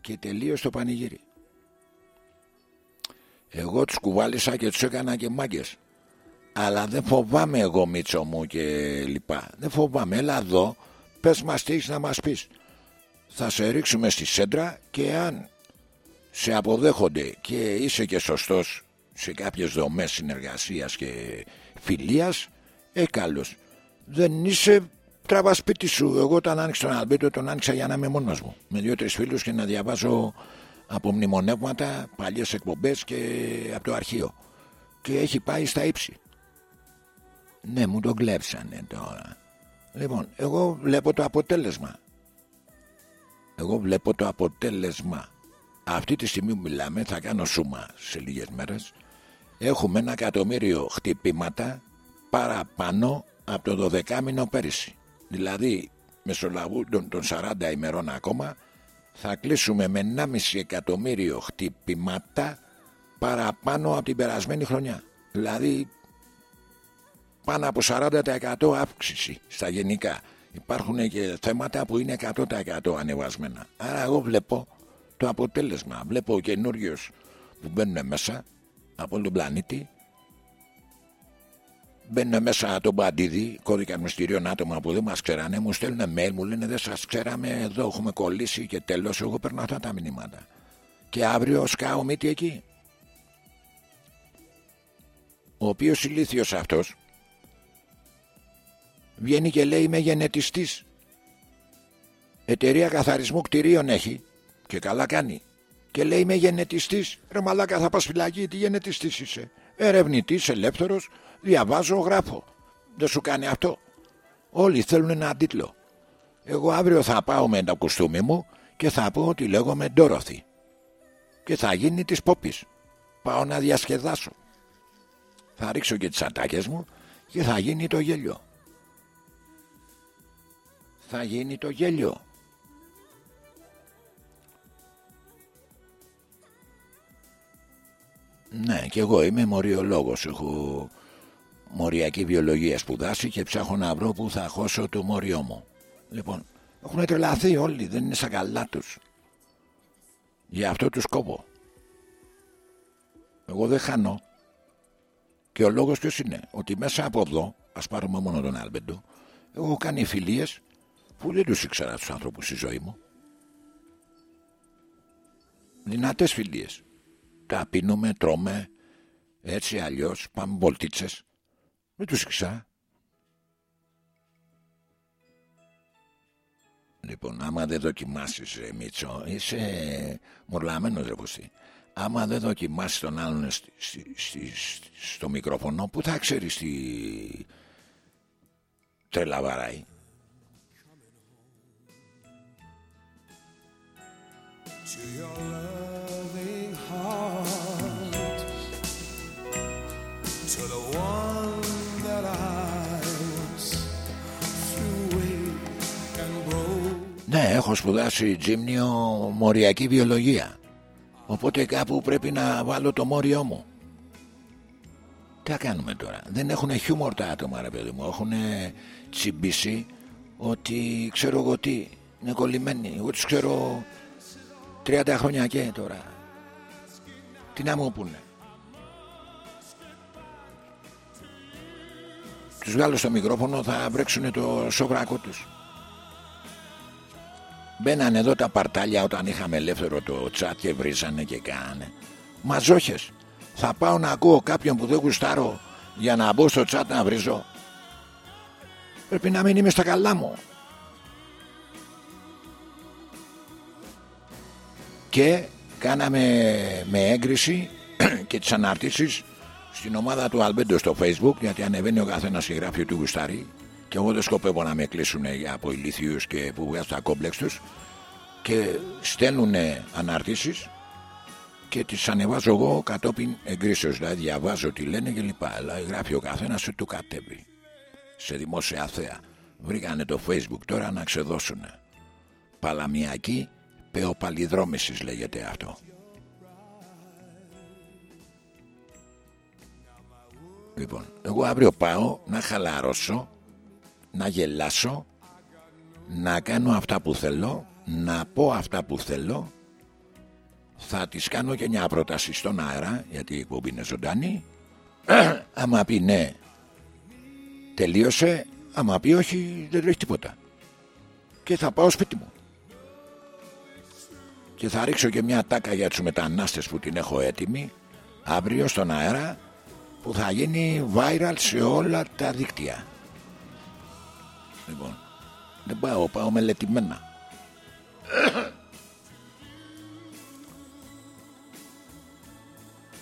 και τελείωσε το πανηγύρι. Εγώ τους κουβάλισα και τους έκανα και μάγκες. Αλλά δεν φοβάμαι εγώ Μίτσο μου και λοιπά. Δεν φοβάμαι. Έλα εδώ, πες μας τι έχεις να μας πεις. Θα σε ρίξουμε στη σέντρα και αν σε αποδέχονται και είσαι και σωστός σε κάποιες δομές συνεργασίας και φιλίας, ε καλώς. Δεν είσαι τραβά σπίτι σου. Εγώ όταν άνοιξα τον Αλμπέτο τον άνοιξα για να είμαι μόνος μου. Με δύο-τρεις φίλους και να διαβάζω από μνημονεύματα, παλιές εκπομπές και από το αρχείο. Και έχει πάει στα ύψη. Ναι, μου τον κλέψανε τώρα. Λοιπόν, εγώ βλέπω το αποτέλεσμα. Εγώ βλέπω το αποτέλεσμα. Αυτή τη στιγμή που μιλάμε, θα κάνω σούμα σε λίγες μέρες. Έχουμε ένα εκατομμύριο χτυπήματα παραπάνω από το 12 μήνο πέρυσι. Δηλαδή, μεσολαβού των 40 ημερών ακόμα, θα κλείσουμε με 1,5 εκατομμύριο χτυπήματα παραπάνω από την περασμένη χρονιά. Δηλαδή πάνω από 40% αύξηση στα γενικά. Υπάρχουν και θέματα που είναι 100% ανεβασμένα. Άρα εγώ βλέπω το αποτέλεσμα. Βλέπω καινούριους που μπαίνουν μέσα από όλο τον πλανήτη. Μπαίνουν μέσα τον Παντίδη, κώδικα μυστηρίων άτομα που δεν μας ξέρανε. Μου στέλνουν mail, μου λένε δεν σας ξέραμε. Εδώ έχουμε κολλήσει και τέλος. Εγώ παίρνω αυτά τα μηνύματα. Και αύριο σκάω μύτη εκεί. Ο οποίος ηλίθιος αυτός βγαίνει και λέει είμαι γενετιστής εταιρεία καθαρισμού κτηρίων έχει και καλά κάνει και λέει είμαι γενετιστής ρε μαλάκα θα πας φυλακή τι γενετιστής είσαι ερευνητής ελεύθερος διαβάζω γράφω δεν σου κάνει αυτό όλοι θέλουν ένα τίτλο εγώ αύριο θα πάω με το κουστούμι μου και θα πω ότι λέγομαι Ντόροθι και θα γίνει της πόπης. Πάω να διασκεδάσω θα ρίξω και τις ατάκες μου και θα γίνει το γέλιο θα γίνει το γέλιο. Ναι, και εγώ είμαι μοριολόγος. Έχω μοριακή βιολογία σπουδάσει και ψάχνω να βρω που θα χώσω το μόριό μου. Λοιπόν, έχουν τρελαθεί όλοι, δεν είναι σαν καλά τους. Γι' αυτό τους κόβω. Εγώ δεν χάνω. Και ο λόγος ποιος είναι, ότι μέσα από εδώ, ας πάρουμε μόνο τον Άλμπεντο, έχω κάνει φιλίες που δεν τους ήξερα τους άνθρωπους στη ζωή μου. Δυνατές φιλίες. Τα πίνουμε, τρώμε, έτσι αλλιώς, πάμε βολτίτσες. Δεν τους ήξερα. Λοιπόν, άμα δεν δοκιμάσεις ρε Μίτσο, είσαι μορλαμένος ρε πουστή. Άμα δεν δοκιμάσεις τον άλλον στο μικρόφωνο, που θα ξέρεις τι τρελαβαράει. To your loving heart, to the one that I was and broke. Ναι, έχω σπουδάσει τζίμνιο μοριακή βιολογία. Οπότε κάπου πρέπει να βάλω το μόριό μου. Τι θα κάνουμε τώρα; Δεν έχουν χιούμορ τα άτομα, ρε παιδί μου. Έχουν τσιμπήσει ότι ξέρω εγώ τι. Είναι κολλημένοι. Εγώ τους ξέρω 30 χρόνια και τώρα. Τι να μου πούνε. Τους βγάλω στο μικρόφωνο θα βρέξουν το σοβράκο τους. Μπαίνανε εδώ τα παρτάλια όταν είχαμε ελεύθερο το τσάτ και βρίζανε και κάνε. Μαζόχες. Θα πάω να ακούω κάποιον που δεν γουστάρω για να μπω στο τσάτ να βρίζω. Πρέπει να μην είμαι στα καλά μου. Και κάναμε με έγκριση και τις αναρτήσεις στην ομάδα του Αλμπέντο στο facebook γιατί ανεβαίνει ο καθένας στη γράφη του γουστάρι και εγώ δεν σκοπεύω να με κλείσουν από ηλίθιους και που βγάζουν τα κόμπλεξ τους. Και στέλνουν αναρτήσεις και τις ανεβάζω εγώ κατόπιν εγκρίσεως. Δηλαδή διαβάζω τι λένε και λοιπά. Αλλά γράφει ο καθένας ότι του κατέβει. Σε δημόσια θέα. Βρήκανε το facebook τώρα να ξεδώσουν παλαμιακή Πεοπαλιδρόμησης λέγεται αυτό. Λοιπόν, εγώ αύριο πάω να χαλαρώσω, να γελάσω, να κάνω αυτά που θέλω, να πω αυτά που θέλω. Θα της κάνω και μια πρόταση στον αέρα γιατί η εκπομπή είναι ζωντανή. Άμα πει ναι τελείωσε. Άμα πει όχι δεν τρέχει τίποτα. Και θα πάω σπίτι μου και θα ρίξω και μια τάκα για τους μετανάστες που την έχω έτοιμη αύριο στον αέρα που θα γίνει viral σε όλα τα δίκτυα λοιπόν δεν πάω, πάω μελετημένα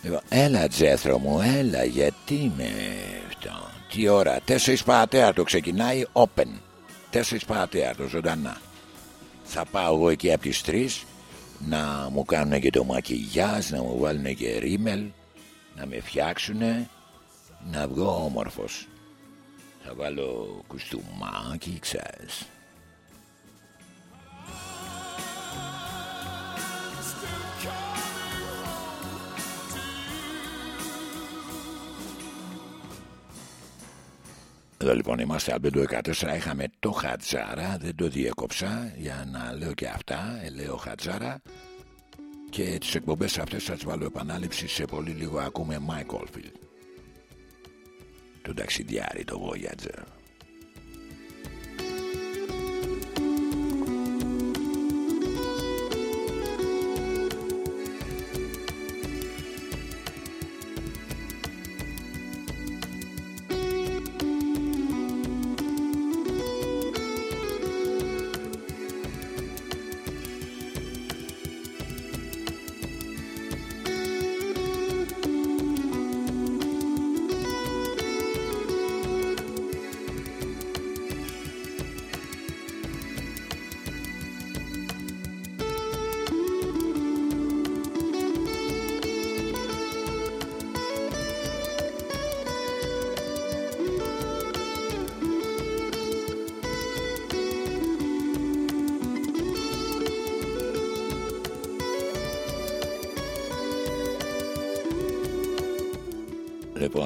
Λοιπόν, έλα Τζέθρο μου, έλα γιατί με αυτό. Τι ώρα, 4 το ξεκινάει open. 4 το ζωντανά. Θα πάω εγώ εκεί από τις 3 να μου κάνουν και το μακιγιάζ, να μου βάλουν και ρίμελ, να με φτιάξουν, να βγω όμορφος. Θα βάλω κουστούμάκι, ξέρεις. Εδώ λοιπόν είμαστε Αλμπέντο 14 Είχαμε το Χατζάρα. Δεν το διέκοψα για να λέω και αυτά. Ε, Λέω Χατζάρα. Και τις εκπομπές αυτές θα τις βάλω επανάληψη Σε πολύ λίγο. Ακούμε Mike Oldfield Το ταξιδιάρι το Voyager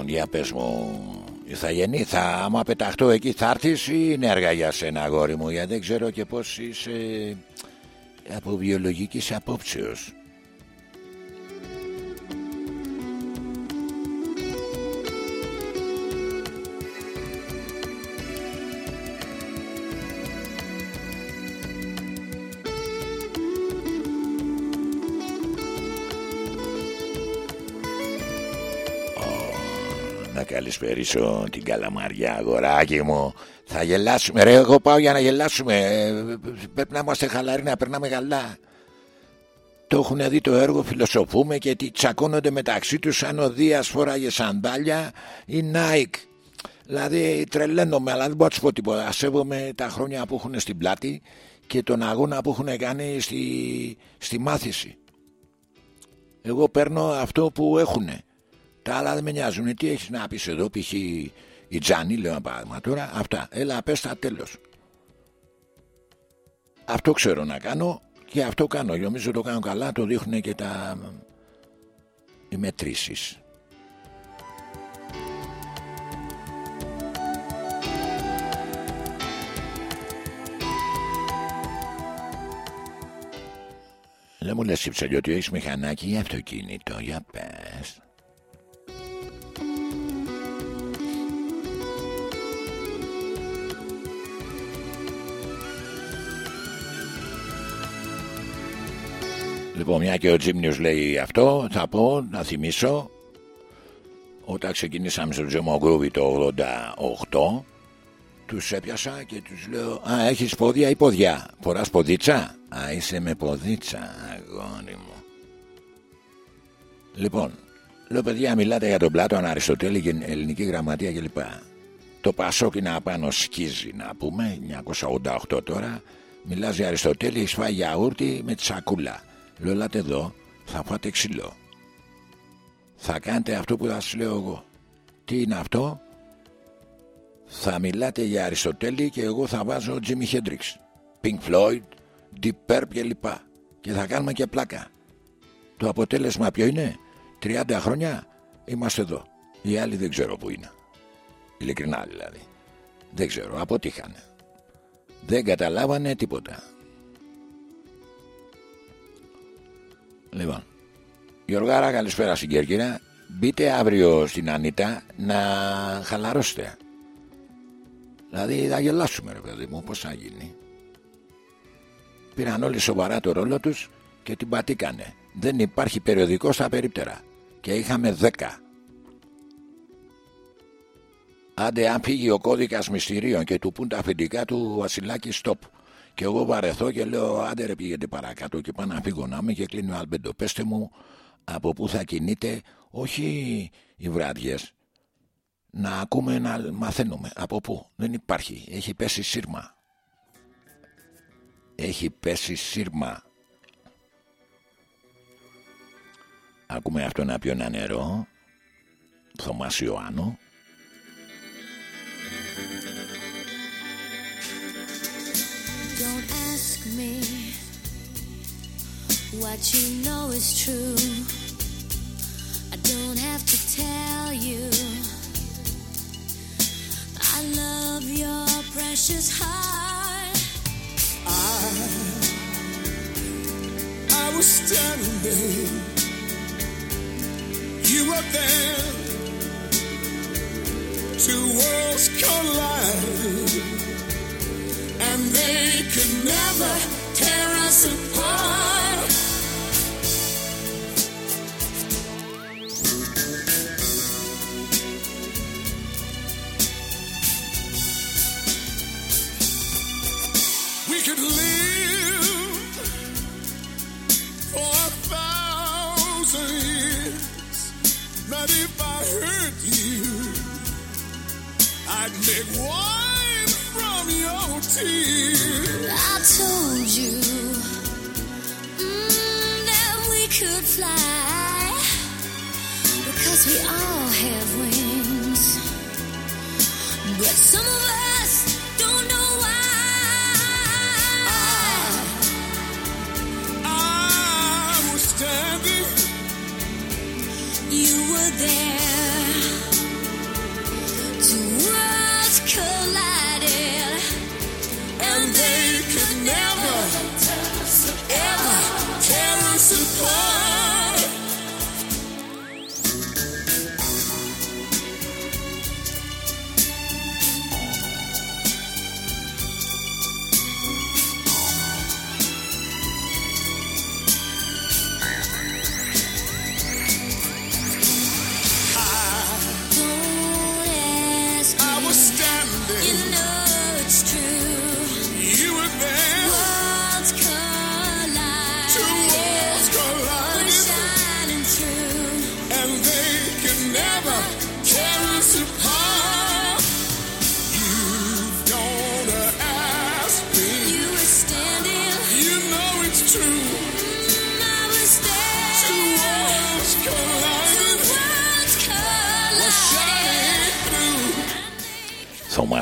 για πες μου θα γεννεί, θα, άμα πεταχτώ εκεί θα έρθεις ή είναι έργα για σένα αγόρι μου; Γιατί δεν ξέρω και πως είσαι από βιολογικής απόψεως καλησπέρισω την καλαμαριά αγοράκι μου. Θα γελάσουμε ρε εγώ πάω για να γελάσουμε. Ε, Πρέπει να είμαστε χαλαροί να περνάμε καλά. Το έχουν δει το έργο φιλοσοφούμε και τι τσακώνονται μεταξύ τους Σαν ο Δίας φοράγε σαντάλια ή Nike. Δηλαδή τρελαίνομαι αλλά δεν μπορώ να τους πω τίποτα. Σέβομαι τα χρόνια που έχουν στην πλάτη Και τον αγώνα που έχουν κάνει στη, στη μάθηση. Εγώ παίρνω αυτό που έχουνε τα άλλα δεν με νοιάζουν. Τι έχεις να πεις εδώ, π.χ. η Τζάνι, λέω ένα παράδειγμα τώρα. Αυτά. Έλα, πες τα τέλος. Αυτό ξέρω να κάνω και αυτό κάνω. Νομίζω το κάνω καλά, το δείχνουν και τα οι μετρήσεις. Δεν μου λες ότι έχεις μηχανάκι ή αυτοκίνητο, για πες. Λοιπόν, μια και ο Τζίμνιος λέει αυτό, θα πω, να θυμίσω, όταν ξεκινήσαμε στο Τζέμο Γκρούβι το 88, τους έπιασα και τους λέω «Α, έχεις πόδια ή ποδιά, φοράς ποδίτσα» «Α, είσαι με ποδίτσα, αγώνι μου». Λοιπόν, λέω παιδιά μιλάτε για τον Πλάτων, Αριστοτέλη, και ελληνική γραμματεία κλπ. Το Πασόκ είναι απάνω σκίζει να πούμε, 988 τώρα, μιλάς για Αριστοτέλη, σφάει γιαούρτι με τη σακούλα. Λέω ελάτε εδώ θα φάτε ξυλό Θα κάνετε αυτό που θα σας λέω εγώ Τι είναι αυτό; Θα μιλάτε για Αριστοτέλη και εγώ θα βάζω Jimi Hendrix Pink Floyd Deep Purple κλπ. Και θα κάνουμε και πλάκα Το αποτέλεσμα ποιο είναι; 30 χρόνια είμαστε εδώ. Οι άλλοι δεν ξέρω που είναι. Ειλικρινά δηλαδή. Δεν ξέρω αποτύχανε. Δεν καταλάβανε τίποτα. Λοιπόν, Γιωργάρα καλησπέρα στην Κέρκυρα. Μπείτε αύριο στην Ανίτα να χαλαρώσετε. Δηλαδή θα γελάσουμε ρε παιδί μου Πώς θα γίνει. Πήραν όλοι σοβαρά το ρόλο τους Και την πατήκανε. Δεν υπάρχει περιοδικός στα περίπτερα Και είχαμε δέκα. Άντε αν φύγει ο κώδικας μυστηρίων Και του πούν τα αφεντικά του Βασιλάκη Στοπ. Και εγώ βαρεθώ και λέω άντε ρε πήγαινε παρακάτω και πάω να φύγω να είμαι και κλείνει ο Αλμπέντο. Πεστε μου από πού θα κινείται όχι οι βράδιες. Να ακούμε να μαθαίνουμε από πού. Δεν υπάρχει. Έχει πέσει σύρμα. Έχει πέσει σύρμα ακούμε αυτό να πιω ένα νερό Θωμάς Ιωάννου Don't ask me what you know is true. I don't have to tell you. I love your precious heart. I, I was standing there. Were there. Two worlds collide, and they could never tear us apart. I'd make wine from your tears. I told you mm, that we could fly because we all have wings. But some of us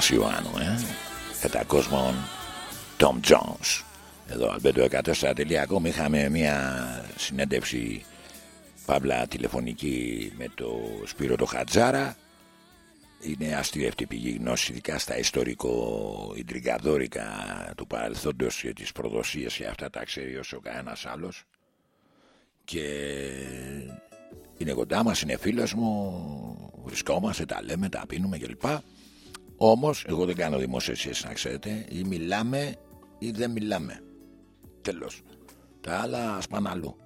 Θωμάς Ιωάννου ε; κατά κόσμον Tom Jones. Εδώ αλμπέντο104.com είχαμε μια συνέντευξη παύλα τηλεφωνική με το Σπύρο το Χατζάρα. Είναι αστείευτη πηγή γνώση ειδικά στα ιστορικό ιντριγκαδόρικα του παρελθόντος και τις προδοσίες και αυτά τα ξέρει όσο κανένας άλλος. Και είναι κοντά μας, είναι φίλος μου βρισκόμαστε, τα λέμε, τα πίνουμε κλπ όμως εγώ δεν κάνω δημοσιασίες να ξέρετε. Ή μιλάμε ή δεν μιλάμε. Τέλος. Τα άλλα ας πάνε αλλού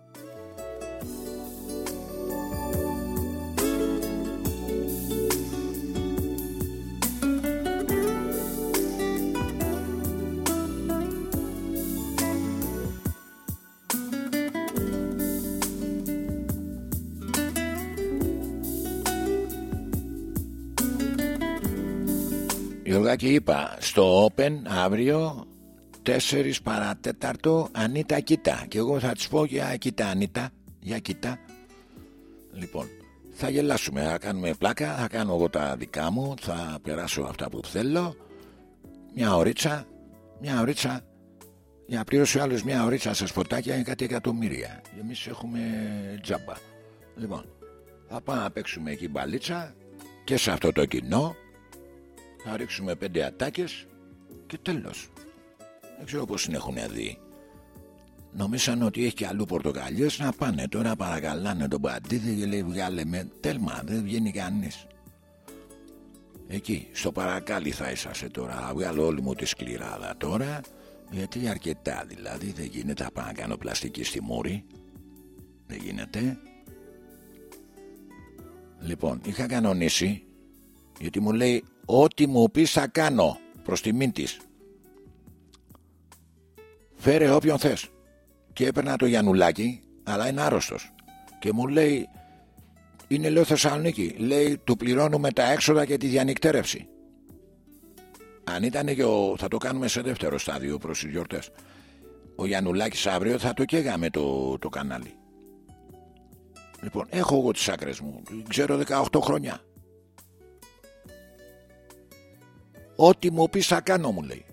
Γιωργάκη είπα στο Open αύριο 4 παρατέταρτο Ανίτα κοίτα. Και εγώ θα της πω για κοίτα Ανίτα για κοίτα λοιπόν θα γελάσουμε θα κάνουμε πλάκα θα κάνω εγώ τα δικά μου θα περάσω αυτά που θέλω. Μια ωρίτσα μια ωρίτσα. Για να πληρώσει ο άλλος μια ωρίτσα σε σποτάκια είναι κάτι εκατομμύρια. Εμείς έχουμε τζάμπα. Λοιπόν θα πάμε να παίξουμε εκεί μπαλίτσα και σε αυτό το κοινό θα ρίξουμε πέντε ατάκες και τέλος. Δεν ξέρω πώς την έχουν δει. νομίσαν ότι έχει και αλλού πορτοκαλιές να πάνε τώρα παρακαλάνε τον Παντίδη και λέει βγάλε με τέλμα δεν βγαίνει κανείς εκεί στο παρακάλι θα είσαστε τώρα θα βγάλω όλη μου τη σκληράδα τώρα γιατί αρκετά δηλαδή δεν γίνεται να πάω να κάνω πλαστική στη μούρη δεν γίνεται λοιπόν είχα κανονίσει γιατί μου λέει ό,τι μου πεις θα κάνω προς τιμήν της. Φέρε όποιον θες. Και έπαιρνα το Γιαννουλάκι αλλά είναι άρρωστος. Και μου λέει είναι λέω Θεσσαλονίκη. Λέει του πληρώνουμε τα έξοδα και τη διανυκτέρευση αν ήταν και ο, θα το κάνουμε σε δεύτερο στάδιο προς τις γιορτές. Ο Γιαννουλάκης αύριο θα το καίγαμε το, το κανάλι. Λοιπόν έχω εγώ τις άκρες μου. Ξέρω 18 χρόνια Ό,τι μου πεις θα κάνω, μου λέει.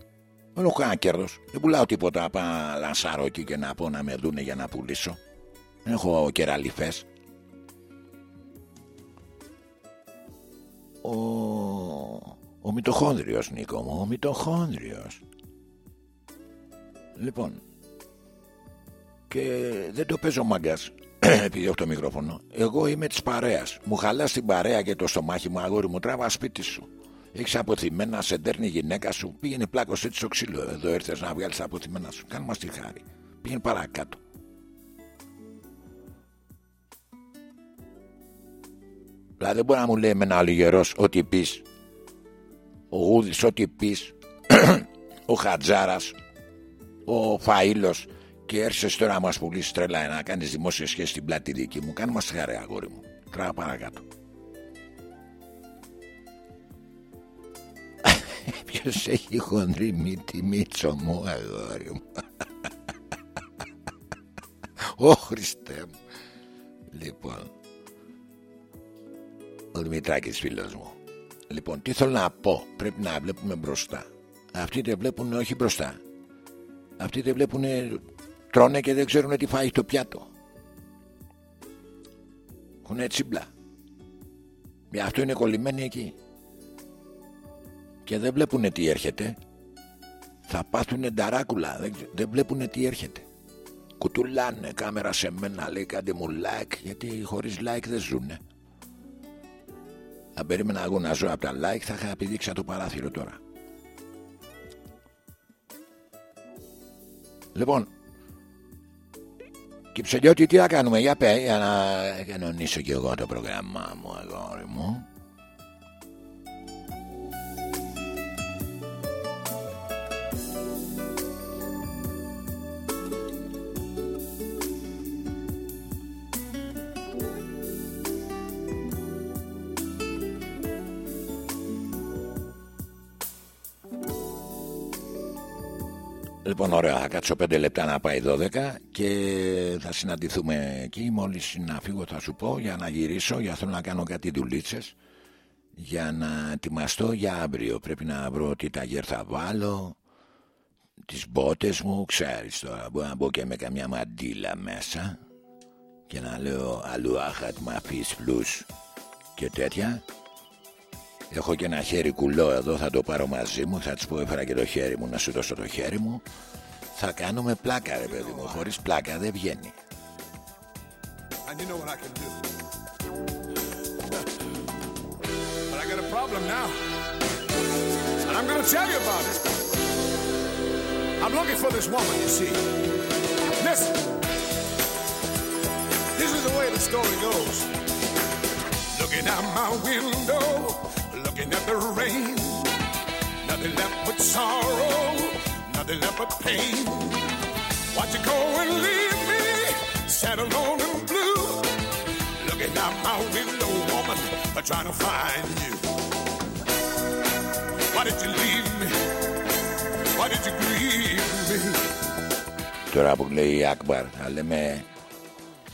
Δεν έχω κανένα κέρδος. Δεν πουλάω τίποτα. Να πάω λανσάρω εκεί και να πω να με δούνε για να πουλήσω. Δεν έχω κεραλιφές. Ο, ο μυτοχόνδριος Νίκο μου, ο μυτοχόνδριος. Λοιπόν, και δεν το παίζω μάγκας επειδή έχω το μικρόφωνο. Εγώ είμαι της παρέας. Μου χαλάς την παρέα και το στομάχι μου, αγόρι μου, τράβα σπίτι σου. Έχεις αποθυμένα, σε δέρνει η γυναίκα σου; Πήγαινε πλάκο έτσι στο ξύλο. Εδώ ήρθε να βγάλεις τα αποθυμένα σου. Κάνε μας τη χάρη. Πήγαινε παρακάτω. Δηλαδή δεν μπορεί να μου λέει εμένα άλλο γερός ό,τι πεις. Ο Γούδης, ό,τι πεις. ο Χατζάρας, ο Φαήλο και έρχεσαι τώρα να μας πουλήσεις τρέλα να κάνεις δημόσια σχέση στην πλάτη δική μου. Κάνε μας τη χάρη, αγόρι μου. Τράβα παρακάτω. Ποιος έχει χοντρή μύτη μίτσο μου αγόρι μου; Ω Χριστέ μου. Λοιπόν Ο Δημητράκης φίλος μου. Λοιπόν τι θέλω να πω. Πρέπει να βλέπουμε μπροστά. Αυτοί δεν βλέπουν όχι μπροστά. Αυτοί δεν βλέπουν Τρώνε και δεν ξέρουν τι φάει το πιάτο. Έχουν έτσι μπλα. Γι' αυτό είναι κολλημένοι εκεί και δεν βλέπουν τι έρχεται. Θα πάθουν ταράκουλα δεν, δεν βλέπουν τι έρχεται. Κουτουλάνε κάμερα σε μένα λέει κάντε μου like γιατί χωρίς like δεν ζουνε αν περίμενα εγώ να ζω από τα like θα είχα επιδείξει το παράθυρο τώρα. Λοιπόν Κυψελιώτη τι θα κάνουμε για πέ για να κανονίσω κι εγώ το πρόγραμμά μου αγόρι μου Λοιπόν, ωραία, θα κάτσω 5 λεπτά να πάει 12 και θα συναντηθούμε εκεί. Μόλις να φύγω, θα σου πω για να γυρίσω. Για θέλω να κάνω κάτι δουλίτσες για να ετοιμαστώ για αύριο. Πρέπει να βρω τι ταγέρ θα βάλω, τις μπότες μου. Ξέρεις τώρα, μπορώ να μπω και με καμιά μαντίλα μέσα και να λέω αλλού άχατ μαφή φλούς και τέτοια. Έχω και ένα χέρι κουλό εδώ, θα το πάρω μαζί μου. Θα τη πω έφερα και το χέρι μου να σου δώσω το χέρι μου. Θα κάνουμε πλάκα, ρε παιδί μου. Χωρί πλάκα δεν βγαίνει. And you know what I can do. but I got a problem now. And I'm going to tell you about it. I'm looking for this woman, you see. Listen. This is the way the story goes. Looking out my window, looking at the rain. Nothing left but sorrow, nothing left but pain. Watch you go and leave me, sad alone and blue. Looking out my window, woman, I'm trying to find you. Why did you leave me? Why did you grieve me? Τώρα που λέει Ακμπαρ, θα λέμε,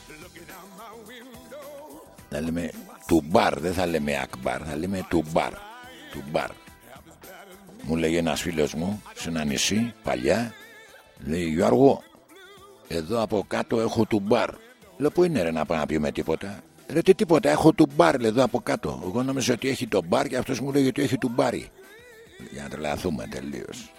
Looking out my window. θα λέμε του μπαρ, δεν θα λέμε Ακμπαρ, θα λέμε του μπαρ. Του μπαρ. Μου λέγει ένας φίλος μου σε ένα νησί παλιά, λέει Γιώργο, εδώ από κάτω έχω του μπαρ. Λέω πού είναι ρε να πάω να πιούμε τίποτα; Ρε τι τίποτα, έχω του μπαρ λέει, εδώ από κάτω. Εγώ νόμιζα ότι έχει το μπαρ και αυτός μου λέει ότι έχει του μπάρι. Για να τρελαθούμε τελείως.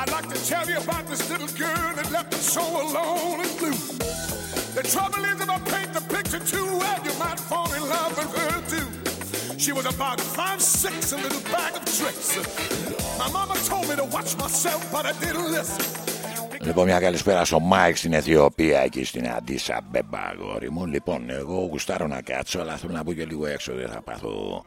I'd like to tell you about this little girl that left me so alone and blue. The trouble is, if I paint the picture too well, you might fall in love with her too. She was about five six, a little bag of tricks. My mama told me to watch myself, but I didn't listen. Λοιπόν, μια καλησπέρα στο Μάικ στην Αιθιοπία εκεί στην Αντίσα Μπεμπά, αγόρι μου. Λοιπόν, εγώ γουστάρω να κάτσω, αλλά θέλω να μπω και λίγο έξω. Δεν θα πάθω.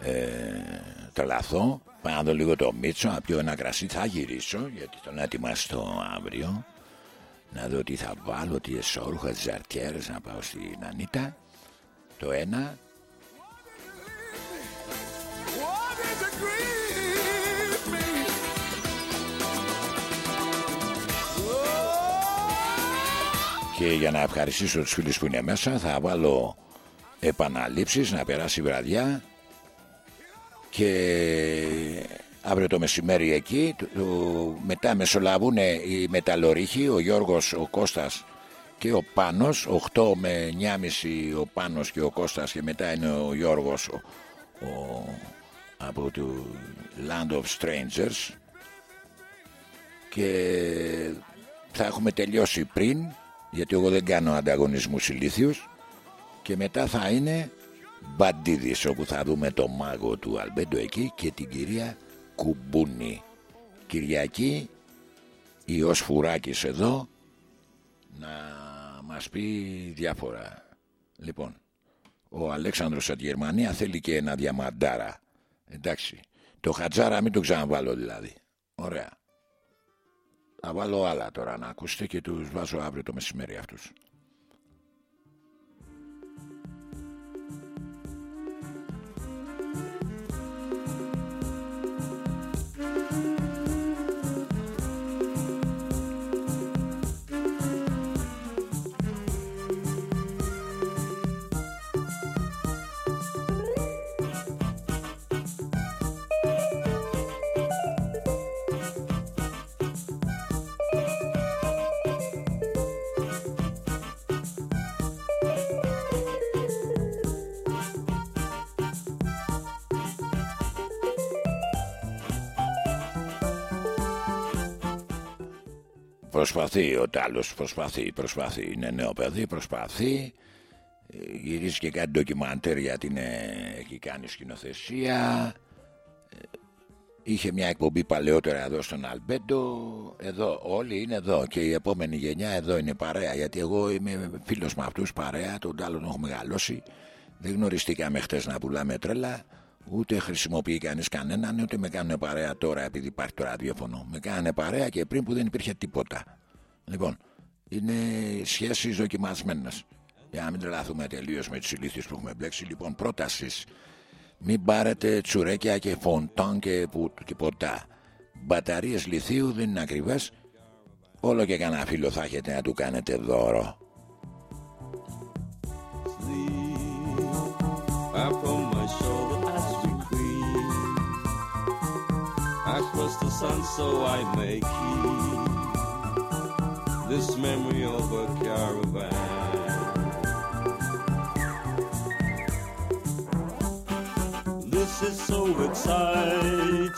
Ε, ε, τρελαθώ. Πάω να δω λίγο το Μίτσο, να πιω ένα κρασί. Θα γυρίσω, γιατί τον ετοιμαστώ αύριο. Να δω τι θα βάλω, τι εσόρουχα, τις ζαρτιέρες, να πάω στην Ανίτα. Το ένα. What is it grieve me? Και για να ευχαριστήσω τους φίλους που είναι μέσα θα βάλω επαναλήψεις να περάσει η βραδιά και αύριο το μεσημέρι εκεί το- το- μετά μεσολαβούν οι μεταλλορύχοι ο Γιώργος, ο Κώστας και ο Πάνος. 8 με 9.30 ο Πάνος και ο Κώστας και μετά είναι ο Γιώργος ο, ο- από το Land of Strangers. Και θα έχουμε τελειώσει πριν γιατί εγώ δεν κάνω ανταγωνισμούς ηλίθιους. Και μετά θα είναι Μπαντίδης όπου θα δούμε το μάγο του Αλμπέντο εκεί και την κυρία Κουμπούνη. Κυριακή Ιως Φουράκης εδώ να μας πει διάφορα. Λοιπόν ο Αλέξανδρος από τη Γερμανία θέλει και ένα διαμαντάρα. Εντάξει το χατζάρα μην το ξαναβάλω δηλαδή. Ωραία. Θα βάλω άλλα τώρα να ακούσετε και τους βάζω αύριο το μεσημέρι αυτούς. Προσπαθεί ο Τάλος, προσπαθεί, προσπαθεί. Είναι νέο παιδί, προσπαθεί. Ε, Γυρίζει και κάτι ντοκιμαντέρ γιατί είναι, έχει κάνει σκηνοθεσία. Ε, Είχε μια εκπομπή παλαιότερα εδώ στον Αλμπέντο. Εδώ, όλοι είναι εδώ. Και η επόμενη γενιά εδώ είναι παρέα. Γιατί εγώ είμαι φίλος με αυτούς παρέα. Τον Τάλον έχω μεγαλώσει. Δεν γνωριστήκαμε χτες να πουλάμε τρέλα. Ούτε χρησιμοποιεί κανείς κανέναν, ούτε με κάνουν παρέα τώρα επειδή υπάρχει το ραδιόφωνο. Με κάνανε παρέα και πριν που δεν υπήρχε τίποτα. Λοιπόν, είναι σχέσεις δοκιμασμένες. Για να μην τρελαθούμε τελείως με τις ηλίθιες που έχουμε μπλέξει. Λοιπόν, πρότασης. Μην πάρετε τσουρέκια και φοντάν και, που, και ποτά. Μπαταρίες λιθίου δεν είναι ακριβές. Όλο και κανένα φίλο θα έχετε να του κάνετε δώρο. Upon sun, so I may keep this memory of a caravan. This is so exciting.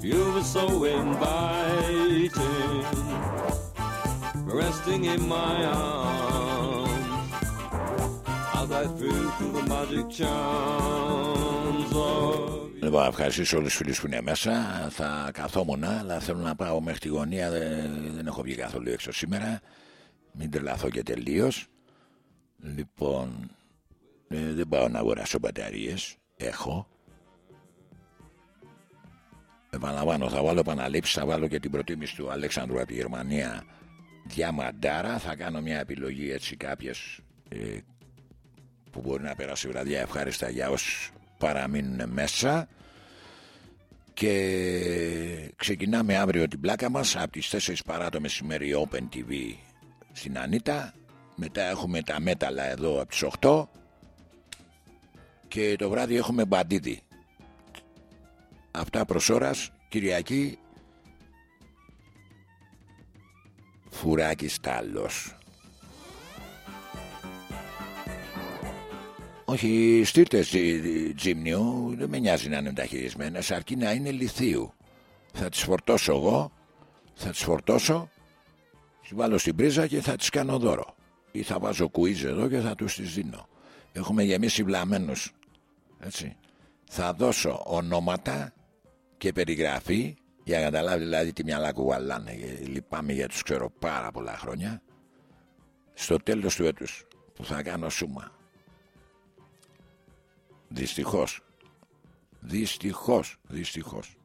You were so inviting, resting in my arms as I flew through the magic charms of Λοιπόν, να ευχαριστήσω όλους τους φίλους που είναι μέσα. Θα καθόμουν, αλλά θέλω να πάω μέχρι τη γωνία. Δεν, δεν έχω βγει καθόλου έξω σήμερα. Μην τρελαθώ και τελείως. Λοιπόν, ε, δεν πάω να αγοράσω μπαταρίες. Έχω. Επαναλαμβάνω, θα βάλω επαναλήψεις. Θα βάλω και την προτίμηση του Αλέξανδρου από τη Γερμανία. Διαμαντάρα. Θα κάνω μια επιλογή έτσι κάποιες ε, που μπορεί να περάσει η βραδιά ευχάριστα για όσους παραμείνουν μέσα και ξεκινάμε αύριο την πλάκα μας από τις 4 παρά το μεσημέρι Open TV στην Ανίτα. Μετά έχουμε τα μέταλλα εδώ από τις 8 και το βράδυ έχουμε μπαντίδι αυτά προς ώρας Κυριακή. Φουράκης Τάλος Όχι, στήρτες τζίμνιου, δεν με νοιάζει να είναι μεταχειρισμένες, αρκεί να είναι λιθίου. Θα τις φορτώσω εγώ, θα τις φορτώσω, τις βάλω στην πρίζα και θα τις κάνω δώρο. Ή θα βάζω κουίζ εδώ και θα τους τις δίνω. Έχουμε γεμίσει βλαμμένους. Έτσι. Θα δώσω ονόματα και περιγραφή για να καταλάβει δηλαδή τι μυαλά κουβαλάνε. Ε, λυπάμαι για τους ξέρω πάρα πολλά χρόνια. Στο τέλος του έτους που θα κάνω σούμα. Δυστυχώς. Δυστυχώς. Δυστυχώς.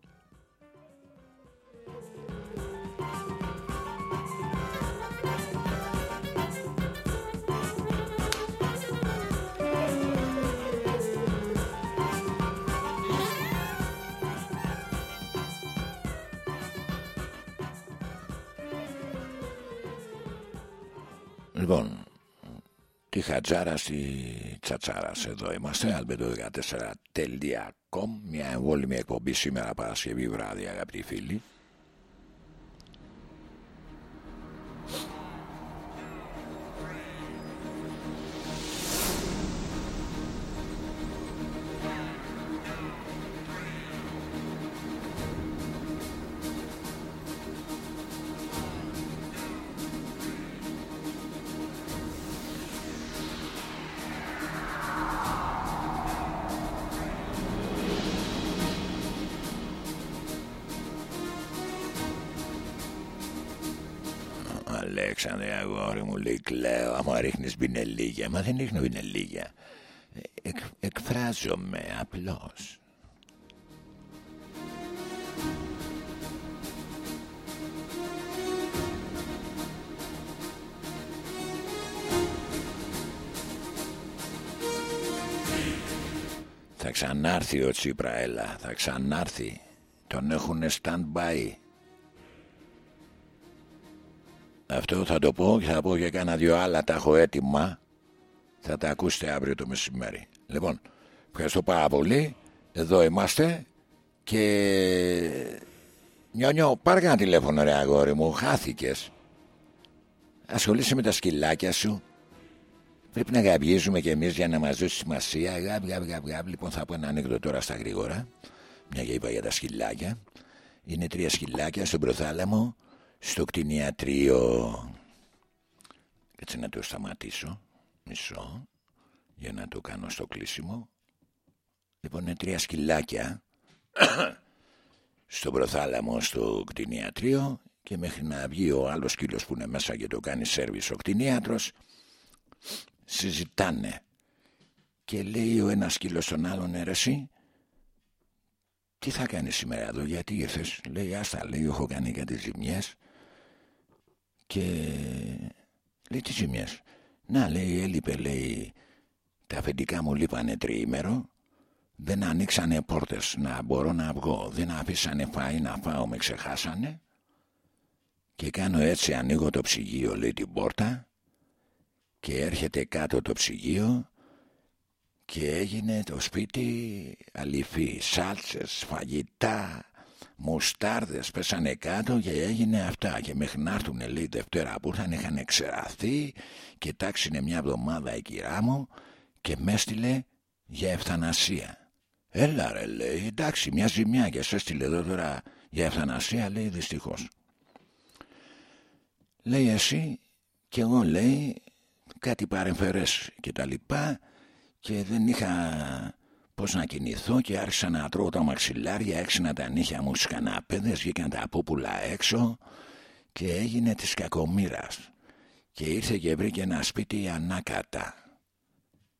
Τη χατζάρα στη τσατσάρα εδώ είμαστε, albedo14.com, μια εμβόλυμη εκπομπή σήμερα Παρασκευή βράδυ αγαπητοί φίλοι. Ρίχνεις μπινελίγια Μα δεν ρίχνω μπινελίγια Εκ, Εκφράζομαι απλώς. Θα ξανάρθει ο Τσίπρα έλα Θα ξανάρθει. Τον έχουνε stand-by. Αυτό θα το πω και θα πω και κάνα δυο άλλα τα έχω έτοιμα. Θα τα ακούσετε αύριο το μεσημέρι. Λοιπόν, ευχαριστώ πάρα πολύ. Εδώ είμαστε και... Νιόνιο, πάρε ένα τηλέφωνο ρε αγόρι μου, χάθηκες. Ασχολείσαι με τα σκυλάκια σου. Πρέπει να γαμπιίζουμε κι εμείς για να μας δώσεις σημασία. Γαμπ, γαμπ, γαμπ, γαμπ. Λοιπόν, θα πω ένα ανέκδοτο τώρα στα γρήγορα. Μια και είπα για τα σκυλάκια. Είναι τρία σκυλάκια στον προθάλαμο στο κτηνιατρίο έτσι να το σταματήσω μισό για να το κάνω στο κλείσιμο λοιπόν είναι τρία σκυλάκια στο προθάλαμο στο κτηνιατρίο και μέχρι να βγει ο άλλος σκύλος που είναι μέσα και το κάνει σέρβις ο κτηνίατρος συζητάνε και λέει ο ένας σκύλος στον άλλον αίρεση τι θα κάνεις σήμερα εδώ γιατί ήρθες; Λέει άστα λέει έχω κάνει κάτι ζημιές και λέει τι ζημιές; Να λέει έλειπε λέει τα αφεντικά μου λείπανε τριήμερο. Δεν ανοίξανε πόρτες να μπορώ να βγω. Δεν αφήσανε φαΐ να φάω με ξεχάσανε. Και κάνω έτσι ανοίγω το ψυγείο λέει την πόρτα και έρχεται κάτω το ψυγείο και έγινε το σπίτι αληφή σάλτσες, φαγητά μουστάρδες πέσανε κάτω και έγινε αυτά. Και μέχρι να έρθουν λέει Δευτέρα που ήρθαν είχαν εξεραθεί και τάξινε μια εβδομάδα η κυρά μου και με έστειλε για ευθανασία. Έλα ρε λέει εντάξει μια ζημιά και σε έστειλε εδώ τώρα για ευθανασία λέει δυστυχώς. Λέει εσύ και εγώ λέει κάτι παρεμφερές και τα λοιπά και δεν είχα πώς να κινηθώ και άρχισα να τρώω τα μαξιλάρια, έξινα τα νύχια μου στους καναπέδες, βγήκαν τα πούπουλα έξω και έγινε της κακομήρας. Και ήρθε και βρήκε ένα σπίτι ανάκατα.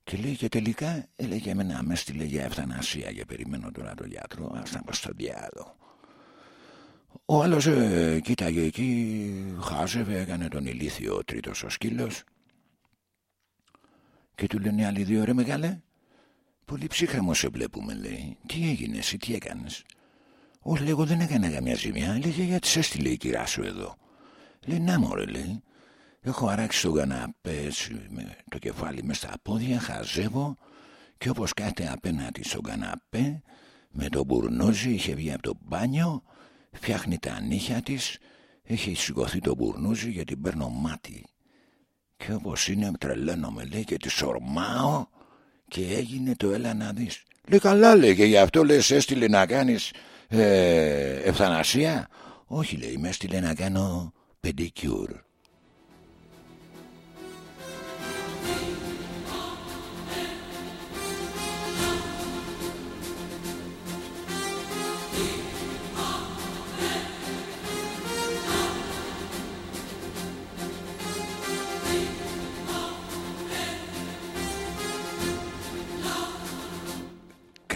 Και λέει και τελικά έλεγε εμένα με έστειλε για ευθανασία και περιμένω τώρα το γιατρό, ας να πω στο διάλο. Ο άλλος ε, κοίταγε εκεί, χάζευε, έκανε τον ηλίθιο ο τρίτος ο σκύλος και του λένε άλλοι δύο ρε μεγάλε Πολύ ψύχρεμος σε βλέπουμε, λέει. Τι έγινε, εσύ, τι έκανες; Όχι, λέγω, δεν έκανα καμιά ζημιά. Λέγε, γιατί σε έστειλε η κυρά σου εδώ; Λέει, να μωρέ, λέει. Έχω αράξει τον καναπέ, με το κεφάλι μες στα πόδια, χαζεύω και όπως κάθε απέναντι στον καναπέ, με το μπουρνούζι είχε βγει από το μπάνιο, φτιάχνει τα νύχια της, έχει σηκωθεί το μπουρνούζι γιατί παίρνω μάτι. Και όπως είναι τρελαίνομαι λέει και τη ορμάω Και έγινε το έλα να δεις. Λέει καλά λέγε γι' αυτό λες έστειλε να κάνεις ε, ευθανασία. Όχι λέει με έστειλε να κάνω πεντικιούρ.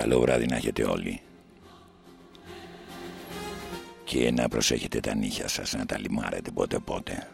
Καλό βράδυ να έχετε όλοι. Και να προσέχετε τα νύχια σας να τα λιμάρετε πότε πότε.